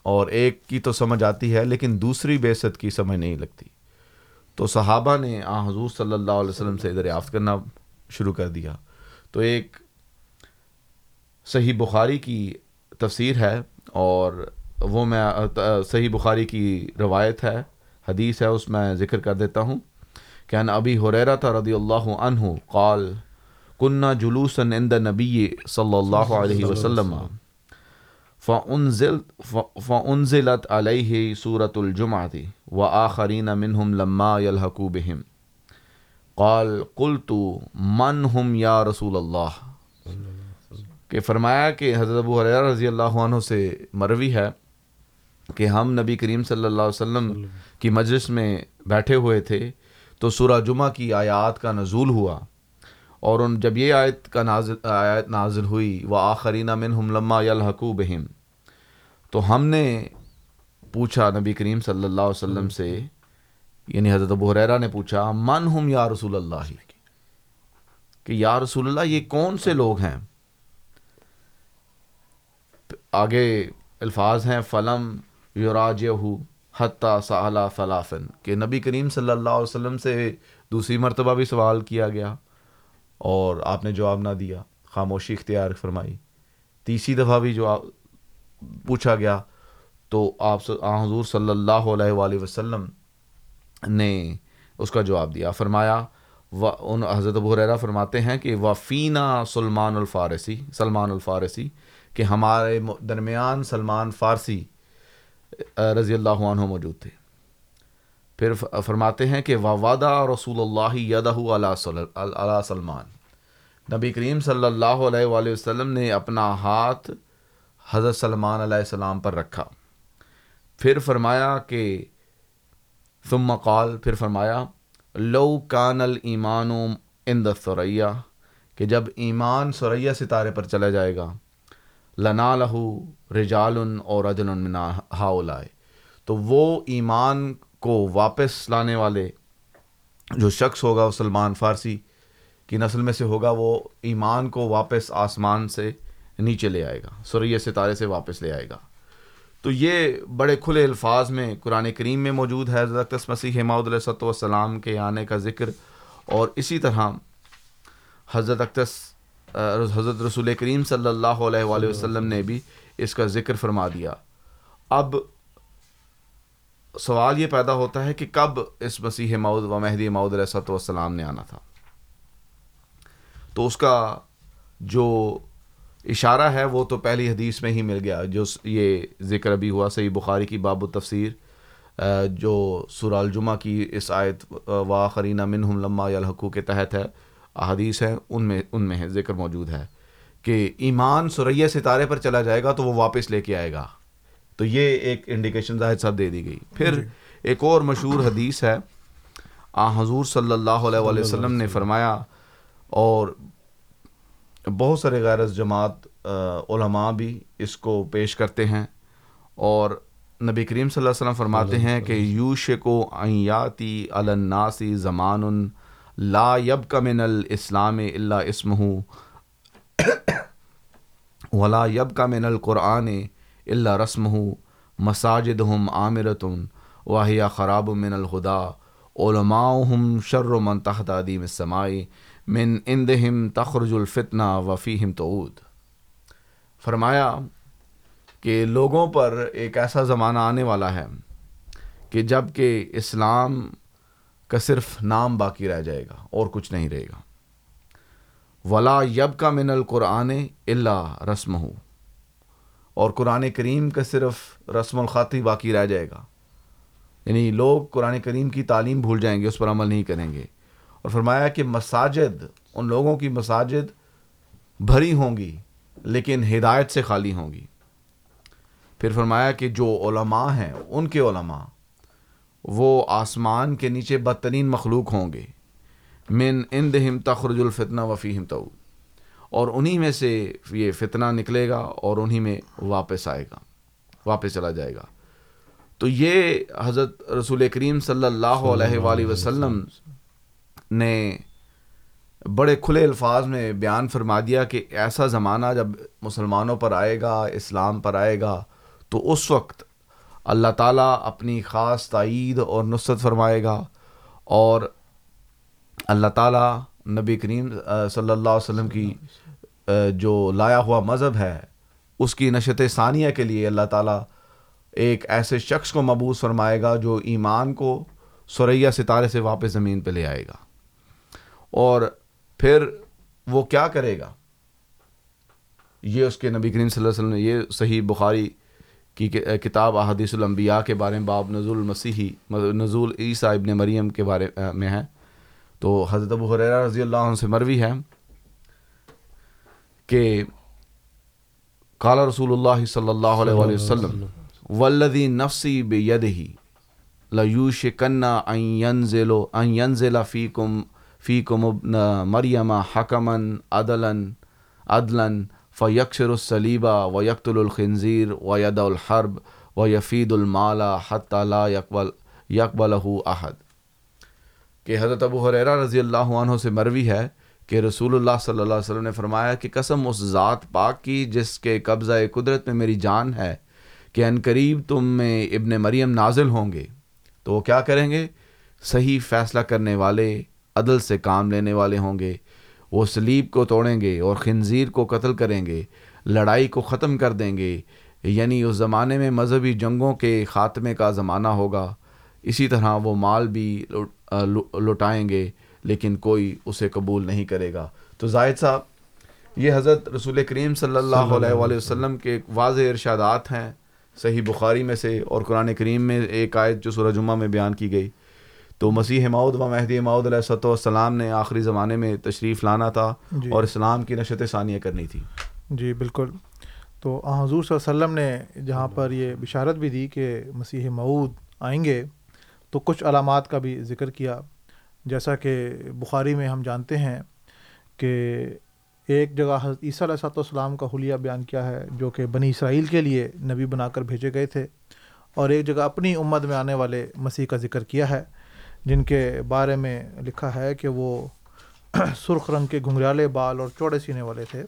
اور ایک کی تو سمجھ آتی ہے لیکن دوسری بیست کی سمجھ نہیں لگتی۔ تو صحابہ نے آ حضور صلی اللہ علیہ وسلم سے دریافت کرنا شروع کر دیا۔ تو ایک صحیح بخاری کی تفسیر ہے اور وہ میں صحیح بخاری کی روایت ہے۔ حدیث ہے، اس میں ذکر کر دیتا ہوں کہ ان ابی حریرہ تھا رضی اللہ عنہ قال، کنہ جلوسن عند نبی صلی اللہ علیہ وسلم فانزلت علیہ سورة الجمعہ و آخرین منہم لما یلحقو بہم۔ قال قلت من ہم یا رسول اللہ؟ کہ فرمایا کہ حضرت ابو حریرہ رضی اللہ عنہ سے مروی ہے کہ ہم نبی کریم صلی اللہ علیہ وسلم۔ کی مجلس میں بیٹھے ہوئے تھے تو سورہ جمعہ کی آیات کا نزول ہوا اور ان جب یہ آیت کا نازل آیت نازل ہوئی وہ آخرین من ہم لما یلحقو بہم تو ہم نے پوچھا نبی کریم صلی اللہ علیہ وسلم سے یعنی حضرت ابو حریرہ نے پوچھا، من ہم یا رسول اللہ؟ کہ یا رسول اللہ، یہ کون سے لوگ ہیں؟ آگے الفاظ ہیں، فلم یوراج حتیٰ صحلہ فلافن کہ نبی کریم صلی اللہ علیہ وسلم سے دوسری مرتبہ بھی سوال کیا گیا اور آپ نے جواب نہ دیا، خاموشی اختیار فرمائی۔ تیسری دفعہ بھی جو پوچھا گیا تو آپ حضور صلی اللہ علیہ وآلہ وسلم نے اس کا جواب دیا۔ فرمایا، و، ان حضرت ابو حریرہ فرماتے ہیں کہ وفینہ سلمان الفارسی سلمان الفارسی، کہ ہمارے درمیان سلمان فارسی رضی اللہ عنہ موجود تھے۔ پھر فرماتے ہیں کہ وادہ رسول اللہ یدہ علیہ سلمان۔ نبی کریم صلی اللہ علیہ وآلہ وسلم نے اپنا ہاتھ حضرت سلمان علیہ السلام پر رکھا۔ پھر فرمایا کہ، ثم قال، پھر فرمایا، لو کان المان ان سریا کہ جب ایمان سریا ستارے پر چلا جائے گا لنا لہو رجال اور اجن منا ہاؤلائے تو وہ ایمان کو واپس لانے والے جو شخص ہوگا وہ سلمان فارسی کی نسل میں سے ہوگا، وہ ایمان کو واپس آسمان سے نیچے لے آئے گا سریہ ستارے سے واپس لے آئے گا۔ تو یہ بڑے کھلے الفاظ میں قرآن کریم میں موجود ہے، حضرت مسیح حماؤد علیہ والسلام کے آنے کا ذکر۔ اور اسی طرح حضرت اقتص حضرت رسول کریم صلی اللہ علیہ وآلہ وسلم نے بھی اس کا ذکر فرما دیا۔ اب سوال یہ پیدا ہوتا ہے کہ کب اس مسیح مود و مہدی مود علیہ والسلام نے آنا تھا؟ تو اس کا جو اشارہ ہے وہ تو پہلی حدیث میں ہی مل گیا جو یہ ذکر ابھی ہوا صحیح بخاری کی باب التفسیر۔ جو سورہ الجمہ کی اس آیت واخرینہ منہم لما الحقوق کے تحت ہے۔ احادیث ہیں ان میں ان میں ذکر موجود ہے کہ ایمان سریہ ستارے پر چلا جائے گا تو وہ واپس لے کے آئے گا۔ تو یہ ایک انڈیکیشن زاہد صاحب دے دی گئی۔ پھر ایک اور مشہور حدیث ہے۔ آ حضور صلی اللہ علیہ وآلہ وسلم نے فرمایا اور بہت سارے غیر جماعت علماء بھی اس کو پیش کرتے ہیں اور نبی کریم صلی اللہ علیہ وسلم فرماتے ہیں کہ یوش کو ایاتی الناسی زمان لا یب کا من الاسلام اللہ اسم ولا یب کا من القرآن اللہ رسم ہوں مساجد ہم عامرتن واحیہ خراب من الخدا علماء ہم شر من تحت عدیم السمائی من اندہم تخرج الفتنہ وفیہم تعود۔ فرمایا کہ لوگوں پر ایک ایسا زمانہ آنے والا ہے کہ جبکہ اسلام کا صرف نام باقی رہ جائے گا اور کچھ نہیں رہے گا۔ ولا یب کا من القرآن اللہ رسم ہو اور قرآن کریم کا صرف رسم الخطی باقی رہ جائے گا۔ یعنی لوگ قرآن کریم کی تعلیم بھول جائیں گے، اس پر عمل نہیں کریں گے۔ اور فرمایا کہ مساجد، ان لوگوں کی مساجد بھری ہوں گی، لیکن ہدایت سے خالی ہوں گی۔ پھر فرمایا کہ جو علماء ہیں، ان کے علماء وہ آسمان کے نیچے بدترین مخلوق ہوں گے۔ من ان دہم تخرج الفتنہ وفیم تو اور انہی میں سے یہ فتنہ نکلے گا اور انہی میں واپس آئے گا واپس چلا جائے گا۔ تو یہ حضرت رسول کریم صلی اللہ علیہ وآلہ وسلم۔ نے بڑے کھلے الفاظ میں بیان فرما دیا کہ ایسا زمانہ جب مسلمانوں پر آئے گا اسلام پر آئے گا تو اس وقت اللہ تعالیٰ اپنی خاص تائید اور نصرت فرمائے گا اور اللہ تعالیٰ نبی کریم صلی اللہ علیہ وسلم کی جو لایا ہوا مذہب ہے، اس کی نشت ثانیہ کے لیے اللہ تعالیٰ ایک ایسے شخص کو مبوس فرمائے گا جو ایمان کو سریا ستارے سے واپس زمین پہ لے آئے گا۔ اور پھر وہ کیا کرے گا؟ یہ اس کے نبی کریم صلی اللہ علیہ وسلم نے یہ صحیح بخاری کی کتاب احادیث الانبیاء کے بارے میں باب نزول المسیحی نزول عیسیٰ ابن مریم کے بارے میں ہے۔ تو حضرت ابو حریرہ رضی اللہ عنہ سے مروی ہے کہ قال رسول اللہ صلی اللہ علیہ وآلہ وسلم والذی نفسی بیدہی لیوشکن ان ینزلو ان ینزل فیکم فیکم ابن مریم حکمن عدلن عدلن فیکسر السلیبہ و یکتل الخنزیر و ید الحرب و یفید المالا حتی لا یقبل یکبلہ احد کہ حضرت ابو حریرہ رضی اللہ عنہ سے مروی ہے کہ رسول اللہ صلی اللہ علیہ وسلم نے فرمایا کہ قسم اس ذات پاک کی جس کے قبضہ قدرت میں میری جان ہے کہ ان قریب تم میں ابن مریم نازل ہوں گے۔ تو وہ کیا کریں گے؟ صحیح فیصلہ کرنے والے، عدل سے کام لینے والے ہوں گے۔ وہ سلیب کو توڑیں گے اور خنزیر کو قتل کریں گے لڑائی کو ختم کر دیں گے۔ یعنی اس زمانے میں مذہبی جنگوں کے خاتمے کا زمانہ ہوگا۔ اسی طرح وہ مال بھی لٹائیں گے لیکن کوئی اسے قبول نہیں کرے گا۔ تو زاہد صاحب یہ حضرت رسول کریم صلی اللہ علیہ وآلہ وسلم کے واضح ارشادات ہیں صحیح بخاری میں سے اور قرآن کریم میں ایک آیت جو سورہ جمعہ میں بیان کی گئی۔ تو مسیح ماؤد و مہدی ماؤد علیہ صۃ والسلام نے آخری زمانے میں تشریف لانا تھا جی۔ اور اسلام کی نشت ثانیہ کرنی تھی۔ جی بالکل۔ تو حضور صلی اللہ علیہ وسلم نے جہاں پر یہ بشارت بھی دی کہ مسیح معود آئیں گے تو کچھ علامات کا بھی ذکر کیا۔ جیسا کہ بخاری میں ہم جانتے ہیں کہ ایک جگہ حضرت عیسیٰ علیہ صاحب والسلام کا حلیہ بیان کیا ہے جو کہ بنی اسرائیل کے لیے نبی بنا کر بھیجے گئے تھے اور ایک جگہ اپنی امت میں آنے والے مسیح کا ذکر کیا ہے۔ جن کے بارے میں لکھا ہے کہ وہ سرخ رنگ کے گھنگریالے بال اور چوڑے سینے والے تھے۔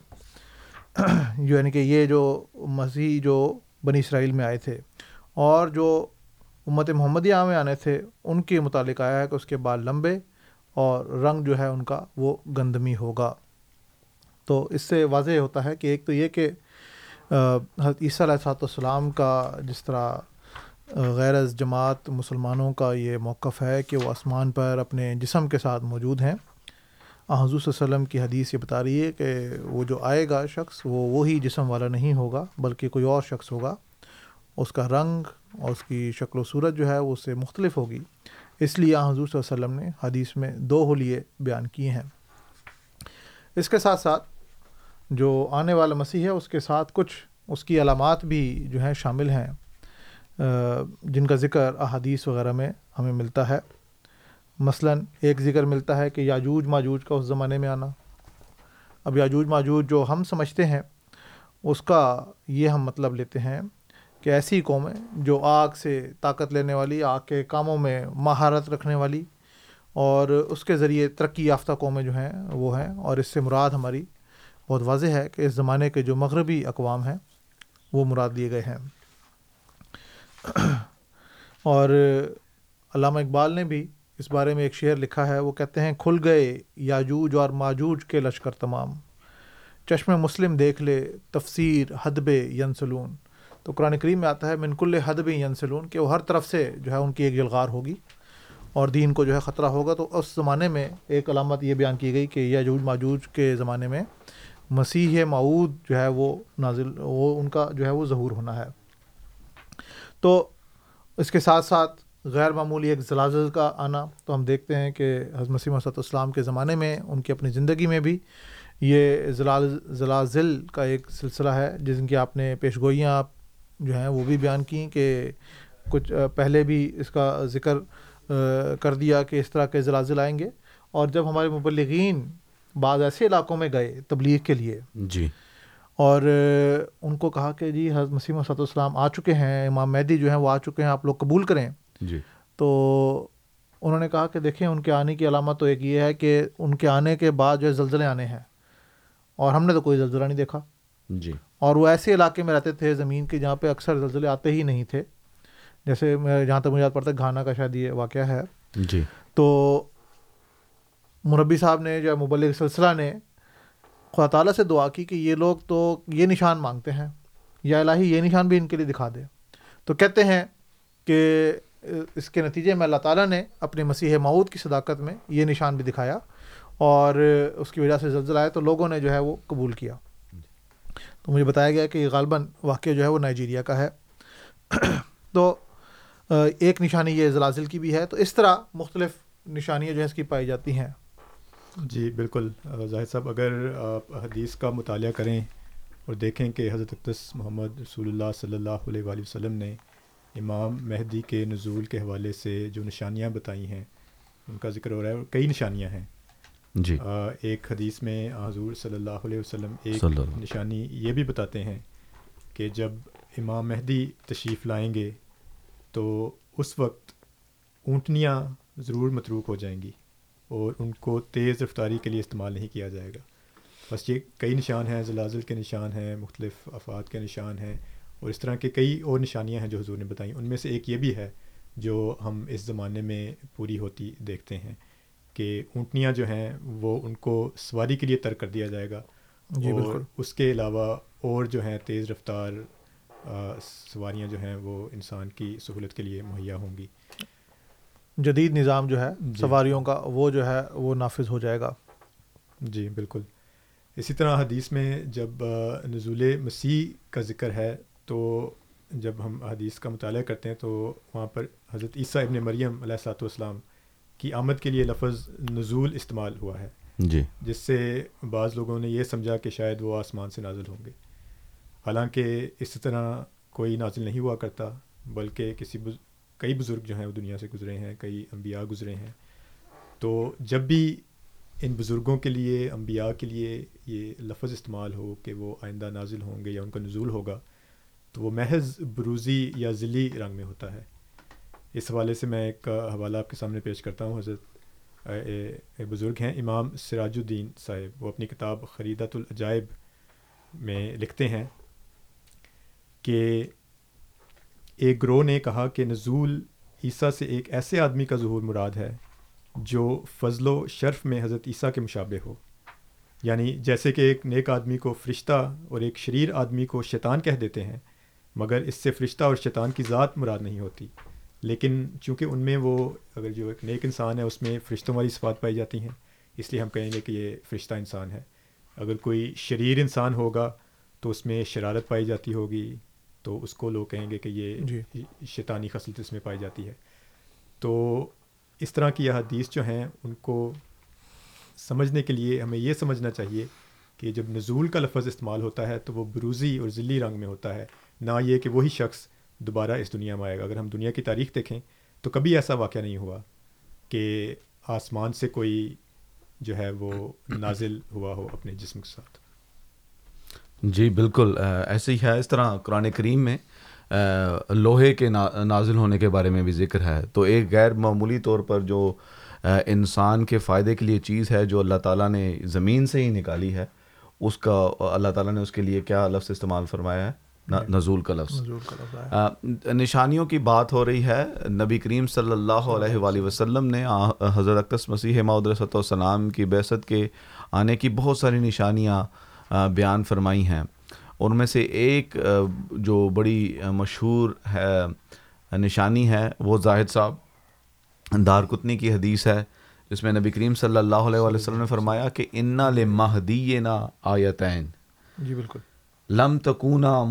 یعنی کہ یہ جو مسیح جو بنی اسرائیل میں آئے تھے اور جو امت محمدیہ میں آنے تھے، ان کے متعلق آیا ہے کہ اس کے بال لمبے اور رنگ جو ہے ان کا وہ گندمی ہوگا۔ تو اس سے واضح ہوتا ہے کہ ایک تو یہ کہ حضرت عیسیٰ علیہ السلام کا جس طرح غیر از جماعت مسلمانوں کا یہ موقف ہے کہ وہ آسمان پر اپنے جسم کے ساتھ موجود ہیں۔ حضور صلی اللہ علیہ وسلم کی حدیث یہ بتا رہی ہے کہ وہ جو آئے گا شخص، وہ وہی جسم والا نہیں ہوگا، بلکہ کوئی اور شخص ہوگا۔ اس کا رنگ اور اس کی شکل و صورت جو ہے وہ اس سے مختلف ہوگی۔ اس لیے حضور صلی اللہ علیہ وسلم نے حدیث میں دو حلیے بیان کیے ہیں۔ اس کے ساتھ ساتھ جو آنے والا مسیح ہے، اس کے ساتھ کچھ اس کی علامات بھی جو ہیں شامل ہیں۔ جن کا ذکر احادیث وغیرہ میں ہمیں ملتا ہے۔ مثلا ایک ذکر ملتا ہے کہ یاجوج ماجوج کا اس زمانے میں آنا۔ اب یاجوج ماجوج جو ہم سمجھتے ہیں، اس کا یہ ہم مطلب لیتے ہیں کہ ایسی قومیں جو آگ سے طاقت لینے والی، آگ کے کاموں میں مہارت رکھنے والی اور اس کے ذریعے ترقی یافتہ قومیں جو ہیں، وہ ہیں۔ اور اس سے مراد ہماری بہت واضح ہے کہ اس زمانے کے جو مغربی اقوام ہیں، وہ مراد لیے گئے ہیں۔ اور علامہ اقبال نے بھی اس بارے میں ایک شعر لکھا ہے، وہ کہتے ہیں، کھل گئے یاجوج اور ماجوج کے لشکر تمام۔ چشم مسلم دیکھ لے، تفسیر حدب ینسلون۔ تو قرآن کریم میں آتا ہے منکل حدب ینسلون، کہ وہ ہر طرف سے جو ہے ان کی ایک جلغار ہوگی اور دین کو جو ہے خطرہ ہوگا۔ تو اس زمانے میں ایک علامت یہ بیان کی گئی کہ یاجوج ماجوج کے زمانے میں مسیح معود جو ہے وہ نازل، وہ ان کا جو ہے وہ ظہور ہونا ہے۔ تو اس کے ساتھ ساتھ غیر معمولی ایک زلازل کا آنا، تو ہم دیکھتے ہیں کہ حضرت مسیم صد السلام کے زمانے میں، ان کی اپنی زندگی میں بھی یہ زلازل کا ایک سلسلہ ہے جن کی آپ نے پیش گوئیاں جو ہیں وہ بھی بیان کیں کہ کچھ پہلے بھی اس کا ذکر کر دیا کہ اس طرح کے زلازل آئیں گے۔ اور جب ہمارے مبلغین بعض ایسے علاقوں میں گئے تبلیغ کے لیے جی۔ اور ان کو کہا کہ جی حضرت مسیم و السلام آ چکے ہیں امام مہدی جو ہیں وہ آ چکے ہیں آپ لوگ قبول کریں۔ جی۔ تو انہوں نے کہا کہ دیکھیں ان کے آنے کی علامت تو ایک یہ ہے کہ ان کے آنے کے بعد جو ہے زلزلے آنے ہیں اور ہم نے تو کوئی زلزلہ نہیں دیکھا۔ جی۔ اور وہ ایسے علاقے میں رہتے تھے زمین کے جہاں پہ اکثر زلزلے آتے ہی نہیں تھے۔ جیسے جہاں تک مجھے یاد پڑتا ہے گھانا کا شاید یہ واقعہ ہے۔ جی۔ تو مربی صاحب نے جو مبلغ سلسلہ نے خدا تعالیٰ سے دعا کی کہ یہ لوگ تو یہ نشان مانگتے ہیں یا الہی یہ نشان بھی ان کے لیے دکھا دے۔ تو کہتے ہیں کہ اس کے نتیجے میں اللہ تعالیٰ نے اپنے مسیح معود کی صداقت میں یہ نشان بھی دکھایا اور اس کی وجہ سے زلزلہ آیا تو لوگوں نے جو ہے وہ قبول کیا۔ تو مجھے بتایا گیا کہ یہ غالباً واقعہ جو ہے وہ نائجیریا کا ہے۔ تو ایک نشانی یہ زلازل کی بھی ہے۔ تو اس طرح مختلف نشانیاں جو ہے اس کی پائی جاتی ہیں۔ جی بالکل۔ ظاہر صاحب اگر آپ حدیث کا مطالعہ کریں اور دیکھیں کہ حضرت اقدس محمد رسول اللہ صلی اللہ علیہ وآلہ وسلم نے امام مہدی کے نزول کے حوالے سے جو نشانیاں بتائی ہیں ان کا ذکر ہو رہا ہے اور کئی نشانیاں ہیں۔ جی۔ ایک حدیث میں حضور صلی اللہ علیہ وسلم ایک نشانی یہ بھی بتاتے ہیں کہ جب امام مہدی تشریف لائیں گے تو اس وقت اونٹنیاں ضرور متروک ہو جائیں گی۔ اور ان کو تیز رفتاری کے لیے استعمال نہیں کیا جائے گا۔ بس یہ کئی نشان ہیں زلازل کے نشان ہیں مختلف افات کے نشان ہیں اور اس طرح کے کئی اور نشانیاں ہیں جو حضور نے بتائیں۔ ان میں سے ایک یہ بھی ہے جو ہم اس زمانے میں پوری ہوتی دیکھتے ہیں کہ اونٹنیاں جو ہیں وہ ان کو سواری کے لیے ترک کر دیا جائے گا جی اور اس کے علاوہ اور جو ہیں تیز رفتار سواریاں جو ہیں وہ انسان کی سہولت کے لیے مہیا ہوں گی۔ جدید نظام جو ہے جی۔ سواریوں کا وہ جو ہے وہ نافذ ہو جائے گا۔ جی بالکل۔ اسی طرح حدیث میں جب نزول مسیح کا ذکر ہے تو جب ہم حدیث کا مطالعہ کرتے ہیں تو وہاں پر حضرت عیسیٰ ابن مریم علیہ السلاۃ والسلام کی آمد کے لیے لفظ نزول استعمال ہوا ہے۔ جی۔ جس سے بعض لوگوں نے یہ سمجھا کہ شاید وہ آسمان سے نازل ہوں گے۔ حالانکہ اس طرح کوئی نازل نہیں ہوا کرتا بلکہ کسی کئی بزرگ جو ہیں وہ دنیا سے گزرے ہیں، کئی انبیاء گزرے ہیں۔ تو جب بھی ان بزرگوں کے لیے، انبیاء کے لیے یہ لفظ استعمال ہو کہ وہ آئندہ نازل ہوں گے یا ان کا نزول ہوگا، تو وہ محض بروزی یا ذیلی رنگ میں ہوتا ہے۔ اس حوالے سے میں ایک حوالہ آپ کے سامنے پیش کرتا ہوں، حضرت ایک بزرگ ہیں امام سراج الدین صاحب۔ وہ اپنی کتاب خریدت العجائب میں لکھتے ہیں کہ ایک گروہ نے کہا کہ نزول عیسیٰ سے ایک ایسے آدمی کا ظہور مراد ہے جو فضل و شرف میں حضرت عیسیٰ کے مشابہ ہو۔ یعنی جیسے کہ ایک نیک آدمی کو فرشتہ اور ایک شریر آدمی کو شیطان کہہ دیتے ہیں، مگر اس سے فرشتہ اور شیطان کی ذات مراد نہیں ہوتی۔ لیکن چونکہ ان میں وہ اگر جو ایک نیک انسان ہے، اس میں فرشتوں والی صفات پائی جاتی ہیں، اس لیے ہم کہیں گے کہ یہ فرشتہ انسان ہے۔ اگر کوئی شریر انسان ہوگا تو اس میں شرارت پائی جاتی ہوگی تو اس کو لوگ کہیں گے کہ یہ جی۔ شیطانی خصلت اس میں پائی جاتی ہے۔ تو اس طرح کی حدیث جو ہیں ان کو سمجھنے کے لیے ہمیں یہ سمجھنا چاہیے کہ جب نزول کا لفظ استعمال ہوتا ہے تو وہ بروزی اور ذلی رنگ میں ہوتا ہے نہ یہ کہ وہی شخص دوبارہ اس دنیا میں آئے گا۔ اگر ہم دنیا کی تاریخ دیکھیں تو کبھی ایسا واقعہ نہیں ہوا کہ آسمان سے کوئی جو ہے وہ نازل ہوا ہو اپنے جسم کے ساتھ۔ جی بالکل ایسے ہی ہے۔ اس طرح قرآن کریم میں لوہے کے نازل ہونے کے بارے میں بھی ذکر ہے۔ تو ایک غیر معمولی طور پر جو انسان کے فائدے کے لیے چیز ہے جو اللہ تعالیٰ نے زمین سے ہی نکالی ہے اس کا اللہ تعالیٰ نے اس کے لیے کیا لفظ استعمال فرمایا ہے؟ نزول کا لفظ۔ نشانیوں کی بات ہو رہی ہے۔ نبی کریم صلی اللہ علیہ وآلہ وسلم نے حضرت اقدس مسیح معدرسۃ والسلام کی بیست کے آنے کی بہت ساری نشانیاں بیان فرمائی ہیں۔ ان میں سے ایک جو بڑی مشہور ہے نشانی ہے وہ زاہد صاحب۔ دار کتنی کی حدیث ہے جس میں نبی کریم صلی اللہ علیہ وسلم نے فرمایا کہ انا لمحدی نا آیتین۔ جی بالکل۔ لم تکونا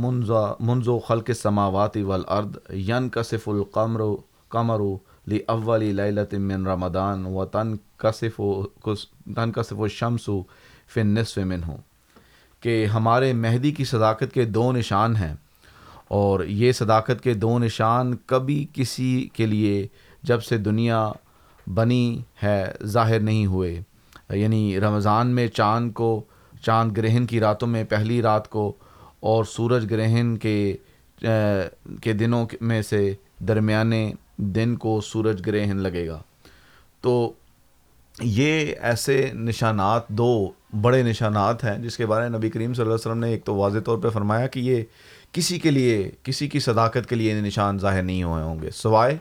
منز و خلق سماواتی والارض ین کصف القمر قمر لی اولی لیلت من رمضان و تن کصف و تن کصف و شمس و فن نصف من ہوں کہ ہمارے مہدی کی صداقت کے دو نشان ہیں اور یہ صداقت کے دو نشان کبھی کسی کے لیے جب سے دنیا بنی ہے ظاہر نہیں ہوئے۔ یعنی رمضان میں چاند کو، چاند گرہن کی راتوں میں، پہلی رات کو اور سورج گرہن کے کے دنوں میں سے درمیانے دن کو سورج گرہن لگے گا۔ تو یہ ایسے نشانات دو بڑے نشانات ہیں جس کے بارے میں نبی کریم صلی اللہ علیہ وسلم نے ایک تو واضح طور پہ فرمایا کہ یہ کسی کے لیے کسی کی صداقت کے لیے نشان ظاہر نہیں ہوئے ہوں گے سوائے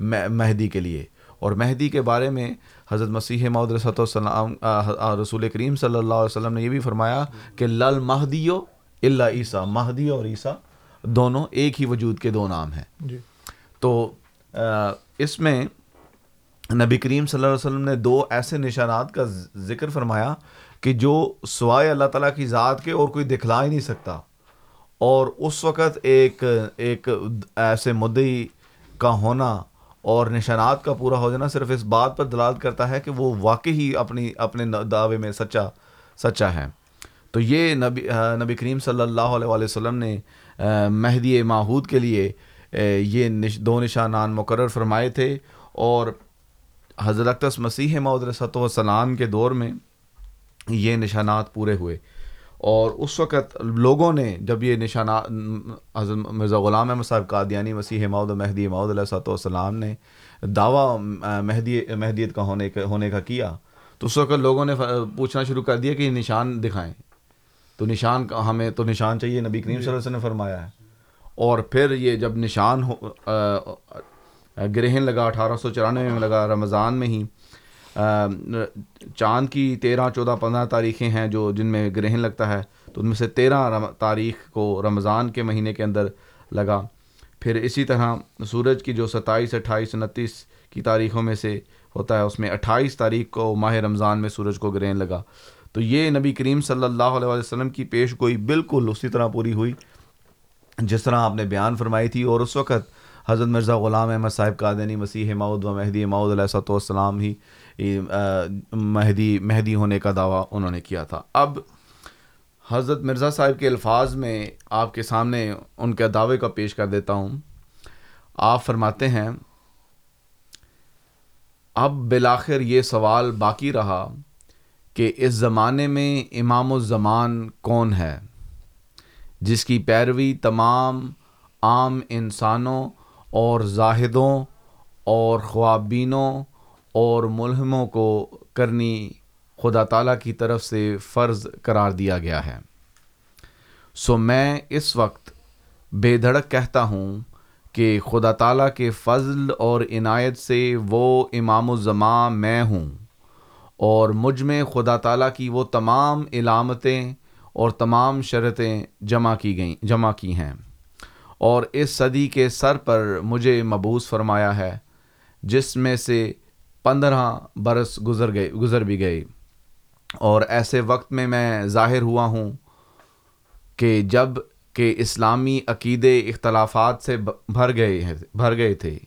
مہدی کے لیے۔ اور مہدی کے بارے میں حضرت مسیح محدود رسۃ السلام رسول کریم صلی اللہ علیہ وسلم نے یہ بھی فرمایا کہ لل مہدیو اللہ عیسیٰ مہدی اور عیسیٰ دونوں ایک ہی وجود کے دو نام ہیں۔ جی۔ تو اس میں نبی کریم صلی اللہ علیہ وسلم نے دو ایسے نشانات کا ذکر فرمایا کہ جو سوائے اللہ تعالیٰ کی ذات کے اور کوئی دکھلا ہی نہیں سکتا۔ اور اس وقت ایک ایک ایسے مدعی کا ہونا اور نشانات کا پورا ہو جانا صرف اس بات پر دلال کرتا ہے کہ وہ واقعی ہی اپنی، اپنے دعوے میں سچا سچا ہے۔ تو یہ نبی نبی کریم صلی اللہ علیہ وسلم نے مہدی ماحود کے لیے یہ دو نشانان مقرر فرمائے تھے۔ اور حضرت مسیح محدود رسط وسلام کے دور میں یہ نشانات پورے ہوئے۔ اور اس وقت لوگوں نے جب یہ نشانات، حضرت مرزا غلام احمد صاحب قادیانی مسیح ماؤد مہدی ماؤد علیہ صاحب والسلام نے دعویٰ، مہدی، مہدیت کا ہونے کا ہونے کا کیا۔ تو اس وقت لوگوں نے پوچھنا شروع کر دیا کہ یہ نشان دکھائیں۔ تو نشان ہمیں تو نشان چاہیے، نبی کریم صلی اللہ علیہ وسلم نے فرمایا ہے۔ اور پھر یہ جب نشان ہو گرہن لگا اٹھارہ سو چورانوے میں، لگا رمضان میں ہی چاند کی تیرہ، چودہ، پندرہ تاریخیں ہیں جو جن میں گرہن لگتا ہے، تو ان میں سے تیرہ تاریخ کو رمضان کے مہینے کے اندر لگا۔ پھر اسی طرح سورج کی جو ستائیس، اٹھائیس، انتیس کی تاریخوں میں سے ہوتا ہے، اس میں اٹھائیس تاریخ کو ماہ رمضان میں سورج کو گرہن لگا۔ تو یہ نبی کریم صلی اللہ علیہ وسلم کی پیش گوئی بالکل اسی طرح پوری ہوئی، جس طرح آپ نے بیان فرمائی تھی۔ اور اس وقت حضرت مرزا غلام احمد صاحب قادنی مسیح ماؤد و مہدی ماؤد علیہ صاحب والسلام ہی مہدی مہدی ہونے کا دعویٰ انہوں نے کیا تھا۔ اب حضرت مرزا صاحب کے الفاظ میں آپ کے سامنے ان کے دعوے کا پیش کر دیتا ہوں۔ آپ فرماتے ہیں، اب بالآخر یہ سوال باقی رہا کہ اس زمانے میں امام الزمان کون ہے، جس کی پیروی تمام عام انسانوں اور زاہدوں اور خوابینوں اور ملہموں کو کرنی خدا تعالیٰ کی طرف سے فرض قرار دیا گیا ہے۔ سو میں اس وقت بے دھڑک کہتا ہوں کہ خدا تعالیٰ کے فضل اور عنایت سے وہ امام الزماں میں ہوں اور مجھ میں خدا تعالیٰ کی وہ تمام علامتیں اور تمام شرطیں جمع کی گئیں، جمع کی ہیں۔ اور اس صدی کے سر پر مجھے مبوس فرمایا ہے، جس میں سے پندرہ برس گزر گئے گزر بھی گئے اور ایسے وقت میں میں ظاہر ہوا ہوں کہ جبکہ اسلامی عقیدے اختلافات سے بھر گئے ہیں، بھر گئے تھے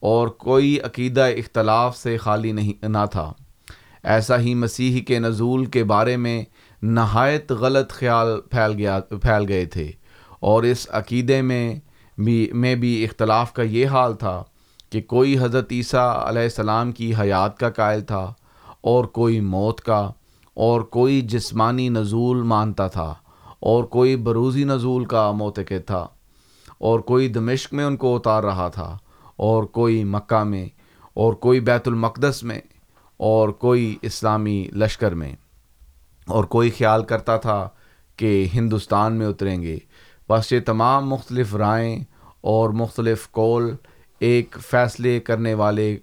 اور کوئی عقیدہ اختلاف سے خالی نہیں، نہ تھا۔ ایسا ہی مسیح کے نزول کے بارے میں نہایت غلط خیال پھیل گیا، پھیل گئے تھے۔ اور اس عقیدے میں بھی میں بھی اختلاف کا یہ حال تھا کہ کوئی حضرت عیسیٰ علیہ السلام کی حیات کا قائل تھا اور کوئی موت کا اور کوئی جسمانی نزول مانتا تھا اور کوئی بروزی نزول کا موتقد تھا اور کوئی دمشق میں ان کو اتار رہا تھا اور کوئی مکہ میں اور کوئی بیت المقدس میں اور کوئی اسلامی لشکر میں اور کوئی خیال کرتا تھا کہ ہندوستان میں اتریں گے۔ بس یہ تمام مختلف رائیں اور مختلف کول ایک فیصلے کرنے والے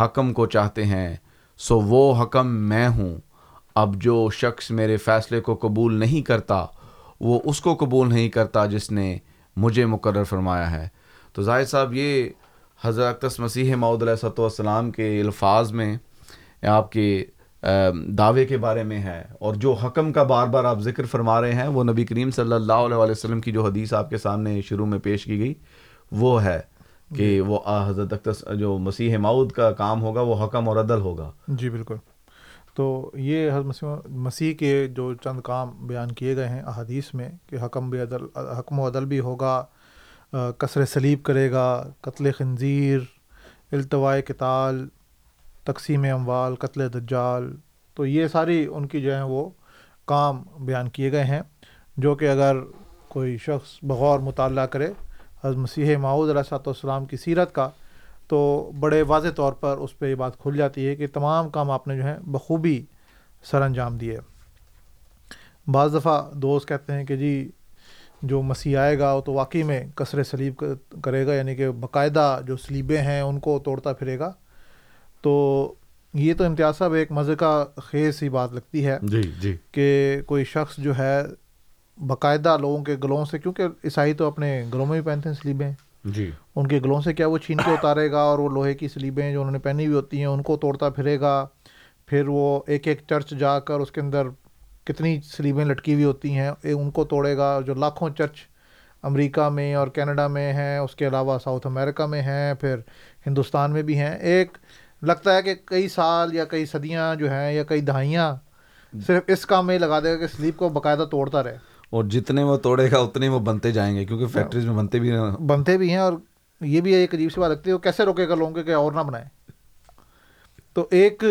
حکم کو چاہتے ہیں، سو وہ حکم میں ہوں۔ اب جو شخص میرے فیصلے کو قبول نہیں کرتا، وہ اس کو قبول نہیں کرتا جس نے مجھے مقرر فرمایا ہے۔ تو ظاہر صاحب، یہ حضرت مسیح معود علیہ صلاح والسلام کے الفاظ میں آپ کے دعوے کے بارے میں ہے۔ اور جو حکم کا بار بار آپ ذکر فرما رہے ہیں، وہ نبی کریم صلی اللہ علیہ وسلم کی جو حدیث آپ کے سامنے شروع میں پیش کی گئی، وہ ہے۔ کہ جی۔ وہ حضرت جو مسیح معود کا کام ہوگا وہ حکم اور عدل ہوگا۔ جی بالکل۔ تو یہ حضرت مسیح مسیح کے جو چند کام بیان کیے گئے ہیں احادیث میں کہ حکم بھی عدل حکم و عدل بھی ہوگا کثر سلیب کرے گا قتل خنزیر التواء کتال تقسیم اموال قتل دجال۔ تو یہ ساری ان کی جو ہیں وہ کام بیان کیے گئے ہیں جو کہ اگر کوئی شخص بغور مطالعہ کرے حضرت مسیح معود علیہ صاحب والسلام کی سیرت کا تو بڑے واضح طور پر اس پہ یہ بات کھل جاتی ہے کہ تمام کام آپ نے جو ہیں بخوبی سر انجام دیے۔ بعض دفعہ دوست کہتے ہیں کہ جی جو مسیح آئے گا وہ تو واقعی میں کثر سلیب کرے گا یعنی کہ باقاعدہ جو سلیبیں ہیں ان کو توڑتا پھرے گا۔ تو یہ تو امتیاز صاحب ایک مزے کا خیز سی بات لگتی ہے جی جی۔ کہ کوئی شخص جو ہے باقاعدہ لوگوں کے گلوں سے کیونکہ عیسائی تو اپنے گلوں میں بھی پہنتے ہیں سلیبیں۔ جی۔ ان کے گلوں سے کیا وہ چھین کے اتارے گا اور وہ لوہے کی سلیبیں جو انہوں نے پہنی ہوئی ہوتی ہیں ان کو توڑتا پھرے گا۔ پھر وہ ایک ایک چرچ جا کر اس کے اندر کتنی سلیبیں لٹکی ہوئی ہوتی ہیں ان کو توڑے گا۔ جو لاکھوں چرچ امریکہ میں اور کینیڈا میں ہیں اس کے علاوہ ساؤتھ امریکہ میں ہیں پھر ہندوستان میں بھی ہیں۔ ایک لگتا ہے کہ کئی سال یا کئی صدیاں جو ہیں یا کئی دہائیاں صرف اس کام میں لگا دے گا کہ سلیپ کو باقاعدہ توڑتا رہے۔ اور جتنے وہ توڑے گا، اتنے وہ بنتے جائیں گے، کیونکہ فیکٹریز میں بنتے بھی ہیں۔ بنتے بھی ہیں اور یہ بھی ایک عجیب سی بات لگتی ہے، وہ کیسے روکے گا لوگوں کے کہ اور نہ بنائے تو ایک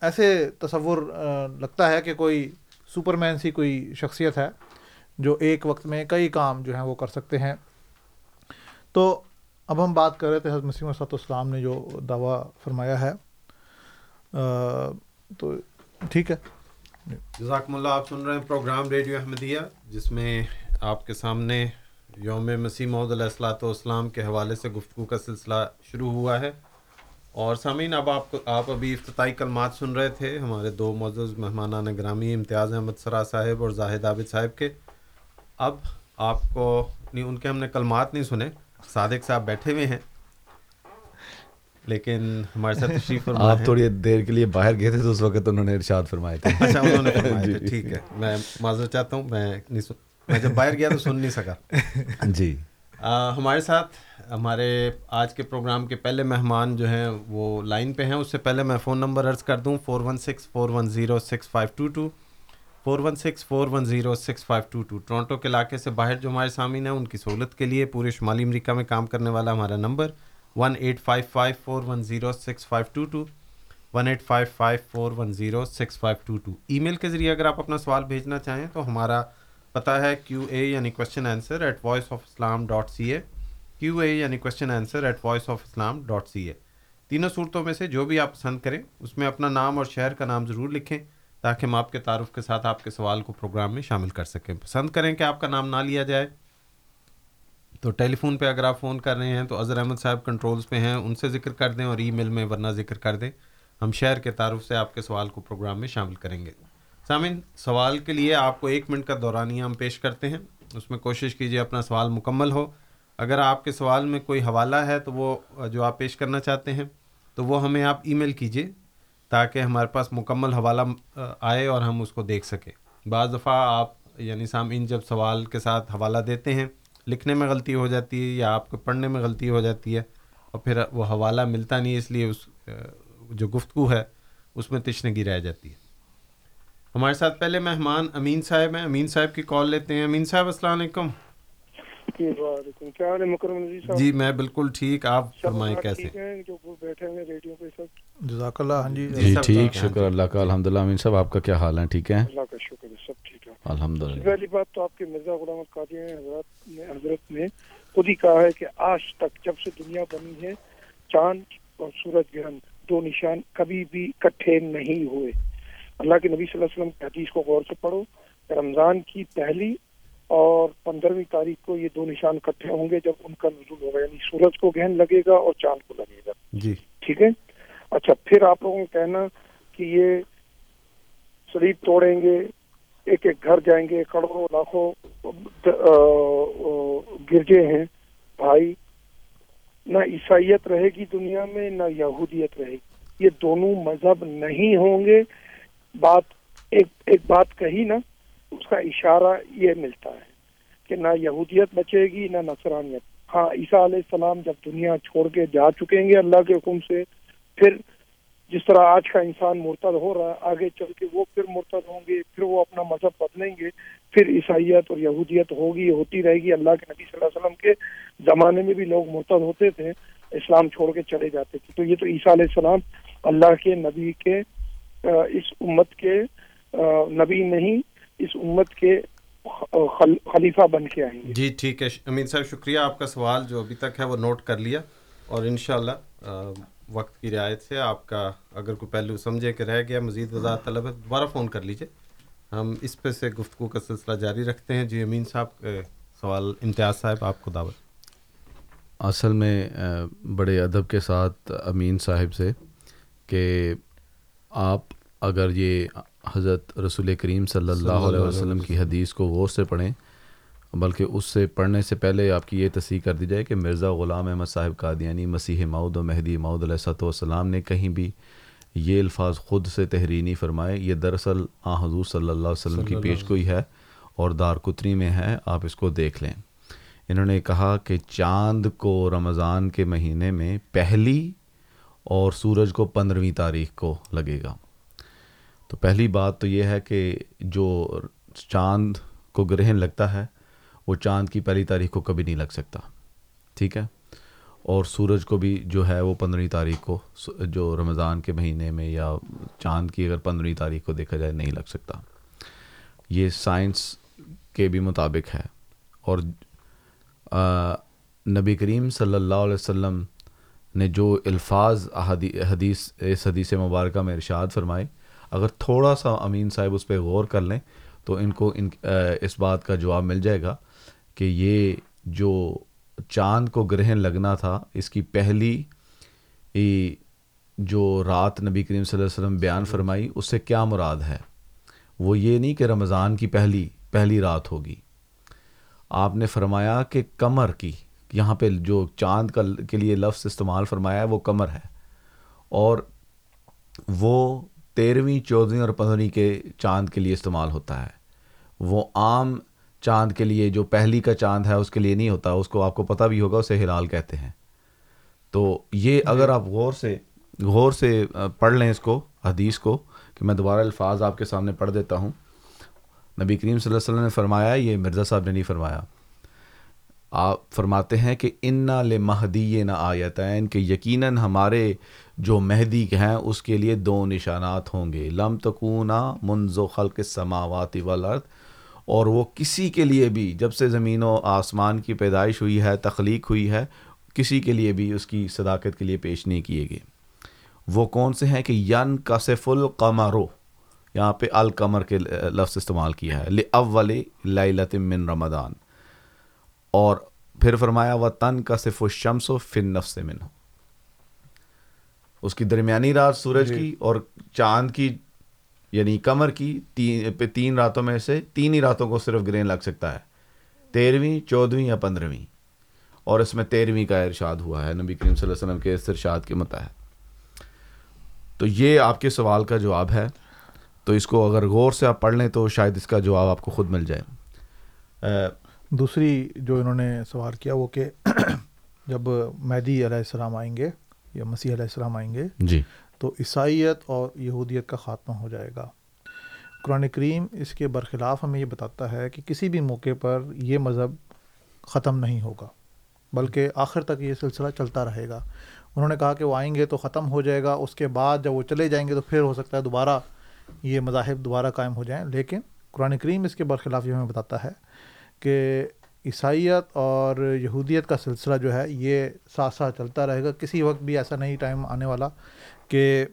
ایسے تصور لگتا ہے کہ کوئی سپر مین سی کوئی شخصیت ہے جو ایک وقت میں کئی کام جو ہیں وہ کر سکتے ہیں۔ تو اب ہم بات کر رہے تھے، حضرت مسیم صلاح السلام نے جو دعویٰ فرمایا ہے تو ٹھیک ہے۔ جزاکم اللہ، آپ سن رہے ہیں پروگرام ریڈیو احمدیہ، جس میں آپ کے سامنے یوم مسیح محدود علیہ السلاۃ والسلام کے حوالے سے گفتگو کا سلسلہ شروع ہوا ہے۔ اور سامعین، اب آپ کو آپ ابھی افتتاحی کلمات سن رہے تھے، ہمارے دو معزز مہمانان گرامی امتیاز احمد سرا صاحب اور زاہد عابد صاحب کے۔ اب آپ کو نہیں، ان کے ہم نے کلمات نہیں سنے، صادق صاحب بیٹھے ہوئے ہیں۔ لیکن ہمارے ساتھ تشریف آپ تھوڑی دیر کے لیے باہر گئے تھے تو اس وقت انہوں نے ارشاد فرمائے تھے۔ اچھا انہوں نے فرمائے تھے جی۔ ٹھیک ہے۔ میں معذرت چاہتا ہوں میں نہیں سن میں جب باہر گیا تو سن نہیں سکا۔ جی۔ ہمارے ساتھ ہمارے آج کے پروگرام کے پہلے مہمان جو ہیں وہ لائن پہ ہیں۔ اس سے پہلے میں فون نمبر عرض کر دوں four one six four one zero six five two two four one six four one zero six five two two Toronto کے علاقے سے باہر جو ہمارے سامعین ہیں ان کی سہولت کے لیے پورے شمالی امریکہ میں کام کرنے والا ہمارا number one eight five five four one zero six five two two one eight five five four one zero six five two two email کے ذریعے اگر آپ اپنا سوال بھیجنا چاہیں تو ہمارا پتہ ہے کیو اے یعنی question answer at Voice of Islam dot C A Q A یعنی question answer at Voice of Islam dot C A تینوں صورتوں میں سے جو بھی آپ پسند کریں، اس میں اپنا نام اور شہر کا نام ضرور لکھیں تاکہ ہم آپ کے تعارف کے ساتھ آپ کے سوال کو پروگرام میں شامل کر سکیں۔ پسند کریں کہ آپ کا نام نہ لیا جائے تو ٹیلی فون پہ اگر آپ فون کر رہے ہیں تو اظہر احمد صاحب کنٹرولز پہ ہیں، ان سے ذکر کر دیں اور ای میل میں ورنہ ذکر کر دیں۔ ہم شہر کے تعارف سے آپ کے سوال کو پروگرام میں شامل کریں گے۔ سامعین، سوال کے لیے آپ کو ایک منٹ کا دورانیہ ہم پیش کرتے ہیں۔ اس میں کوشش کیجیے اپنا سوال مکمل ہو۔ اگر آپ کے سوال میں کوئی حوالہ ہے تو وہ، جو آپ پیش کرنا چاہتے ہیں، تو وہ ہمیں آپ ای میل کیجیے تاکہ ہمارے پاس مکمل حوالہ آئے اور ہم اس کو دیکھ سکیں۔ بعض دفعہ آپ یعنی سامعین، جب سوال کے ساتھ حوالہ دیتے ہیں لکھنے میں غلطی ہو جاتی ہے یا آپ کو پڑھنے میں غلطی ہو جاتی ہے اور پھر وہ حوالہ ملتا نہیں اس لیے اس جو گفتگو ہے اس میں تشنگی رہ جاتی ہے۔ ہمارے ساتھ پہلے مہمان امین صاحب ہیں۔ امین صاحب کی کال لیتے ہیں۔ امین صاحب السلام علیکم۔ جی میں بالکل ٹھیک۔ آپ فرمائیں کیسے؟ جزاک اللہ ہاں جی جی ٹھیک شکر اللہ کا الحمد للہ امین صاحب آپ کا کیا حال ہے ٹھیک ہے اللہ کا شکر ہے سب ٹھیک ہے۔ الحمد للہ پہلی بات تو آپ کے مرزا غلام القادی حضرت نے حضرت نے خود ہی کہا ہے کہ آج تک جب سے دنیا بنی ہے چاند اور سورج گرہن دو نشان کبھی بھی کٹھے نہیں ہوئے۔ اللہ کے نبی صلی اللہ علیہ وسلم کی حدیث کو غور سے پڑھو رمضان کی پہلی اور پندرہویں تاریخ کو یہ دو نشان کٹھے ہوں گے جب ان کا نزول ہوگا یعنی سورج کو گہن لگے گا اور چاند کو لگے گا۔ جی۔ ٹھیک ہے؟ اچھا پھر آپ لوگوں کو کہنا کہ یہ شریف توڑیں گے، ایک ایک گھر جائیں گے، کروڑوں، لاکھوں گرجے ہیں۔ بھائی، نہ عیسائیت رہے گی دنیا میں، نہ یہودیت رہے گی۔ یہ دونوں مذہب نہیں ہوں گے۔ بات، ایک ایک بات کہی نا، اس کا اشارہ یہ ملتا ہے کہ نہ یہودیت بچے گی، نہ نصرانیت۔ ہاں عیسیٰ علیہ السلام جب دنیا چھوڑ کے جا چکیں گے اللہ کے حکم سے پھر جس طرح آج کا انسان مرتد ہو رہا ہے، آگے چل کے وہ پھر مرتد ہوں گے، پھر وہ اپنا مذہب بدلیں گے، پھر عیسائیت اور یہودیت ہوگی، ہوتی رہے گی۔ اللہ کے نبی صلی اللہ علیہ وسلم کے زمانے میں بھی لوگ مرتد ہوتے تھے، اسلام چھوڑ کے چلے جاتے تھے۔ تو یہ تو عیسیٰ علیہ السلام اللہ کے نبی کے اس امت کے نبی نہیں، اس امت کے خلیفہ بن کے آئیں گے۔ جی ٹھیک ہے۔ امین صاحب، شکریہ۔ آپ کا سوال جو ابھی تک ہے وہ نوٹ کر لیا اور انشاءاللہ وقت کی رعایت سے آپ کا اگر کوئی پہلو سمجھے کہ رہ گیا مزید وضاحت طلب ہے دوبارہ فون کر لیجیے ہم اس پہ سے گفتگو کا سلسلہ جاری رکھتے ہیں۔ جی امین صاحب سوال امتیاز صاحب آپ کو دعوت۔ اصل میں بڑے ادب کے ساتھ امین صاحب سے کہ آپ اگر یہ حضرت رسول کریم صلی اللہ علیہ وسلم کی حدیث کو غور سے پڑھیں بلکہ اس سے پڑھنے سے پہلے آپ کی یہ تصحیح کر دی جائے کہ مرزا غلام احمد صاحب قادیانی مسیح مود و مہدی مود علیہ صلاح والسلام نے کہیں بھی یہ الفاظ خود سے تحرینی فرمائے یہ دراصل آ حضور صلی اللہ علیہ وسلم کی پیش گوئی ہے اور دار کتری میں ہے آپ اس کو دیکھ لیں۔ انہوں نے کہا کہ چاند کو رمضان کے مہینے میں پہلی اور سورج کو پندرہویں تاریخ کو لگے گا۔ تو پہلی بات تو یہ ہے کہ جو چاند کو گرہن لگتا ہے وہ چاند کی پہلی تاریخ کو کبھی نہیں لگ سکتا۔ ٹھیک ہے؟ اور سورج کو بھی جو ہے وہ پندرہویں تاریخ کو جو رمضان کے مہینے میں یا چاند کی اگر پندرہویں تاریخ کو دیکھا جائے نہیں لگ سکتا۔ یہ سائنس کے بھی مطابق ہے۔ اور نبی کریم صلی اللہ علیہ وسلم نے جو الفاظ حدیث، اس حدیث مبارکہ میں ارشاد فرمائے، اگر تھوڑا سا امین صاحب اس پہ غور کر لیں تو ان کو ان اس بات کا جواب مل جائے گا۔ کہ یہ جو چاند کو گرہن لگنا تھا، اس کی پہلی جو رات نبی کریم صلی اللہ علیہ وسلم بیان فرمائی، اس سے کیا مراد ہے؟ وہ یہ نہیں کہ رمضان کی پہلی پہلی رات ہوگی۔ آپ نے فرمایا کہ کمر کی، یہاں پہ جو چاند کا کے لیے لفظ استعمال فرمایا ہے، وہ کمر ہے۔ اور وہ تیرہویں چودھویں اور پندرہویں کے چاند کے لیے استعمال ہوتا ہے۔ وہ عام چاند کے لیے جو پہلی کا چاند ہے اس کے لیے نہیں ہوتا اس کو آپ کو پتہ بھی ہوگا اسے ہلال کہتے ہیں۔ تو یہ اگر آپ غور سے غور سے پڑھ لیں اس کو حدیث کو کہ میں دوبارہ الفاظ آپ کے سامنے پڑھ دیتا ہوں۔ نبی کریم صلی اللہ علیہ وسلم نے فرمایا یہ مرزا صاحب نے نہیں فرمایا۔ آپ فرماتے ہیں کہ ان نہ لے مہدی نہ آیتین کہ یقیناً ہمارے جو مہدی ہیں اس کے لیے دو نشانات ہوں گے۔ لم تکونا منذ خلق السماوات والارض اور وہ کسی کے لیے بھی جب سے زمین و آسمان کی پیدائش ہوئی ہے تخلیق ہوئی ہے کسی کے لیے بھی اس کی صداقت کے لیے پیش نہیں کیے گئے۔ وہ کون سے ہیں کہ ین کصف القمرو یہاں پہ القمر کے لفظ استعمال کیا ہے اول لت من رمضان۔ اور پھر فرمایا وہ تن کا صف و شمس و فن نف سے من ہو اس کی درمیانی رات سورج جی۔ کی اور چاند کی یعنی کمر کی تین پہ تین راتوں میں سے تین ہی راتوں کو صرف گرین لگ سکتا ہے۔ تیرہویں چودھویں یا پندرہویں اور اس میں تیرہویں کا ارشاد ہوا ہے نبی کریم صلی اللہ علیہ وسلم کے اس ارشاد کے متحد تو یہ آپ کے سوال کا جواب ہے۔ تو اس کو اگر غور سے آپ پڑھ لیں تو شاید اس کا جواب آپ کو خود مل جائے۔ دوسری جو انہوں نے سوال کیا وہ کہ جب مہدی علیہ السلام آئیں گے یا مسیح علیہ السلام آئیں گے جی۔ تو عیسائیت اور یہودیت کا خاتمہ ہو جائے گا۔ قرآن کریم اس کے برخلاف ہمیں یہ بتاتا ہے کہ کسی بھی موقع پر یہ مذہب ختم نہیں ہوگا، بلکہ آخر تک یہ سلسلہ چلتا رہے گا۔ انہوں نے کہا کہ وہ آئیں گے تو ختم ہو جائے گا، اس کے بعد جب وہ چلے جائیں گے تو پھر ہو سکتا ہے دوبارہ یہ مذاہب دوبارہ قائم ہو جائیں۔ لیکن قرآن کریم اس کے برخلاف یہ ہمیں بتاتا ہے کہ عیسائیت اور یہودیت کا سلسلہ جو ہے یہ ساتھ ساتھ چلتا رہے گا۔ کسی وقت بھی ایسا نہیں ٹائم آنے والا کہ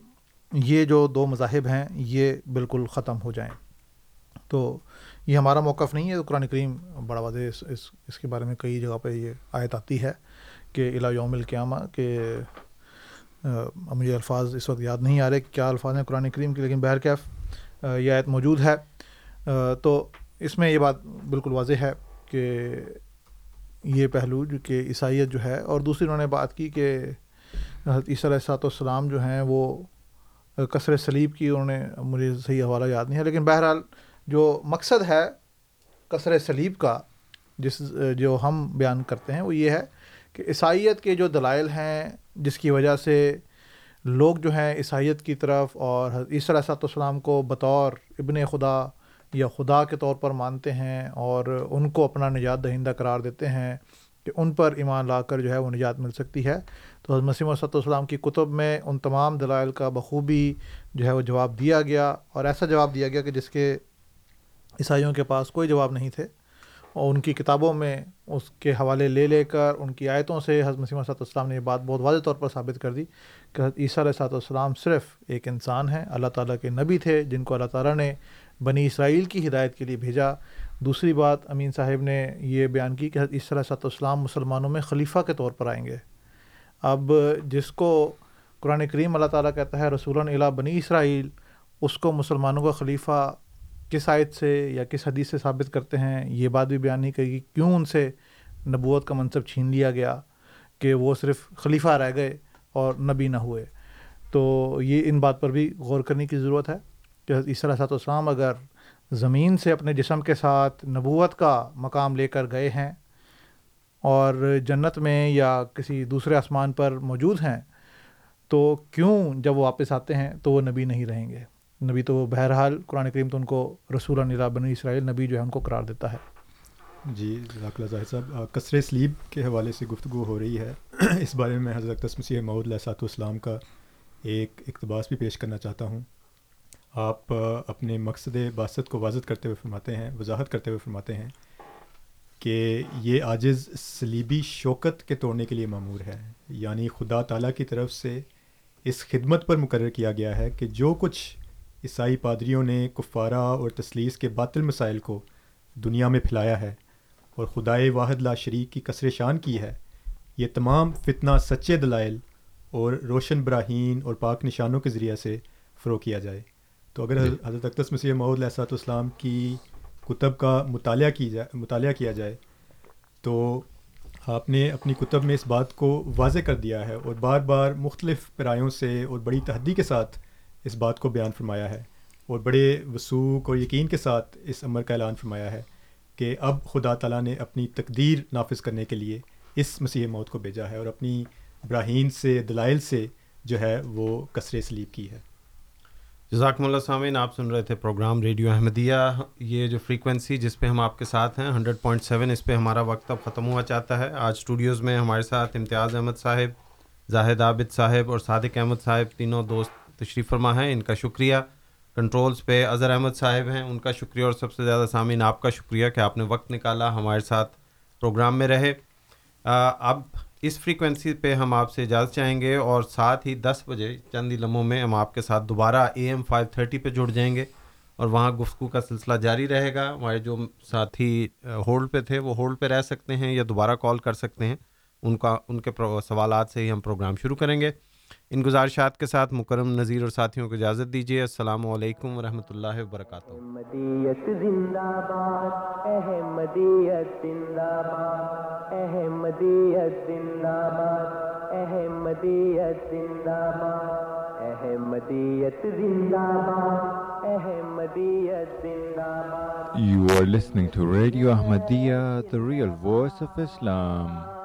یہ جو دو مذاہب ہیں یہ بالکل ختم ہو جائیں۔ تو یہ ہمارا موقف نہیں ہے تو قرآن کریم بڑا واضح اس اس اس کے بارے میں کئی جگہ پہ یہ آیت آتی ہے کہ الا یوم القیامہ کہ مجھے الفاظ اس وقت یاد نہیں آ رہے کہ کیا الفاظ ہیں قرآن کریم کے لیکن بہرکیف آ، یہ آیت موجود ہے۔ تو اس میں یہ بات بالکل واضح ہے کہ یہ پہلو جو کہ عیسائیت جو ہے اور دوسری انہوں نے بات کی کہ حضرت عیسیٰ علیہ السلاۃ والسلام جو ہیں وہ کثر سلیب کی انہوں نے مجھے صحیح حوالہ یاد نہیں ہے، لیکن بہرحال جو مقصد ہے کثر سلیب کا، جس جو ہم بیان کرتے ہیں، وہ یہ ہے کہ عیسائیت کے جو دلائل ہیں، جس کی وجہ سے لوگ جو ہیں عیسائیت کی طرف اور حضرت عیسیٰ علیہ السلاۃ والسلام کو بطور ابن خدا یا خدا کے طور پر مانتے ہیں اور ان کو اپنا نجات دہندہ قرار دیتے ہیں کہ ان پر ایمان لا کر جو ہے وہ نجات مل سکتی ہے۔ تو حضرت مسیم صد السلام کی کتب میں ان تمام دلائل کا بخوبی جو ہے وہ جواب دیا گیا اور ایسا جواب دیا گیا کہ جس کے عیسائیوں کے پاس کوئی جواب نہیں تھے۔ اور ان کی کتابوں میں اس کے حوالے لے لے کر ان کی آیتوں سے حضرت مسیم صد السلام نے یہ بات بہت واضح طور پر ثابت کر دی کہ حضرت عیسیٰ علیہ صاحب السلام صرف ایک انسان ہیں۔ اللہ تعالیٰ کے نبی تھے جن کو اللہ تعالیٰ نے بنی اسرائیل کی ہدایت کے لیے بھیجا۔ دوسری بات امین صاحب نے یہ بیان کی کہ حضرت عیسیٰ علیہ صاحب مسلمانوں میں خلیفہ کے طور پر آئیں گے۔ اب جس کو قرآن کریم اللہ تعالیٰ کہتا ہے رسول اللہ بنی اسرائیل اس کو مسلمانوں کا خلیفہ کس آیت سے یا کس حدیث سے ثابت کرتے ہیں؟ یہ بات بھی بیان نہیں کرے گی کیوں ان سے نبوت کا منصب چھین لیا گیا کہ وہ صرف خلیفہ رہ گئے اور نبی نہ ہوئے۔ تو یہ ان بات پر بھی غور کرنے کی ضرورت ہے کہ حضرت عیسیٰ علیہ السلام اگر زمین سے اپنے جسم کے ساتھ نبوت کا مقام لے کر گئے ہیں اور جنت میں یا کسی دوسرے آسمان پر موجود ہیں، تو کیوں جب وہ واپس آتے ہیں تو وہ نبی نہیں رہیں گے؟ نبی تو بہرحال قرآن کریم تو ان کو رسول اللہ بنی اسرائیل، نبی جو ہے ان کو قرار دیتا ہے۔ جی جزاک اللہ ظاہر صاحب کثر سلیب کے حوالے سے گفتگو ہو رہی ہے۔ اس بارے میں حضرت مسیح معود علیہ صاحب السلام کا ایک اقتباس بھی پیش کرنا چاہتا ہوں۔ آپ اپنے مقصد باست کو واضح کرتے ہوئے فرماتے ہیں، وضاحت کرتے ہوئے فرماتے ہیں کہ یہ عاجز سلیبی شوکت کے توڑنے کے لیے معمور ہے۔ یعنی خدا تعالیٰ کی طرف سے اس خدمت پر مقرر کیا گیا ہے کہ جو کچھ عیسائی پادریوں نے کفارہ اور تسلیس کے باطل مسائل کو دنیا میں پھیلایا ہے اور خدائے واحد لا شریک کی کثر شان کی ہے، یہ تمام فتنہ سچے دلائل اور روشن براہین اور پاک نشانوں کے ذریعے سے فروغ کیا جائے۔ تو اگر حضرت اقدس مسیح معود علیہ السلام کی کتب کا مطالعہ کی جائے مطالعہ کیا جائے تو آپ نے اپنی کتب میں اس بات کو واضح کر دیا ہے اور بار بار مختلف پیرایوں سے اور بڑی تحدی کے ساتھ اس بات کو بیان فرمایا ہے اور بڑے وسوخ اور یقین کے ساتھ اس عمر کا اعلان فرمایا ہے کہ اب خدا تعالیٰ نے اپنی تقدیر نافذ کرنے کے لیے اس مسیح موت کو بھیجا ہے اور اپنی براہین سے دلائل سے جو ہے وہ کثر سلیب کی ہے۔ جزاکم اللہ سامعین، آپ سن رہے تھے پروگرام ریڈیو احمدیہ۔ یہ جو فریکوینسی جس پہ ہم آپ کے ساتھ ہیں، ہنڈریڈ پوائنٹ سیون، اس پہ ہمارا وقت اب ختم ہوا چاہتا ہے۔ آج اسٹوڈیوز میں ہمارے ساتھ امتیاز احمد صاحب، زاہد عابد صاحب اور صادق احمد صاحب، تینوں دوست تشریف فرما ہیں۔ ان کا شکریہ۔ کنٹرولز پہ اظہر احمد صاحب ہیں۔ ان کا شکریہ اور سب سے زیادہ سامعین، آپ کا شکریہ کہ آپ نے وقت نکالا ہمارے ساتھ پروگرام میں رہے۔ اب اس فریکوینسی پہ ہم آپ سے اجازت چاہیں گے اور ساتھ ہی دس بجے چند ہی لمحوں میں ہم آپ کے ساتھ دوبارہ اے ایم فائیو تھرٹی پہ جڑ جائیں گے اور وہاں گفتگو کا سلسلہ جاری رہے گا۔ ہمارے جو ساتھی ہولڈ پہ تھے وہ ہولڈ پہ رہ سکتے ہیں یا دوبارہ کال کر سکتے ہیں۔ ان کا، ان کے سوالات سے ہی ہم پروگرام شروع کریں گے۔ ان گزارشات کے ساتھ مکرم نذیر اور ساتھیوں کو اجازت دیجیے السلام علیکم ورحمۃ اللہ وبرکاتہ۔ احمدیت زندہ باد احمدیت زندہ باد احمدیت زندہ باد احمدیت زندہ باد احمدیت زندہ باد احمدیت زندہ باد You are listening to Radio Ahmadiyya, the real voice of Islam.